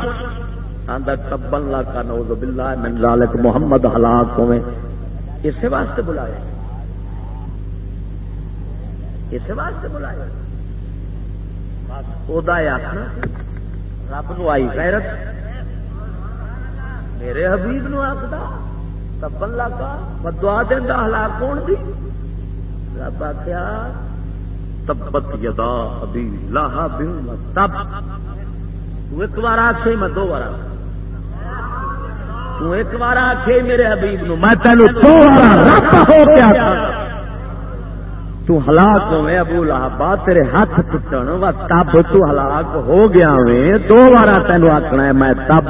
آندا تبن لا کا نعوذ باللہ، من ذالک محمد ہلاک ہوے اسی واسطے بلایا۔ اسی واسطے بلایا۔ بس، او دا آخنا رب نو آئی غیرت۔ میرے حبیب نو آخدا تبن لگا بدوا دینا ہلاک کون دی؟ رب آخیا تبت یدا ابھی لاہا بن تب تو ایک بار آخے میں دو بار تو ایک بار آخے میرے حبیب نو، میں تینوں دو بار رب ہو کے آخا تو ہلاک ہوئے، ابو لہبا تیرے ہاتھ ٹوٹن و تب تو ہلاک ہو گیا وے دو بار تینو آخنا ہے، میں تب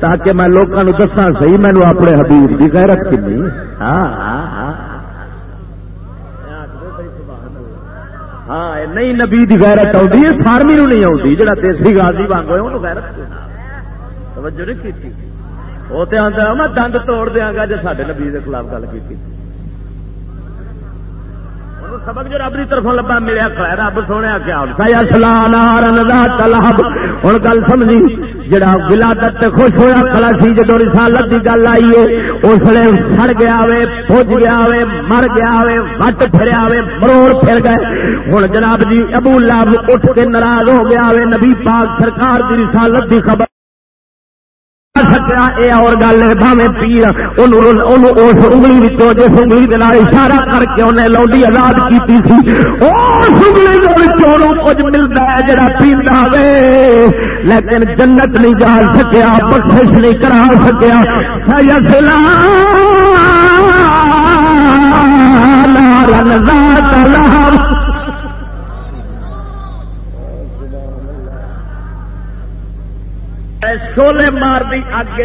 تاکہ میں لوگوں دسا سی مینو اپنے حبیب کی غیرت کنی۔ ہاں ہاں, ہاں۔, ہاں، نہیں نبی کی غیرت آتی فارمی نو نہیں آتی جہاں دیسی گازی بانگ ہوئے انہوں غیرت توجہ نہیں کی وہ تو آتا میں دند توڑ دیا گا جی سارے نبی کے خلاف گل کی سبق جو رب کی طرف لبا ملیا رب سونے کیا ہوں گل سمجھی، جڑا ولادت خوش ہوا کلا سی جدو رسالت کی گل آئی ہے، اس لیے سڑ گیا وے، پوج گیا وے، مر گیا وے، وٹ پھریا وے، مروڑ پھر گئے۔ ہوں جناب جی ابو لاب اٹھ کے ناراض ہو گیا وے، نبی پاک سرکار کی رسالت کی خبر۔ سکیا یہ اور گل ہے بھاوے پیر اس انگلی جس انگلی کے اشارہ کر کے انہیں لوڈی آزاد کی اس انگلی کچھ ملتا ہے جڑا پیندا وے لیکن جنت نہیں جا سکیا بخش نہیں کرا سکیا۔ سلام شولے مار دی اگ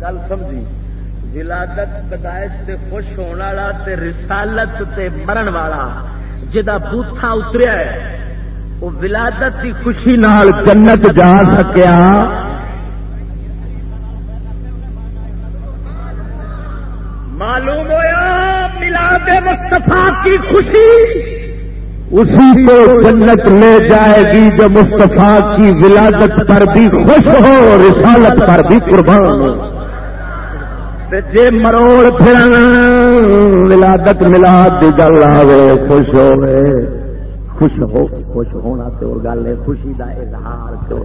گل سمجھی۔ ولادت پیدائش سے خوش ہونے والا تے رسالت تے مرن والا جا بوتھا اتریا ہے وہ ولادت کی خوشی نال جنت جا سکیا۔ معلوم ہوا ملاد مستفا کی خوشی۔ اسی کو جنت لے جائے گی جو مصطفیٰ کی ولادت پر بھی خوش ہو، رسالت پر بھی قربان ہو۔ جے مروڑ پھر ولادت ملاد کی گل آئے خوش ہو خوش ہو، خوش ہونا تو گل ہے، خوشی دا اظہار تو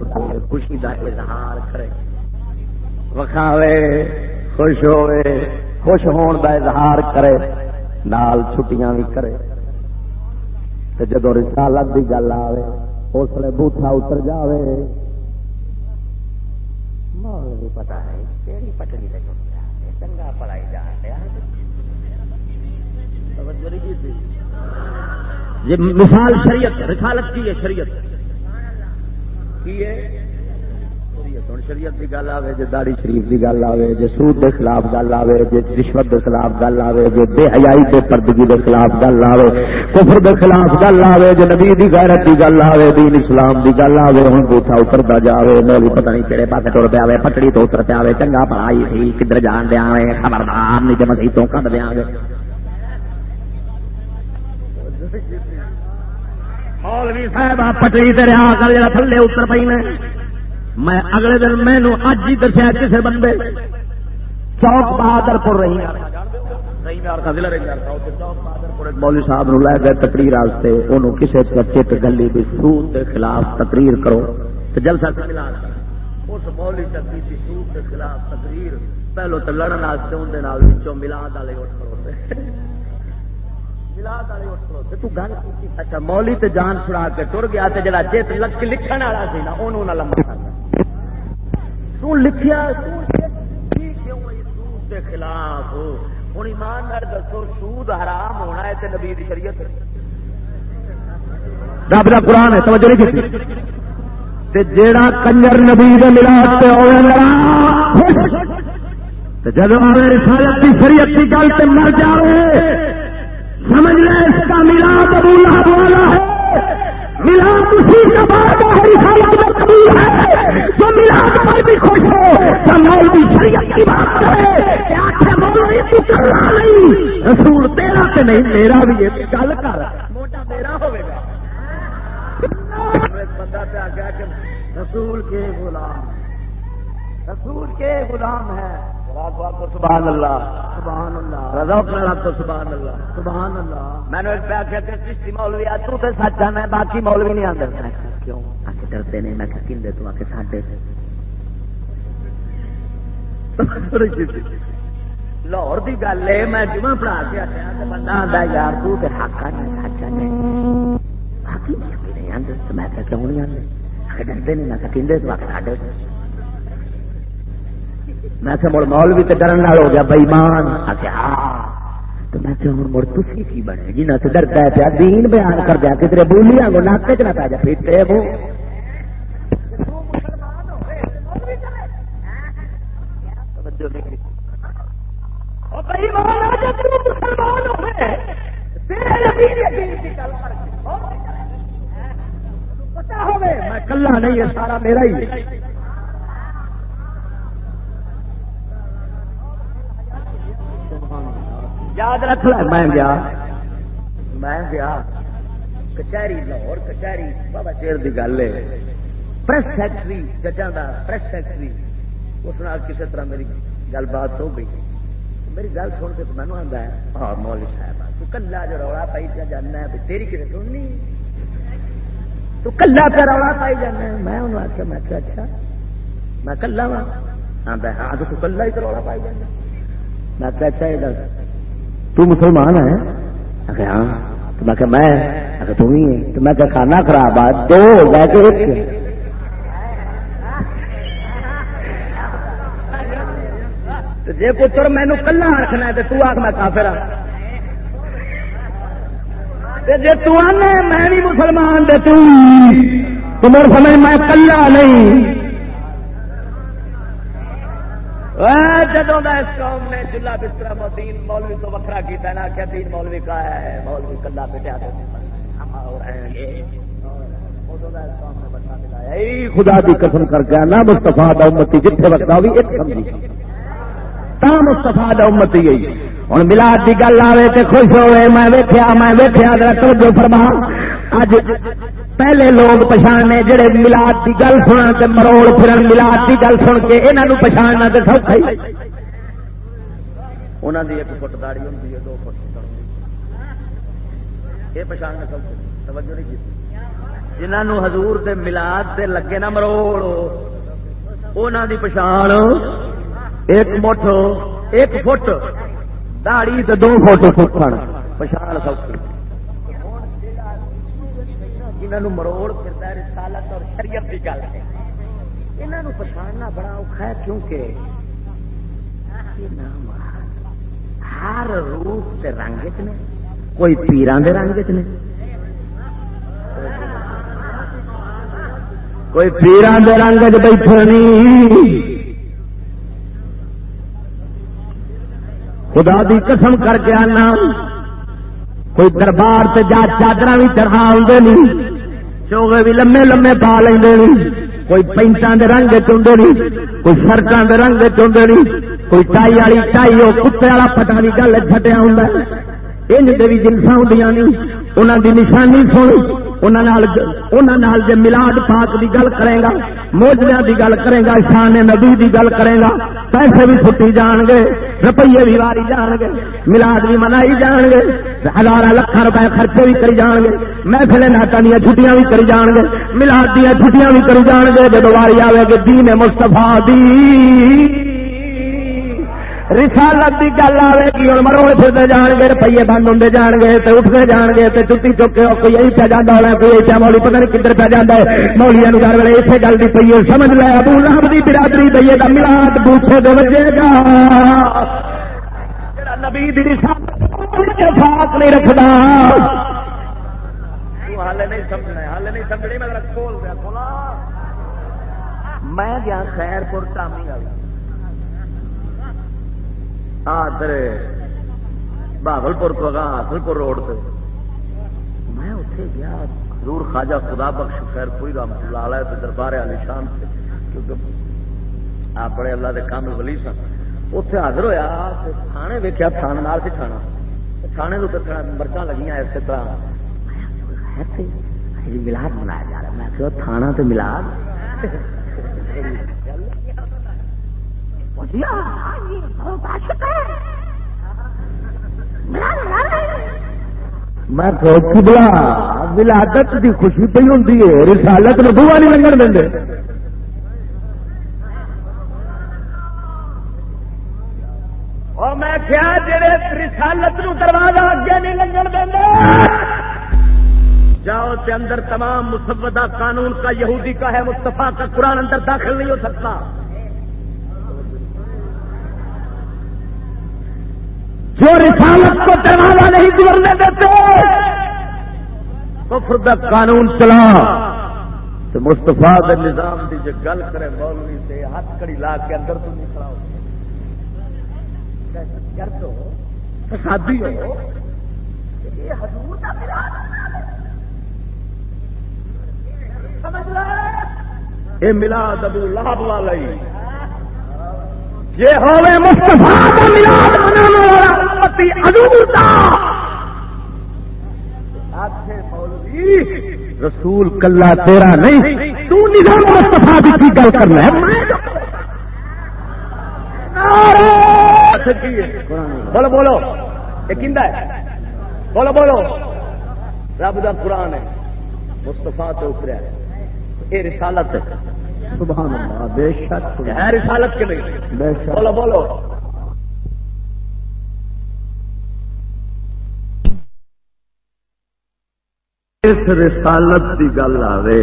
خوشی دا اظہار کرے۔ وکھاوے، خوش ہوئے خوش ہون دا اظہار کرے، نال چھٹیاں بھی کرے۔ جدو رسالت کی گل آئے اس لیے بوٹا اتر جائے پتا ہے پٹڑی چنگا پڑھائی جا مثال شریعت، رسالت کی ہے شریعت۔ کی ہے؟ شریعت کی گل آئے جی داڑی شریف کی گل آئے جی سود کے خلاف گل آئے جی رشوت کے خلاف گل آئے جی بے حیائی بے پردگی کے خلاف گل آئے کفر کے خلاف گل آئے جی نبی کی غیرت کی گل آئے دین اسلام کی گل آئے ہوں بوٹا اترتا جائے مولی پتہ نہیں کہڑے پاس ٹر پیا پٹڑی تو اتر پیا چنگا پڑھائی تھی کدھر جان دیا خبردار نہیں جب مسیح تو کٹ دیا گے مولوی صاحب پٹڑی سے رہا کر جا تھلے اتر پی نے میں اگلے دن مینو اج ہی دسیا کسی بندے چوک بہادر پور رہی مولوی صاحب نو لے گئے تقریر انہوں کسی چٹ گلی بھی سود کے خلاف تقریر کرو۔ تو جلسہ اس مولوی چکی کی سود کے خلاف تقریر پہلو تو لڑن واسطے اندر ملاد والے ملاد والے اٹھ کروتے تو گل اچھا مولی تے جان چھڑا کے ٹر گیا جا چیت لکھن والا سی نا انہوں لمبا تو لکھیا؟ سود کے خلاف۔ ہوں ایمان دسو سود حرام ہونا ہے نبی شریعت رب قرآن ہے توجہ نہیں کی جیڑا کنجر نبی ملا جب رسالت کی شریعت کی گل سے مر جائے سمجھ لے اس کا ملا قبول والا ہے۔ ملا اسی کا بعد قبول ہے۔ جو ملا پر بھی خوش ہو۔ تو مولوی شریعت کی بات کرے کہ مولوی تو کرنا نہیں۔ رسول تیرا تو نہیں میرا بھی یہ گل کر موٹا میرا ہوگا بندہ پہ آ گیا کہ رسول کے غلام رسول کے غلام ہے۔ سبحان اللہ۔ سبحان اللہ۔ رضا تو سبحان اللہ۔ سبحان اللہ۔ میں نے آخیا کہ چشتی مولوی آ تو سچ ہے میں باقی مولوی نہیں آتے کیوں؟ آ کے ڈرتے نہیں۔ میں کھے تو آ کے ساڈے۔ لاہور کی گل ہے میں جمع پڑھا کے آیا بندہ آتا یار تو حق نہیں باقی نہیں آتے میں کیوں نہیں آتے ڈرتے نہیں۔ میں کھے تو آ کے ساڈے۔ میں کہ مڑ مول بھی تو ڈرن ہو گیا بئیمان ہاں. تو میں کہ ہوں مڑ تھی کی بنے؟ جی نہ ڈرتا ہے پیا، دین بیان کر دیا کتنے بولیاں گو ناکے چ نہ پا جا پیٹے وہ. کلا نہیں ہے، سارا میرا ہی یاد رکھ لے میں گیا میں گیا کچہری لاہور، کچہری بابا چیر کی گل ہے۔ پریس فیکٹری ججاں دا پریس فیکٹری اس نال کسی طرح میری گل بات ہو گئی۔ میری گل سن کے مینو آتا ہے ہاں مولوی صاحب، تو کلا جو رولا پائی پہ جانا ہے تیری کسی سننی؟ تو کلا پہ رولا پائی جانا ہے۔ میں انہوں آخیا میں کہ اچھا۔ میں کلا وا آتا ہے ہاں تو کلا ہی تو رولا پائی جانا۔ میں کہ اچھا یہ دس۔ تو مسلمان ہے؟ آخر ہاں۔ تو میں کہ میں؟ اگر تم ہی ہے۔ تو میں کہ کھانا خراب آ دو میں کہ ایک۔ جی پتر مینو کلا رکھنا ہے تو آخ میں کافر ہاں۔ جی تنے میں بھی مسلمان دے تمر سمجھ میں کلا نہیں۔ جدوں اس قوم نے چلا بستر دین مولوی تو وکرا کیا نا کیا دین مولوی کا ہے، مولوی کلا پٹیا خدا دی قسم کر کے نا مستفا امتی جتنے وقت بھی ایک سمجھی۔ تا مستفا امت ہی ہوں ملاد کی گل آئے تو خوش ہوئے، میں ویخیا میں ویخیا توجہ فرما۔ اج پہلے لوگ پچھانے جڑے ملاد کی گل سنا کے مروڑ پھرن، ملاد کی گل سن کے یہاں پچھاڑنا تو سوکھا ہی۔ انہوں کی ایک فٹ داڑی ہوتی ہے، دو فٹ یہ پچھاڑنا سوکھا توجہ نہیں کی۔ جنہوں حضور دے ملاد سے لگے نا مروڑ انہوں دی پچھان ایک مٹھ، ایک فٹ داڑی تو دو فٹ سکھن، پچھاڑ سوکھی۔ جنہوں مروڑ پھرتا رسالت اور شریعت کی گل ہے۔ یہاں پچھاڑنا بڑا اوکھا ہے کیونکہ ہر روپ کے رنگ چ نے، کوئی پیران دے رنگ چ نے، کوئی پیران دے رنگ چ بیٹھے نہیں خدا دی قسم کر کے آنا۔ کوئی دربار سے جا چادر بھی چڑھا آدھے نہیں چوگے بھی لمے لمے پا لیں کوئی پینٹان دے رنگ چاہتے نہیں کوئی سڑکوں دے رنگ چاہتے نہیں کوئی ٹائی والی ٹائی وہ کتے والا پٹا نہیں گل چھٹیا ہوں ان بھی جنسا ہوں انہوں دی نشانی سن جی ملاد پاک کی گل کرے گا موجودہ کی گل کرے گا شان نبی کی گل کرے گا پیسے بھی چھٹی جان گے روپیے بھی واری جان گے ملاد بھی منائی جان گے ہزار لکھان روپئے خرچے بھی کری جان گے محفل ناٹا دیا چھٹیاں بھی کری جان گے ملاد دیا چھٹیاں بھی کری جان گے جب واری آئے گی دین مستفا دی۔ رسالت کی گل آئے گی ہوں مرو پھرتے جان گے روپیے بند ہوں جان گے تو اٹھتے جان گے تو چٹی چکے کوئی یہی پہ جانا ہونا، کوئی ایسا مولی، پتہ نہیں کدھر پہ جانا ہے۔ مولیا گھر والے اسے گل کی پی سمجھ لیا ابو لہب کی برادری پی ہے ملاد بوٹے دے بجے گا۔ نبی رسالت نہیں رکھتا میں گیا خیر پور ٹامی والی۔ بہبل پور تو اگاں حاصل پور روڈ سے میں اتنے گیا، حضور خواجہ خدا بخش خیر پوری رام لال ہے دربار علی شان سے کیونکہ آپ بڑے اللہ کے کام ولی سن۔ اتے حاضر ہوا تھانے ویکیا تھان نال سے تھانا۔ تھانے کے تو مرچا لگیاں اسی طرح۔ ملاد منایا جا رہا میں کہ تو ملاد؟ میں ولادت کی خوشی پہ ہوں رسالت میں بوا نہیں لنگن دیں اور میں کیا جڑے رسالت نو دروازہ اگے نہیں لنگن دیں جاؤ تے اندر تمام مسودہ قانون کا یہودی کا ہے مستفا کا قرآن اندر داخل نہیں ہو سکتا۔ جو رسالت کو دروازہ نہیں گزرنے دیتے، کفر دا قانون چلا۔ تو مستفا نظام کی جو گل کرے، مولوی سے ہاتھ کڑی لا کے اندر تو نہیں کھڑا ہو۔ یہ ملا دبو لاب والا جی ہوئے مستفا ملاد منانے والا امتی حضور دا رسول کلا تیرا نہیں، تو نظام مستفا کی گل کرنا ہے۔ بولو بولو، یہ بولو بولو۔ رب دا قرآن ہے۔ مستفا تو اتریا یہ رسالت ہے۔ سبحان اللہ بے شک ہے رسالت کے نہیں بے شک۔ بولو بولو۔ اس رسالت کی گل آئے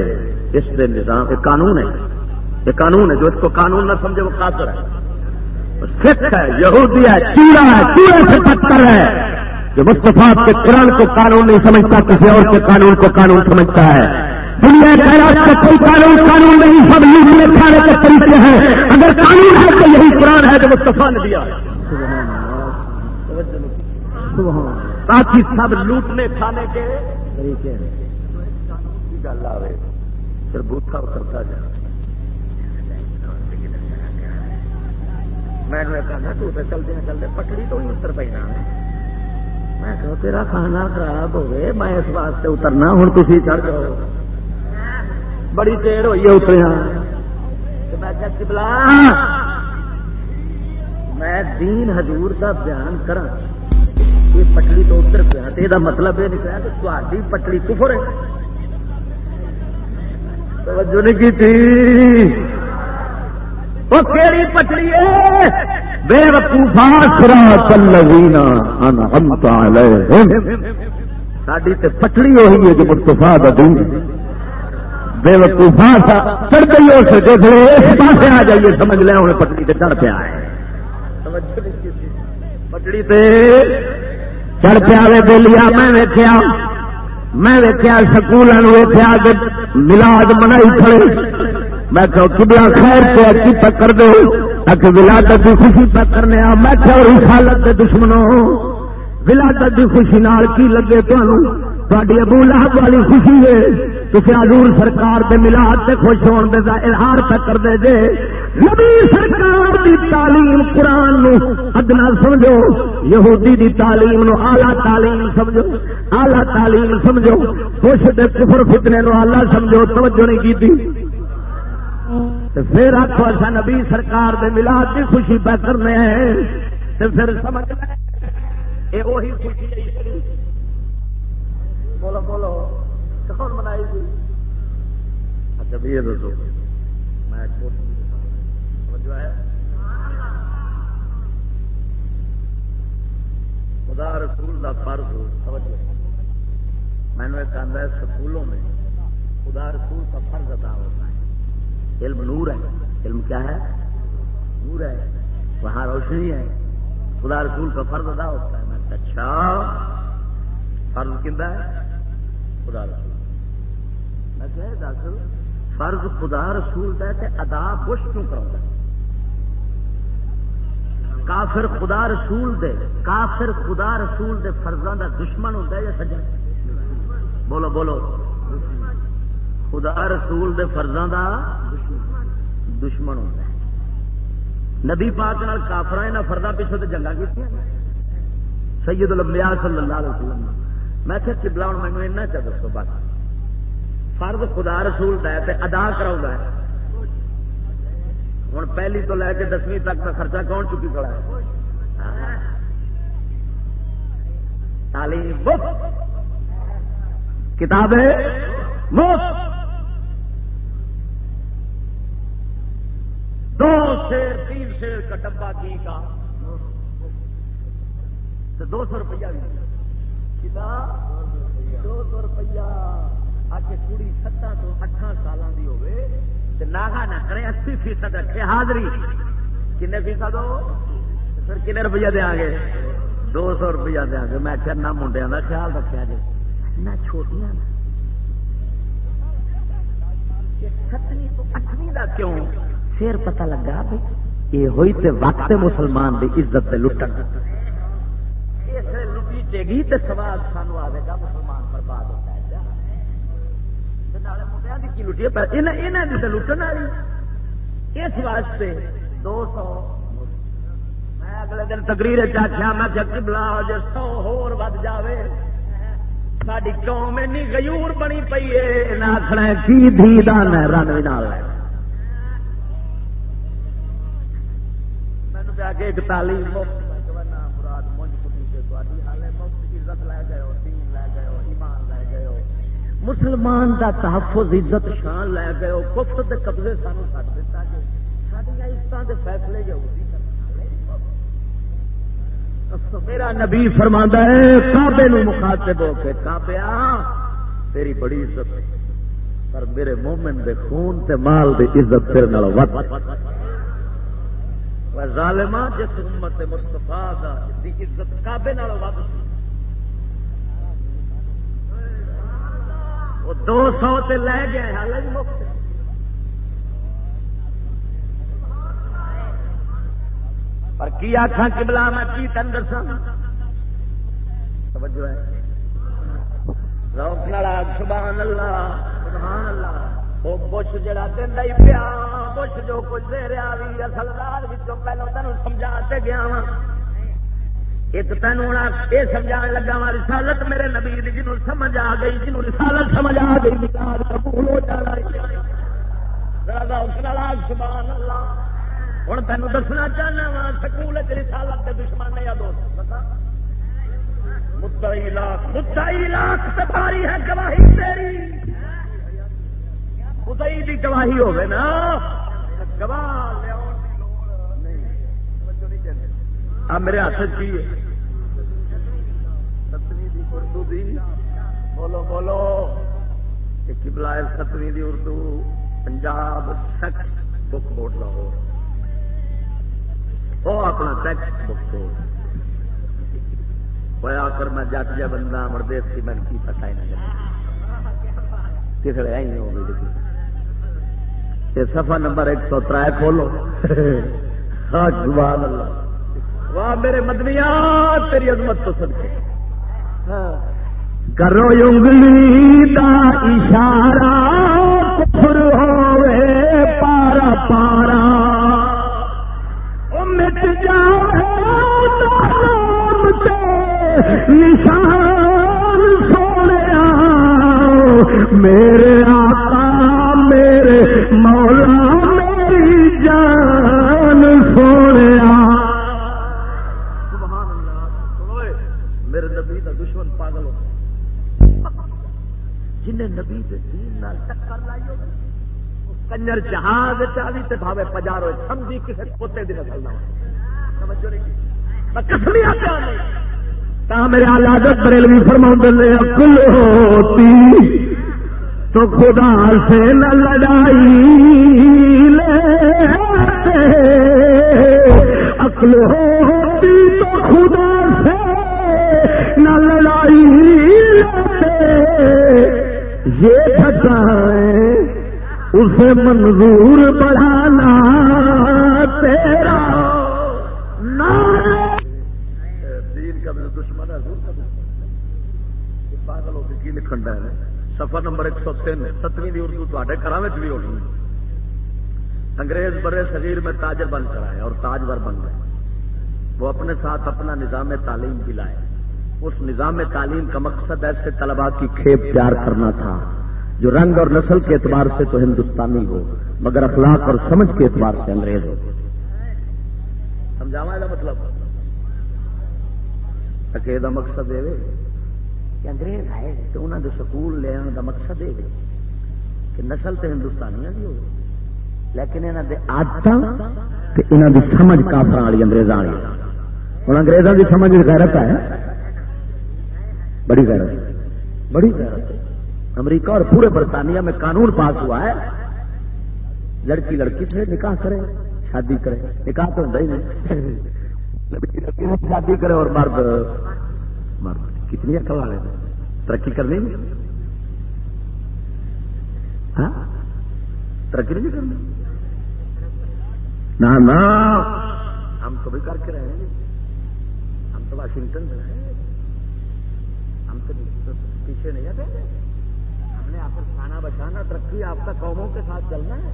اس دے نظام یہ قانون ہے۔ یہ قانون ہے جو اس کو قانون نہ سمجھے وہ کافر ہے۔ سکھ ہے یہودی ہے چیڑا ہے چیڑے سے پتھر ہے۔ جو مستفا کے قرآن کو قانون نہیں سمجھتا کسی اور کے قانون کو قانون سمجھتا ہے۔ دنیا خیرات کا کوئی قانون قانون نہیں، سب لوگ میں کھانے کے طریقے ہیں۔ اگر قانون ہے تو یہی قرآن ہے جو مستفا نے دیا۔ تاکہ سب لوٹنے کھانے کے طریقے ہیں۔ گل آئے پھر بوتھا اترتا جا۔ میں کہنا تو چلتے چلتے پٹڑی تو ہی اتر پہ میں کہ تیرا کھانا خراب ہوئے، میں اس واسطے اترنا، ہوں تھی چڑھ جاؤ۔ بڑی دیر ہوئی ہے اتریا ہاں۔ میں دین حضور کا بیان کرا یہ پٹڑی تو اتر پیا تو یہ مطلب یہ نکلا کہ تاری پٹڑی کفر ہے۔ توجہ نہیں کی تھی؟ وہ کیڑی پٹڑی ہے؟ بے وقوفا ساری تے پٹڑی وہی ہے جو مستفا دین بے وقوفا ہاں چڑھ گئی ہو سکے پھر اس پاس آ جائیے سمجھ لیں ہوں پٹڑی سے چڑھ پیا ہے۔ پٹڑی پہ چڑھ پیا بولیا میں ویکیا میں ویکیا سکول ویکیا ملاد منائی کھڑے۔ میں کہ کبلا خیر پہ کی پکڑ دو تاکہ ولادت کی خوشی پہ کرنے میں کہ رسالت کے دشمنوں، ولادت کی خوشی نال کی لگے تمہوں تاری ابو لہب والی خوشی ہے۔ کسی حضور سرکار کے ملاد سے خوش ہونے کا اظہار پہ کر دے جے نبی سرکار دی تعلیم قرآن نو ادنا سمجھو، یہودی دی تعلیم نو آلہ تعلیم سمجھو آلہ تعلیم سمجھو، خوش دے کفر فتنے نو آلہ سمجھو، توجہ نہیں کی تھی۔ پھر آخو ایسا نبی سرکار دے ملاد کی خوشی پہ کرنے ہیں۔ تو پھر سمجھ لیں۔ یہ وہی خوشی بولو بولو۔ کون منائی گئی اچھا بھی یہ دسو۔ میں خدا رسول کا فرض سمجھ میں نے کہا ہے، سکولوں میں خدا رسول کا فرض ادا ہوتا ہے۔ علم نور ہے۔ علم کیا ہے؟ نور ہے۔ وہاں روشنی ہے۔ خدا رسول کا فرض ادا ہوتا ہے۔ میں اچھا۔ فرض کھا ہے؟ خدا رسول۔ میں کہ دس فرض خدا رسول کا ادا بش کیوں کرا کافر خدا رسول دے، کافر خدا رسول دے فرضاں دا دشمن ہوتا ہے یا سجن؟ بولو بولو۔ خدا رسول دے فرضاں دا دشمن ہوتا ہے۔ نبی پاک نال کافر یہاں فردا پیچھے تو جنگا کی سید الانبیاء صلی اللہ علیہ وسلم۔ میں کہ چبلا ہوں مینو ایسا دسو بس۔ فرض خدا رسول ہے ادا کراؤں گا ہوں پہلی تو لے کے دسویں تک کا خرچہ کون چکی کھڑا ہے؟ تعلیم کتابیں مفت۔ دو شیر، تین شیر کا ڈبا کی کا۔ دو سو روپیہ بھی۔ دو سو روپیہ۔ آ کے کڑی ستاں تو اٹھان سالوں کی ہوگی نہ کرے، اسی فیصد رکھے حاضری۔ کن فیصد ہو پھر کن روپیہ دیا گے دو سو روپیہ دیا گے میں چرنا منڈیا کا خیال رکھا جی نہ چھوٹیاں ستویں تو اٹھویں کیوں؟ پھر پتہ لگا بھائی یہ ہوئی تے وقت مسلمان دی عزت دے لٹن۔ لٹی گی تے سوال سانو آئے گا مسلمان برباد ہوتا۔ ہے کی لٹی پر یہاں کی تو لٹن والی۔ اس واسطے دو سو میں اگلے دن تقریر چاچا میں چکی بلا جی سو ہور ود جائے ساری قوم اینی غیور بنی پی ہے آخنا کی دھی دان ہے رن بھی نال مینو پیا کہ ایک تعلیم مسلمان دا تحفظ عزت شان لے گئے ہو کفر دے قبضے سانو سٹ دیتا کہ ساری عزتوں کے فیصلے یہودی میرا نبی فرما ہے کابے نو مخاطب ہو کے کابیا تیری بڑی عزت پر میرے مومن دے خون تے مال دی عزت تیرے نال ود ظالما جس امت مستفا دی عزت کابے نال ود وہ دو سو تے لے گئے حالت مفت پر کی آخا کبلا میں کی تن دسا توجہ ہے۔ روک نالا سبحان اللہ سبحان اللہ۔ وہ بش جڑا دینا ہی پیا، بش جو کچھ دے رہا بھی اصل رات پہلو تین سمجھا گیا وا ایک تین یہ سمجھا لگا وا، رسالت میرے نبی جنوں سمجھ آ گئی، جنوں رسالت سمجھ آ گئی مثال قبول ہو جانا سبحان اللہ ہوں تین دسنا چاہنا وا، سکول رسالت کے دشمن یا دوست؟ مدعی لاکھ مدعی لاکھ سفاری ہے گواہی تیری۔ مدعی کی گواہی ہوگی نا، گواہ اب میرے ہاتھ کی ستویں اردو دی۔ بولو بولو۔ کبلا ہے ستویں دی Urdu Punjab text book board Lahore. وہ اپنا ٹیکسٹ بک بورڈ۔ ہوا کر میں جٹ جا بندہ مردے سی میں کی پتا ہی نہ کسی آئی ہو گئی سفا نمبر ایک سو تر کھولو۔ ہاں، سبحان اللہ۔ واہ میرے مدنیا تیری عظمت تو سن کے۔ کرو انگلی دا اشارہ کفر ہوئے پارا پارا۔ مٹ جاؤ نشان سونے میرے آقا میرے مولا میری جان۔ جنہیں نبی کے دین ٹکر لائی ہوگی کنجر جہاز چالی تے بھاوے پجارو سمجھی کسی پوتے دی نسل نہ سمجھو نہیں کسمیا پیا نہیں میرے آلادت بریلوی فرما نے، اکل ہوتی تو خدا سے نہ لڑائی لے اکل ہوتی تو خدا سے نہ لڑائی لیتے۔ یہ تھکائے اسے منظور بڑھانا تیرا نام لکھن ڈے سفر نمبر ایک سو تین ستویں اردو تے گھر بھی ہونی انگریز برے شریر میں تاجر بن کر آئے اور تاجور بن گئے۔ وہ اپنے ساتھ اپنا نظام تعلیم بھی لائے اس نظام تعلیم کا مقصد ایسے طلبا کی کھیپ تیار کرنا تھا، جو رنگ اور نسل کے اعتبار سے تو ہندوستانی ہو، مگر اخلاق اور سمجھ کے اعتبار سے انگریز ہو۔ سمجھاوا مطلب؟ کہ مقصد یہ کہ انگریز ہے تو انہوں نے سکول لے آنے کا مقصد یہ کہ نسل تو ہندوستانی بھی ہو۔ لیکن یہاں کے آدت یہاں کی سمجھ کافر والی انگریزوں والی۔ ہوں انگریزوں کی سمجھ غیرت ہے۔ بڑی غیرت بڑی غیرت امریکہ اور پورے برطانیہ میں قانون پاس ہوا ہے۔ لڑکی لڑکی سے نکاح کرے، شادی کرے۔ نکاح تو ہوتا ہی نہیں۔ لڑکی لڑکی سے شادی کرے اور مرد مرد۔ کتنی اکل والے ترقی کرنی ہاں؟ ترقی نہیں کرنی۔ نہ۔ ہم تو بھی کر کے رہے ہیں۔ ہم تو واشنگٹن میں رہے ہیں۔ ہم تو پیچھے نہیں آتے ہم نے آپ کو کھانا بچانا، ترقی آپ کا قوموں کے ساتھ چلنا ہے۔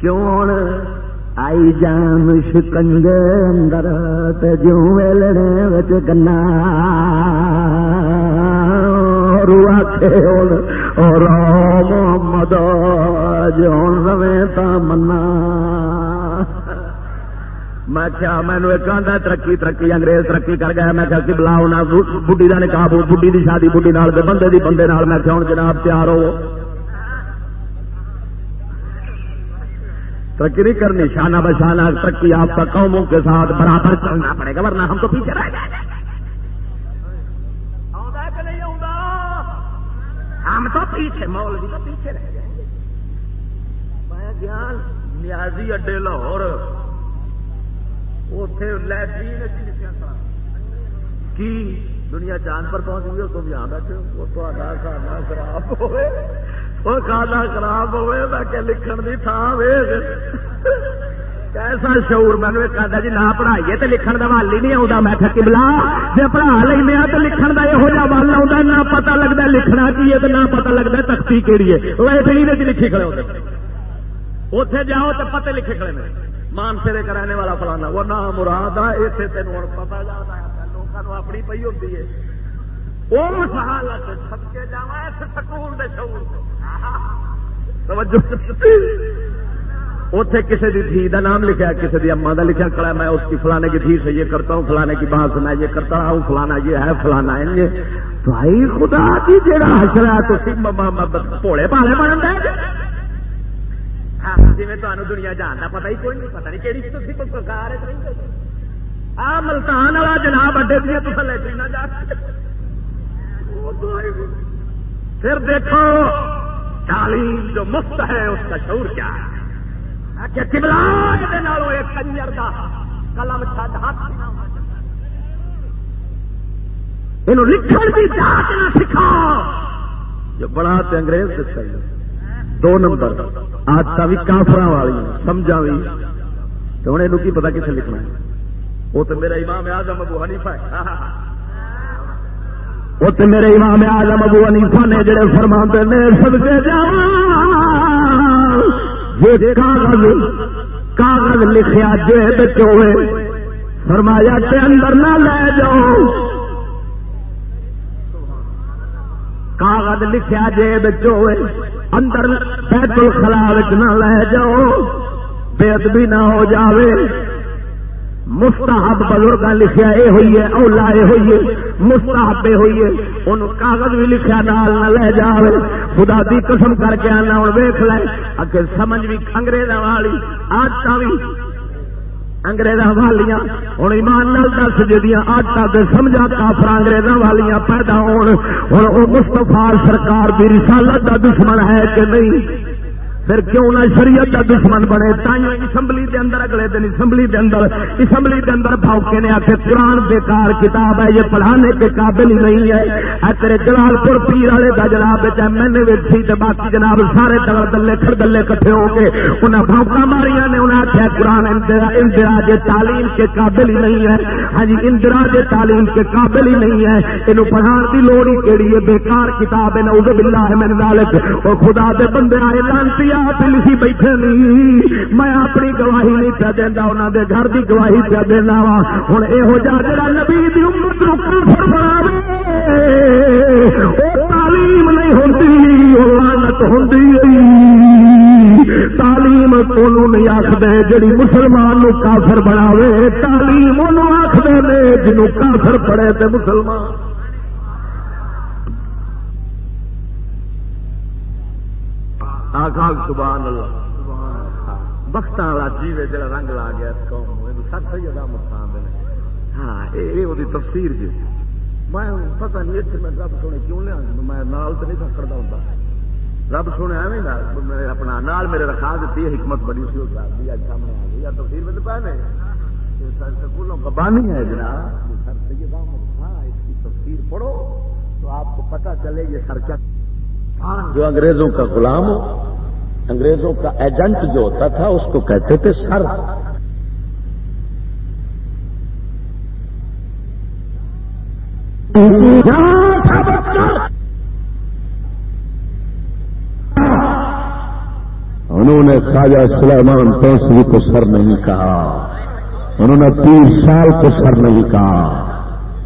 کیوں آئی جان شکنجے اندر تے جوں وچ گنا۔ روا کھیل اور محمد جون رویں تا منا۔ میں کیا مینو ایک آدھا ترقی ترقی انگریز ترقی کر گیا میں کہ بلا ہونا بڈی کا نکاح بڈی کی شادی بڈی نال بندے دی بندے نال میں کیا ہوں جناب تیار ہو ترقی نہیں کرنی شانہ بشانہ ترقی آپ کا قوموں کے ساتھ برابر چلنا پڑے گا ورنہ ہم تو پیچھے رہ گئے۔ ہم تو پیچھے مولوی تو پیچھے رہ گئے۔ میں گیا نیازی اڈے لاہور اتے لٹرین کی دنیا چاند پر پہنچ گئی تم یہاں بیٹھے وہ تو کھانا خراب ہوئے۔ وہ کھانا خراب ہوئے، میں کہ لکھن کی تھان ویگ۔ کیسا شعور مینو ایک آدھا جی نہ پڑھائیے تو لکھن کا ول ہی نہیں آتا میں کہ بلا جی پڑھا لینا ہاں تو لکھن کا یہو جہاں ول آتا نہ پتا لگتا لکھنا کی ہے تو نہ پتا لگتا تختی کہڑی ہے۔ وہ اتنی لکھی کھڑے ہوتے اتے جاؤ تو پتے لکھے کھڑے میں مانسے دے کرانے والا فلانا، وہ نہ مراد آ اتنے تین ہوں پتا جاتا ہے لوگوں اپنی پی ہوتی ہے۔ وہ سہالت سب کے جا سکول دے اتے کسی کی دھی کا نام لکھا کسی کی اما کا لکھا کڑا میں اس کی فلانے کی دھی سے یہ کرتا ہوں، فلانے کی بات میں یہ کرتا رہا ہوں، فلانا یہ ہے، فلانا ہے بھائی خدا جی، کی جڑا حسرا تو پوڑے پالے بن گئے جی تمہیں دنیا جان کا پتا ہی کوئی نہیں پتا نہیں کہڑی تھی سرکار آ ملتان والا جناب اڈے دیا تو لے جا پھر دیکھو تعلیم جو مفت ہے اس کا شعور کیا ہے کنجر کا قلم چھڈ ہاتھ یہ لکھن کی جانچ نہ سکھاؤ جو بڑا تو انگریز سے چاہیے دو نمبر۔ آدت بھی کافر والی سمجھا بھی تو ہوں یہ پتا کتنے لکھنا ہے؟ وہ تو میرا امام آزم ابو حنیفہ ہے۔ وہ تو میرے امام آزم ابو حنیفہ نے جڑے فرما نے سب کے جا کاغذ کاغذ لکھیا جیب چوے فرمایا کے اندر نہ لے جاؤ۔ کاغذ لکھیا جیب چوے اندر بیت الخلا نہ لے جاؤ بے ادبی نہ ہو جاوے۔ مستحب بزرگ لکھیا یہ ہوئی ہے، اولا یہ ہوئی ہے، مستحب ہوئی ہے۔ ان کاغذ بھی لکھیا نال نہ لے جاوے۔ خدا دی قسم کر کے آنا ہوں ویخ لے۔ اگر سمجھ بھی انگریزوں والی آدت بھی انگریزاں والیاں ہوں ایمان نال دس جہاں تک سمجھا کافر انگریزاں والیاں پیدا ہون ہوں وہ مستفا سرکار کی رسالت کا دشمن ہے کہ نہیں؟ پھر کیوں نہ شریعت کا دشمن بنے؟ تائیوں اسمبلی دے اندر، اگلے دن اسمبلی دے اندر، اسمبلی دے اندر بھاؤکے نے آخر قرآن بیکار کتاب ہے، یہ پڑھانے کے قابل ہی نہیں ہے۔ تیرے جلال پور پیر والے کا جناب ایم این اے باقی جناب سارے دل دلے، کھڑ دلے کٹھے ہو کے انہیں بھاؤکا ماریا نے انہیں آخیا قرآن اندرا جے تعلیم کے قابل ہی نہیں ہے۔ ہاں جی اندرا جے تعلیم کے قابل ہی نہیں ہے۔ یہ پڑھان کی لوڑ ہی کہڑی ہے؟ بےکار کتاب ہے نہ باللہ ہے میرے نالک وہ خدا دے بندے آئے، لانتی آپ لکھی بیٹھے نہیں میں اپنی گواہی نہیں پہ دینا انہوں دے گھر کی گواہی پہ دینا وا۔ ہوں یہو جا جا نبی امت تعلیم نہیں ہوتی لانت ہوتی تعلیم انہوں نہیں آخد جی مسلمان نو کافر بناوے، تعلیم انہوں آخر جنوب کافر پڑے تے مسلمان۔ سبحان اللہ۔ بخت والا جیوے جڑا رنگ لا گیا قوم سب سے زیادہ مقام ہاں یہ تفسیر جی میں پتہ نہیں اتنے میں رب سونے کیوں لیا؟ میں نال تو نہیں سکتا ہوں رب سونے ایویں اپنا نال میرے رکھا دیتی ہے حکمت بڑی سی سامنے آ گئی۔ یا تفسیر میں تو پہنے سکولوں کا بانی ہے جناب۔ سر سید احمد اس کی تفسیر پڑھو تو آپ کو پتہ چلے یہ سر جو انگریزوں کا غلام ہو انگریزوں کا ایجنٹ جو ہوتا تھا، اس کو کہتے تھے سر۔ انہوں نے خواجہ سلیمان توسری کو سر نہیں کہا۔ انہوں نے تیس سال کو سر نہیں کہا۔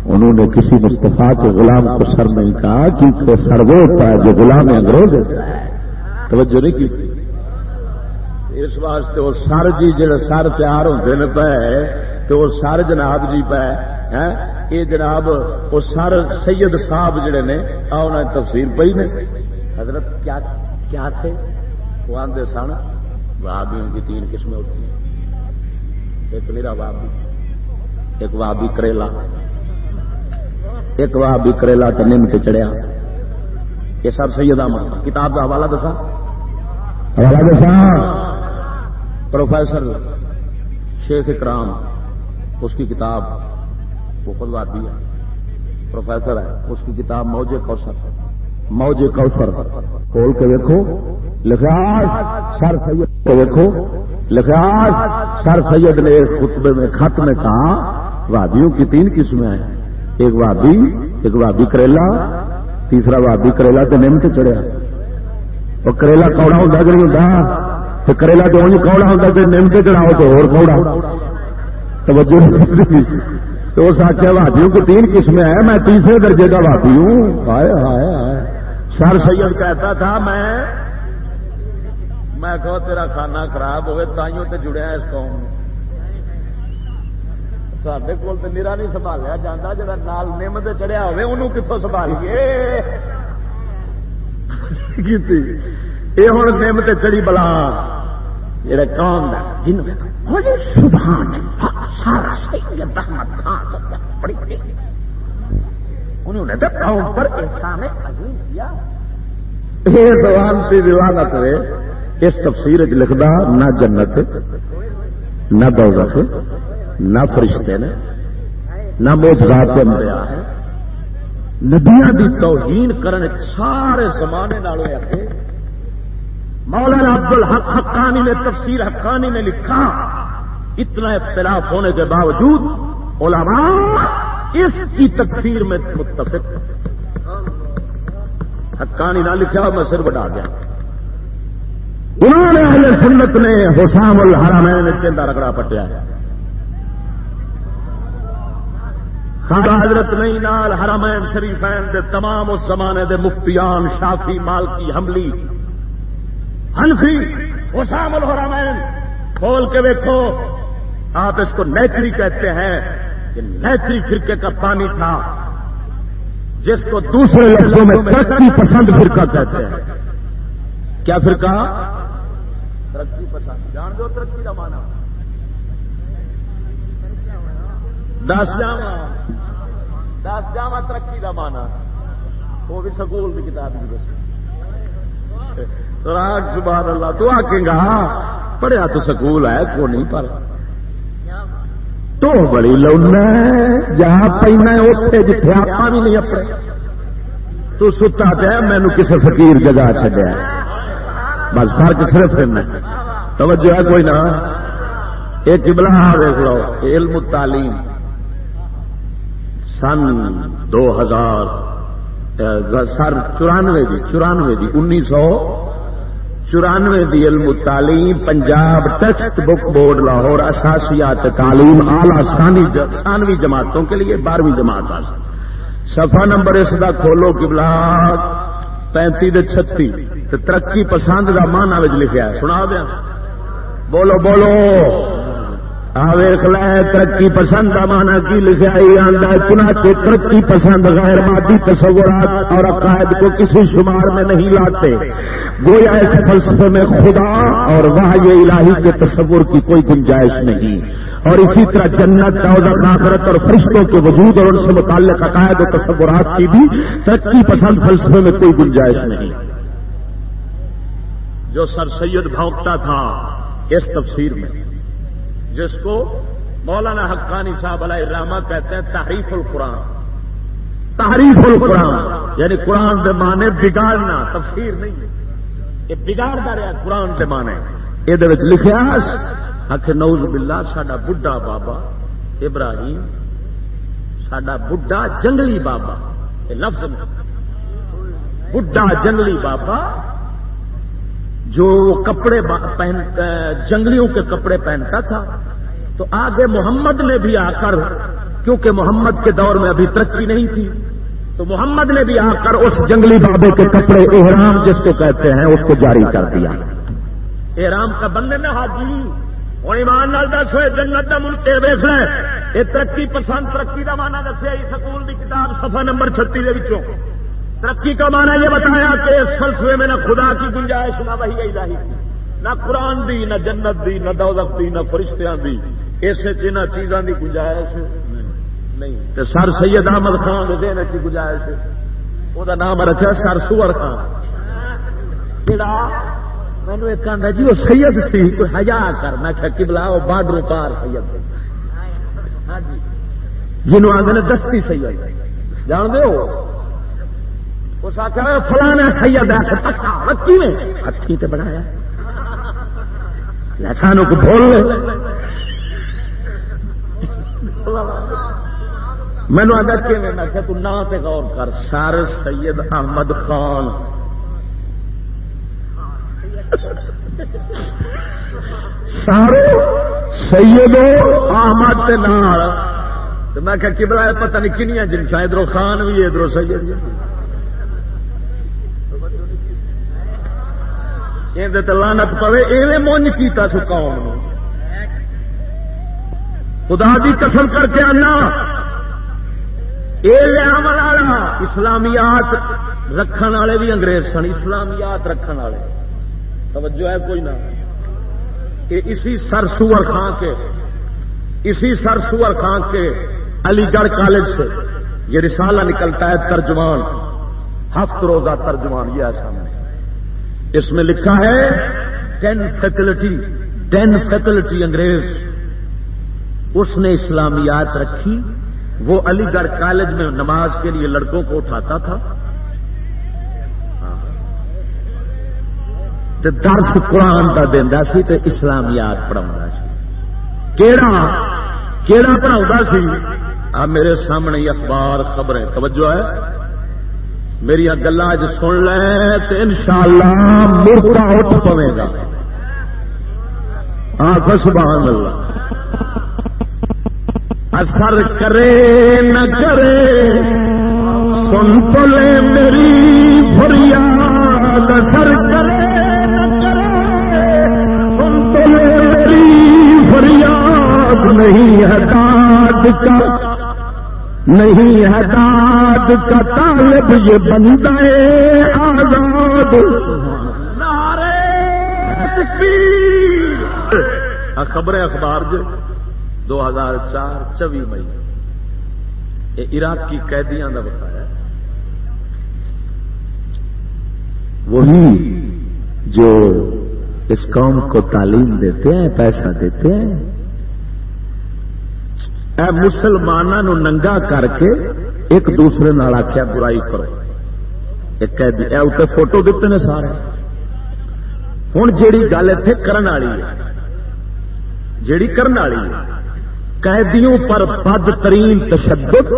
انہوں نے کسی مصطفیٰ کے غلام کو سر نہیں کہا، کیونکہ سر وہ ہوتا ہے جو غلام انگریز ہوتا ہے۔ توجہ نہیں کی؟ اس واسطے وہ سر جی جڑے سر تیار ہوتے ہیں پہ تو وہ سر جناب جی پہ یہ جناب، وہ سر سید صاحب جڑے نے انہوں نے تفصیل پی نے۔ حضرت، کیا کیا تھے؟ وہ آدھے سن وہابیوں کی تین قسمیں ہوتی ہیں۔ ایک میرا وابی ایک وابی کریلا۔ ایک وابی کریلا تو نم کے چڑھیا۔ یہ سب سید احمد کتاب کا حوالہ دسا حوالہ دسا پروفیسر شیخ اکرام اس کی کتاب وہ خود وادی ہے۔ پروفیسر ہے اس کی کتاب موج کوثر موج کوثر۔ کھول کے دیکھو لکھا سر سید کو دیکھو لکھا سر سید نے ایک خطبے میں خط میں کہا وادیوں کی تین قسمیں ہیں۔ ایک وادی ایک وادی کریلا تیسرا وادی کریلا تو نم کے چڑھیا۔ وہ کریلا کوڑا ہوتا کہ نہیں ہوتا تو کریلا تو انج کوڑا ہوتا کہ نم کے چڑھاؤ تو اور کوڑا۔ توجہ تو اس آخیا وادیوں کی تین قسمیں ہیں، میں تیسرے درجے کا وادی ہوں۔ ہائے ہائے ہائے۔ سر سید کہتا تھا، میں میں کہو تیرا کھانا خراب ہوئے، تائیوں تے جڑیا اس قوم سڈے کول تو نیرا نہیں سنبھالیا جاتا جا نال نم سے چڑھیا ہوئے انہوں کتوں سنبھالیے یہ ہوں نم تے چڑی بلا جڑا کون جن سبحان سارا خان بڑی بڑی انہوں نے تو قوم پر احسان عظیم کیا یہ اس تفسیر لکھدا نہ جنت نہ دولت نہ فرشتے نے، نہ موجرات کے مریا ہے نبیاں دی توہین کرن سارے زمانے نالوں اگے مولانا عبد الحق حقانی نے، تفسیر حقانی نے لکھا، اتنا اختلاف ہونے کے باوجود علماء اس کی تکفیر میں متفق۔ حقانی نہ لکھا، میں سر بڑھا گیا۔ انہوں نے اہل سنت نے حسام الحرمین چندہ رگڑا پٹیا ہے۔ حضرت نہیں نال حرمین شریفین دے تمام اس زمانے دے مفتیان، شافی، مالکی، حملی ہنفی حسام الحرمین، کھول کے دیکھو آپ اس کو نیچری کہتے ہیں کہ نیچری فرقے کا پانی تھا، جس کو دوسرے لفظوں میں ترقی پسند فرقہ کہتے ہیں۔ کیا فرقہ؟ ترقی پسند۔ جان دو ترقی کا مانا دس جاوا دس جاوا ترقی کا مانا وہ بھی سکول کی کتاب کی دس راگ سبحان اللہ تو آکے گا پڑھیا تو سکول ہے کو نہیں پر تو بڑی لونا جہاں پہنا اتے جتنے آپ بھی نہیں اپنے۔ تو ستا پیا مینو کسی فقیر جگہ چڈیا بس فرق صرف توجہ ہے کوئی نہ۔ ایک قبلہ دیکھ لو علم تعلیم سن دو ہزار سر چورانوے دی چورانوے دی، انیس سو چورانوے دی علم تعلیم، Punjab text book board, Lahore اساسیات تعلیم، اعلی ثانوی جماعتوں کے لیے بارہویں جماعت سفا نمبر اس کا کھولو، قبلہ پینتی چھتی۔ ترقی پسند کا مانا لکھا ہے۔ سنا دیا۔ بولو بولو۔ ویخ ترقی پسند کا مانا کی لکھا آتا ہے، چنانچہ ترقی پسند غیر مادی تصورات اور عقائد کو کسی شمار میں نہیں لاتے۔ گویا ایسے فلسفے میں خدا اور وہ یہ الہی کے تصور کی کوئی گنجائش نہیں۔ اور اسی طرح جنت آخرت اور فرشتوں کے وجود اور ان سے متعلق عقائد و تصورات کی بھی ترقی پسند فلسفے میں کوئی گنجائش نہیں۔ جو سر سید بھونکتا تھا اس تفسیر میں۔ جس کو مولانا حقانی صاحب علیہ راما کہتے ہیں تحریف القرآن۔ تحریف القرآن۔ یعنی قرآن کے معنی بگاڑنا تفسیر نہیں یہ بگاڑتا رہا قرآن کے معنی۔ یہ لکھا آخ نوز بلا سڈا بڈا بابا ابراہیم سڈا بڈا جنگلی بابا۔ یہ لفظ بڈا جنگلی بابا جو کپڑے پہن جنگلیوں کے کپڑے پہنتا تھا، تو آگے محمد نے بھی آ کر، کیونکہ محمد کے دور میں ابھی ترقی نہیں تھی، تو محمد نے بھی آ کر اس جنگلی بابے کے کپڑے احرام جس کو کہتے ہیں، اس کو جاری کر دیا۔ احرام کا بندے نہ حاجی ہوں ایمان نال دس ہوئے جنت کا ملک ویس ہے یہ ترقی پسند، ترقی کا مانا دسیا سکول کی کتاب سفا نمبر چھتی کے ترقی کا مانا یہ بتایا کہ اس فلسفے میں نہ خدا کی گنجائش نہ وہی گئی رہی نہ قرآن دی نہ جنت دی نہ دولت دی نہ فرشتیاں دی اس چیزوں کی گنجائش نہیں۔ سر سید احمد خان ذہن کی گنجائش وہ نام رکھا سر سور خان۔ مینو ایک آدھا جی وہ سید سی کوئی ہزا کر۔ میں کہ بلا وہ بارڈر پار سید ہاں جی۔ جنوب آدھے دستی سید۔ جان دو اس آخر فلانا سید ہے میں۔ ہاتھی تو بنایا۔ سانو کو بول مینو آدھا کہ میں کہ تو نہ پہ غور کر، سر سید احمد خان۔ سارے سید احمد نال۔ میں کہ بلا پتہ نہیں کنیا جنسا ادھر خان بھی ادھر سید بھی لانت پوے ایویں مونج کیتا سو قوم خدا دی قسم کر کے آنا۔ عمل والا، اسلامیات رکھن والے بھی انگریز سن، اسلامیات رکھن والے۔ توجہ ہے کوئی نہ۔ یہ اسی سر سور خان کے، اسی سر سور خان کے علی گڑھ کالج سے یہ رسالہ نکلتا ہے ترجمان۔ ہفت روزہ ترجمان، یہ ہے سامنے۔ اس میں لکھا ہے ٹین فیکلٹی ٹین فیکلٹی انگریز اس نے اسلامیات رکھی، وہ علی گڑھ کالج میں نماز کے لیے لڑکوں کو اٹھاتا تھا۔ درس قرآن کا دینا سی تو اسلامیات پڑھا کیڑا کیڑا پڑھا سی؟ آ میرے سامنے اخبار خبریں، توجہ ہے۔ میری گلا سن لے تو ان شاء اللہ مرتا اٹھ پوے گا۔ ہاں سبحان اللہ۔ اثر کرے نہ کرے، سن تو لے میری فریاد۔ اثر کرے نہ کرے، سن تو لے میری فریاد۔ نہیں ہے کا نہیں ہے داد کا طالب یہ بندہ آزاد۔ خبر اخبار جو دو ہزار چار چوی مئی۔ یہ عراق کی قیدیاں کا بتایا وہی جو اس قوم کو تعلیم دیتے ہیں پیسہ دیتے ہیں۔ مسلمانوں ننگا کر کے ایک دوسرے نال آخیا برائی کرو۔ ایک اتنے فوٹو دیتے ہیں سارے۔ ہوں جیڑی گل اتنے کرن والی ہے، جیڑی کرن والی ہے، قیدیوں پر بدترین تشدد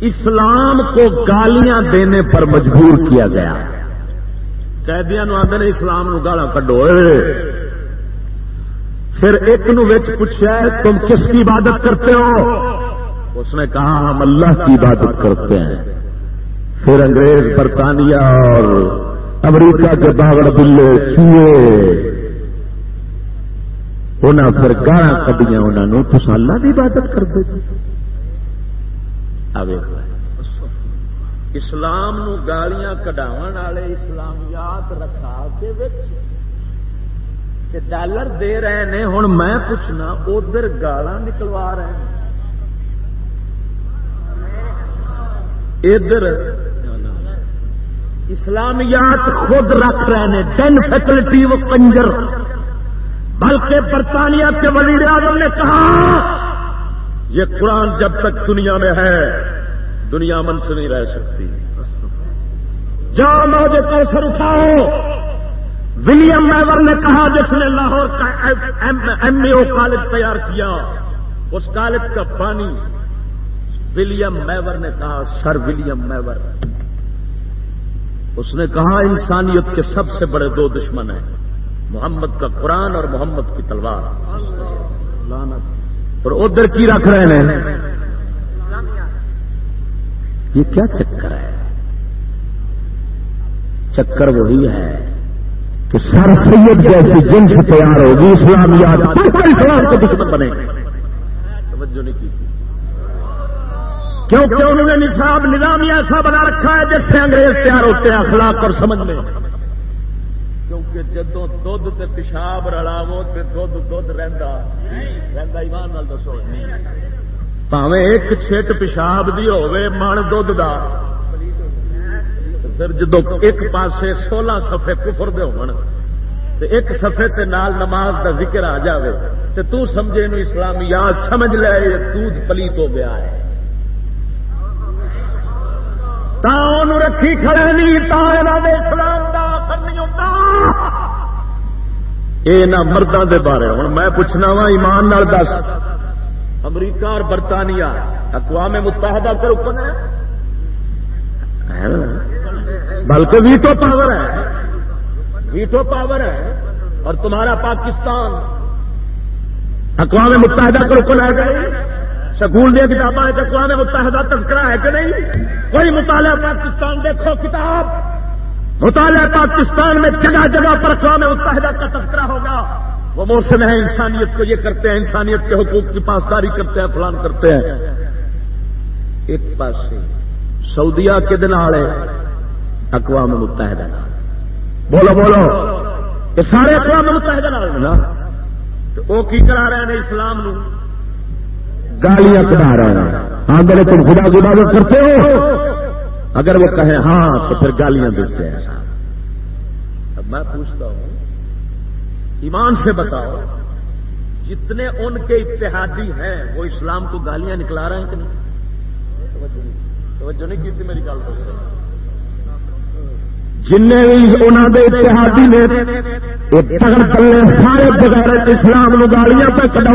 اسلام کو گالیاں دینے پر مجبور کیا گیا۔ قیدیاں آدھے اسلام نو گالا کڈو۔ پھر ایک نو پوچھا تم کس کی عبادت کرتے ہو؟ اس نے کہا، ہم اللہ کی عبادت کرتے ہیں۔ پھر انگریز، برطانیہ اور امریکہ کے باغڑ بلے چوئے انہیں پھر گاڑا کدیاں انہوں تو اللہ کی عبادت کرتے اسلام نو گالیاں کڈاو والے اسلامیات رکھا کے ڈالر دے رہے ہیں ہوں میں پوچھنا، ادھر گالا نکلوا رہے ہیں۔ ادھر اسلامیات خود رکھ رہے ہیں ٹین فیکلٹی وہ کنجر۔ بلکہ برطانیہ کے وزیر اعظم نے کہا، یہ قرآن جب تک دنیا میں ہے، دنیا من سے نہیں رہ سکتی۔ جاؤ مجھے کیسر اٹھاؤ۔ ولیم میور نے کہا جس نے لاہور کا ایم اے او کالج تیار کیا، اس کالج کا پانی ولیم میور نے کہا، سر ولیم میور۔ اس نے کہا، انسانیت کے سب سے بڑے دو دشمن ہیں، محمد کا قرآن اور محمد کی تلوار۔ اور ادھر کی رکھ رہے ہیں۔ یہ کیا چکر ہے؟ چکر وہی ہے۔ کہ سر سید جیسی جنس تیار ہوگی اسلامیات اسلام کے دشمن بنے۔ توجہ نہیں کی۔ کیونکہ انہوں نے نصاب نظام ایسا بنا رکھا ہے جس سے انگریز تیار ہوتے ہیں اخلاق اور سمجھ میں۔ کیونکہ جدو دھد تے پیشاب رلاو تے دھد دھد رہندا۔ رہندا ایمان نال دسو۔ پاویں ایک چھٹ پیشاب دی ہوے من دھد دا۔ پھر جدو ایک پاسے سولہ سفے کفر دے ہون، تے ایک سفے تے نال نماز دا ذکر آ جاوے، تے تو سمجھے نو اسلامیات سمجھ لے، یہ دودھ پلیت ہو گیا ہے۔ رکھی کھڑے نہیں، تا اسلام دا نہیں ہوتا۔ یہ نہ مردوں دے بارے، ہوں میں پوچھنا وا، ایمان نال دس۔ امریکہ اور برطانیہ، اقوام متحدہ کا رکن بلکہ ویٹو پاور ہے۔ ویٹو پاور ہے۔ اور تمہارا پاکستان۔ اقوام متحدہ کا رکن ہے گئی سکول دیا کتابیں اقوام متحدہ تذکرہ ہے کہ نہیں؟ کوئی مطالعہ پاکستان دیکھو کتاب۔ مطالعہ پاکستان میں جگہ جگہ پر اقوام متحدہ کا تذکرہ ہوگا۔ وہ موسم ہے، انسانیت کو یہ کرتے ہیں، انسانیت کے حقوق کی پاسداری کرتے ہیں، فلان کرتے ہیں۔ ایک پاس سعودیہ کے دن آڑے اقوام متحدہ بولو بولو۔ یہ سارے اقوام متحدہ نا وہ کی کرا رہے ہیں اسلام نو؟ گالیاں کٹا رہے ہیں۔ ہاں میرے تم خدا خدا کرتے ہو؟ اگر وہ کہیں ہاں تو پھر گالیاں دیتے ہیں۔ اب میں پوچھتا ہوں، ایمان سے بتاؤ، جتنے ان کے اتحادی ہیں، وہ اسلام کو گالیاں نکلا رہے ہیں کہ نہیں؟ توجہ نہیں کی تھی میری گل جن بھی اتحادی نے تگڑ تلے سارے بغیر اسلام گالیاں پہ کٹا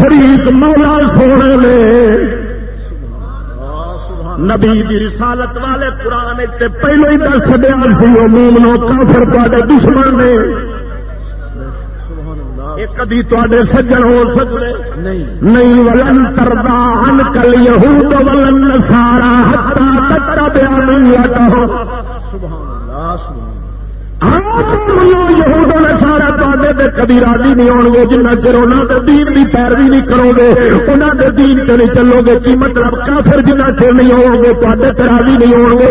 شریف مولا سونے نے۔ نبی دی رسالت والے پرانے پہلو ہی دس دیا سی، وہ مومنو کافر تے دشمن نے۔ کدی تے سجن ہو سکتے نہیں. ولن کردا ان کل یہود ولن سارا ہتا تک بیان لگا ہو سبحان اللہ سبحان یہود سارا تے کبھی راضی نہیں آؤ گے جنہ چر دین کی پیروی نہیں کرو گے انہوں کے دین چ نہیں چلو گے کی مطلب کافر جنہ چر نہیں آؤ گے تے راضی نہیں آؤ گے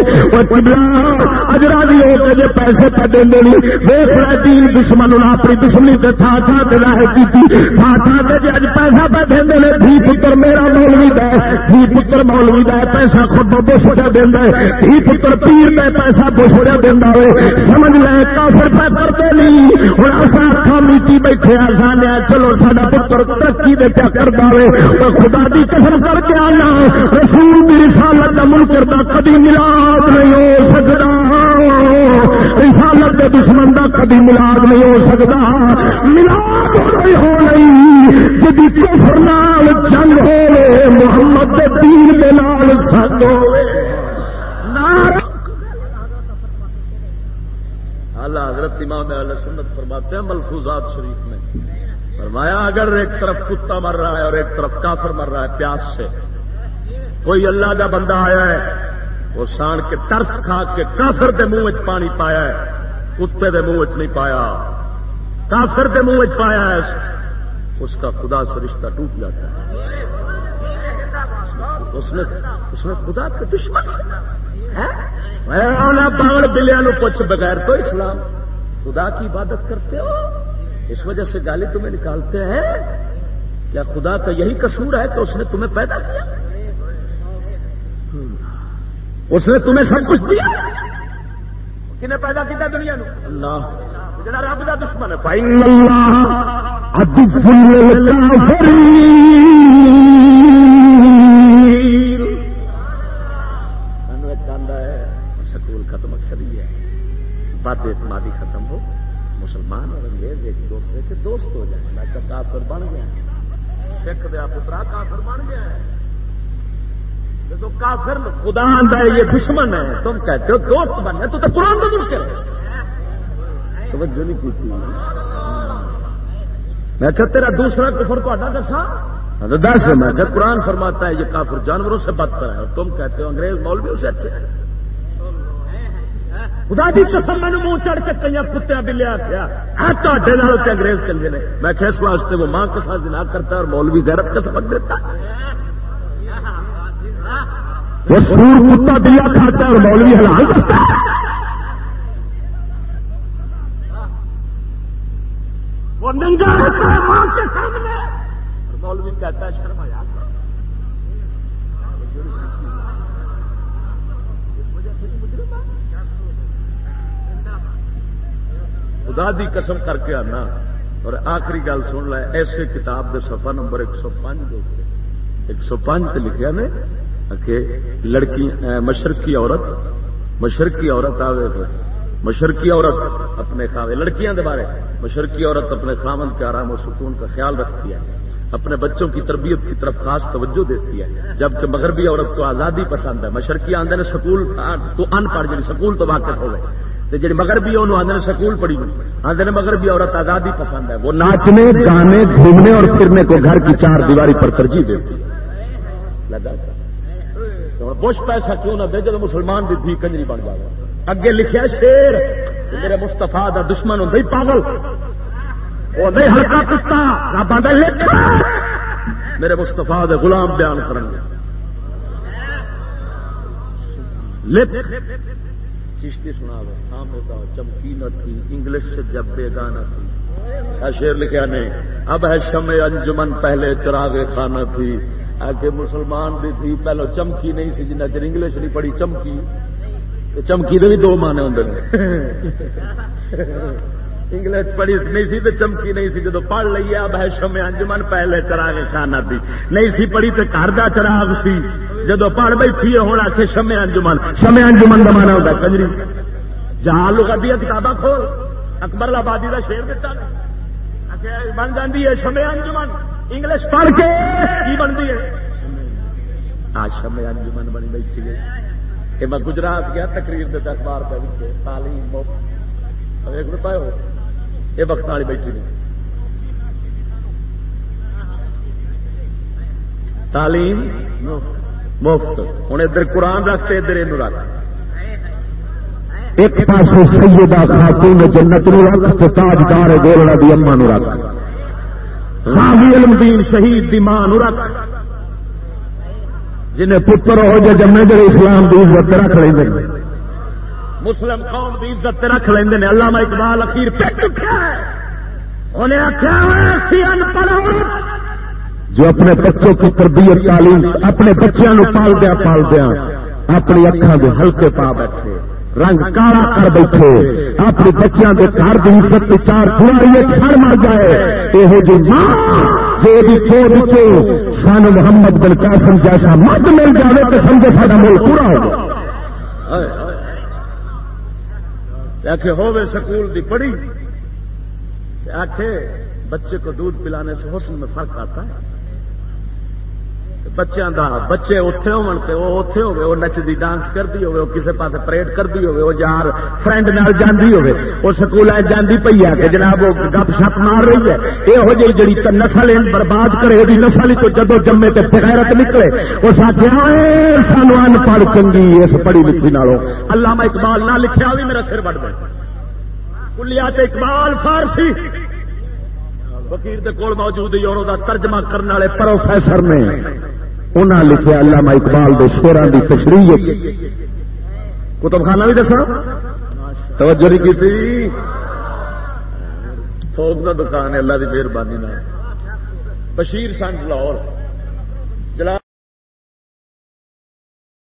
اج راضی ہو کے جی پیسے پہ دیں دیکھ رہے دین دشمن اپنی دشمنی کے تھا تھا کے ظاہر کی تھا تھا کے جی اج پیسہ پہ دیں دے دھی پتر میرا مولوی دا دھی پتر مولوی دا پیسہ خود بش ہو دینا دھی پتر پیر میں پیسہ بش دینا ہوئے سمجھ لے کافر پہ کرتے نہیں۔ ہوں اصا اکھا میٹی بیٹھے آسان چلو سا پتر ترقی دے کیا کر دے خدا دی قسم کر کے آنا، رسول کی رسالت کا منکر کا کدی ملاد نہیں ہو سکتا رسالت کے دشمن کا کدی ملاد نہیں ہو سکتا ملاد نہیں ہو نہیں جی کفر نال جنگ ہو محمد دین کے نال سنگ ہو اللہ حضرت امام علیہ سنت فرماتے ہیں، ملفوظات شریف میں۔ فرمایا، اگر ایک طرف کتا مر رہا ہے اور ایک طرف کافر مر رہا ہے، پیاس سے۔ کوئی اللہ کا بندہ آیا ہے، وہ سان کے ترس کھا کے کافر کے منہ پانی پایا ہے، کتے کے منہ نہیں پایا۔ کافر کے منہ پایا ہے، اس کا خدا سے رشتہ ٹوٹ جاتا ہے۔ اس نے خدا کے دشمن پاؤ بلیا نو پوچھ بغیر تو اسلام۔ خدا کی عبادت کرتے ہو؟ اس وجہ سے گالی تمہیں نکالتے ہیں؟ کیا خدا کا یہی قصور ہے تو اس نے تمہیں پیدا کیا؟ اس نے تمہیں سب کچھ دیا؟ کنہیں پیدا کیا دنیا نو؟ اللہ۔ رب کا دشمن ہے۔ بات اعتمادی ختم ہو۔ مسلمان اور انگریز ایک دوسرے کے دوست ہو جائیں میں تو کافر بن گیا سکھ دیا پترا، کافر بن گیا ہے تو کافر خدا آدھا یہ دشمن ہے۔ تم کہتے ہو دوست بن گیا تو قرآن کا منکر ہے توجہ نہیں کی میں کہ تیرا دوسرا کفر تو دسا دس۔ میں کہ قرآن فرماتا ہے، یہ کافر جانوروں سے بدتر ہے۔ اور تم کہتے ہو انگریز مولویوں سے اچھے ہیں۔ خدا جی قسم میں منہ چڑھ کے کئی کتیا بلیا کیا تے انگریز چلے نے۔ میں کہ اس واسطے وہ ماں کے ساتھ جنا کرتا ہے اور مولوی غیرت کا سبق دیتا وہ سور کتا دیا کھاتا ہے اور مولوی حلال کرتا ہے۔ وہ ننگا ہوتا ہے ماں کے سامنے۔ مولوی کہتا ہے شرما یاد خدا دی قسم کر کے آنا۔ اور آخری گل سن لے، ایسے کتاب دے صفحہ نمبر ایک سو پانچ ایک سو پانچ لکھا نے کہ لڑکی مشرقی عورت مشرقی عورت آئے مشرقی عورت اپنے خاوے، لڑکیاں دے بارے۔ مشرقی عورت اپنے خامن کے آرام و سکون کا خیال رکھتی ہے۔ اپنے بچوں کی تربیت کی طرف خاص توجہ دیتی ہے۔ جبکہ مغربی عورت کو آزادی پسند ہے۔ مشرقی آدھے سکول تو ان پڑھ جی سکول تو واقف ہو گئے جی مغربی انہوں آدھے سکول پڑھی ہوئی۔ آدھے مغربی عورت آزادی پسند ہے۔ وہ ناچنے گانے گھومنے اور پھرنے کو گھر کی چار دیواری پر ترجیح دیتی لگا۔ بش پیسہ کیوں نہ دے جب مسلمان بھی تھی کنجری بن جائے۔ اگے لکھیا شیر۔ میرے مستفا دا دشمن ہوں پاگل۔ وہ نہیں ہلکا کتا۔ رب آدھا لکھ۔ میرے مستفا دے غلام بیان کریں گے۔ چشتی سنا دو چمکی نہ تھی، انگلش سے جب بیگانہ گانا تھی۔ شیر لکھا نے، اب ہے شم انجمن، پہلے چراغ خانہ تھی۔ آگے مسلمان بھی تھی، پہلو چمکی نہیں سی جنہیں چر انگلش نہیں پڑھی، چمکی۔ چمکی دے بھی دو مانے ہوں انگلش پڑھی نہیں سی تو چمکی نہیں سی، جدو پڑھ لیے اب ہے شم انجمن پہلے چراغ خانہ تھی نہیں سی پڑھی تو گھر کا چراغ سی۔ جدو پڑھ بیٹھی ہونا سے شم انجمن۔ شم انجمن کا مانا ہوتا کنجری۔ جہاں لوگ ابھی کتاباں کھول، اکبر آبادی کا شیر دیتا بن جاتی ہے شم انجمن۔ انگلش پڑھ کے کی بنتی ہے؟ آج شم انجمن بنی بیٹھی ہے۔ کہ میں گجرات گیا، تقریر دے اخبار پہ تعلیم ایک روپئے ہو۔ یہ وقت والی بیٹھی نہیں تعلیم مفت۔ ہوں ادھر قرآن رکھتے ادھر یہ رکھ۔ ایک پاس سیدہ خاتون جنت نو رکھ تو تاجدار گولڑا دی اما نو رکھ۔ غازی علم دین شہید دی ماں نو رکھ۔ جنہیں پتر ہو جائے جمے جڑے اسلام دی عزت رکھ لیں مسلم قوم کی عزت رکھ لیں علامہ اقبال اخیر انہیں آخیا جو اپنے بچوں کی تربیت تعلیم اپنے بچوں پال دیا پال دیا اپنی اکھان کے ہلکے پا بیٹھے۔ رنگ کالا کر بیٹھے۔ اپنے بچوں کے گھر کی عزت چار پوری چھڑ مر جائے۔ یہ جی ماں سان محمد بن قاسم جیسا مرد مل جائے تو سمجھے سارا ملک پورا ہو آخے ہوے سکول دی پڑھی آخے بچے کو دودھ پلانے سے حسن میں فرق آتا ہے۔ بچوں کا بچے اتے ہوتے ہوے وہ نچتی ڈانس کرتی ہوے وہ کسی پاس پریڈ کرتی ہوے وہ یار فرینڈ نال جاندی ہوے وہ سکول جاندی پی ہے کہ جناب وہ گپ شپ مار رہی ہے یہو جی جی نسل برباد کرے وہ نسل تو جدو جمے تو بغیرت نکلے وہ ساتھ سانو ان پڑھ چنگی اس پڑھی لکھی نالوں اللہ میں اقبال نہ لکھا بھی میرا سر بڑھ گیا کلیات اقبال فارسی وکیل کے کول موجود اور ترجمہ کرنے والے پروفیسر نے انہاں لکھا علامہ اقبال دے شیران دی تشریح کتب خانہ بھی دسا توجہ نہیں کی تھوک کا دکان ہے، اللہ کی مہربانی بشیر سنج لاہور۔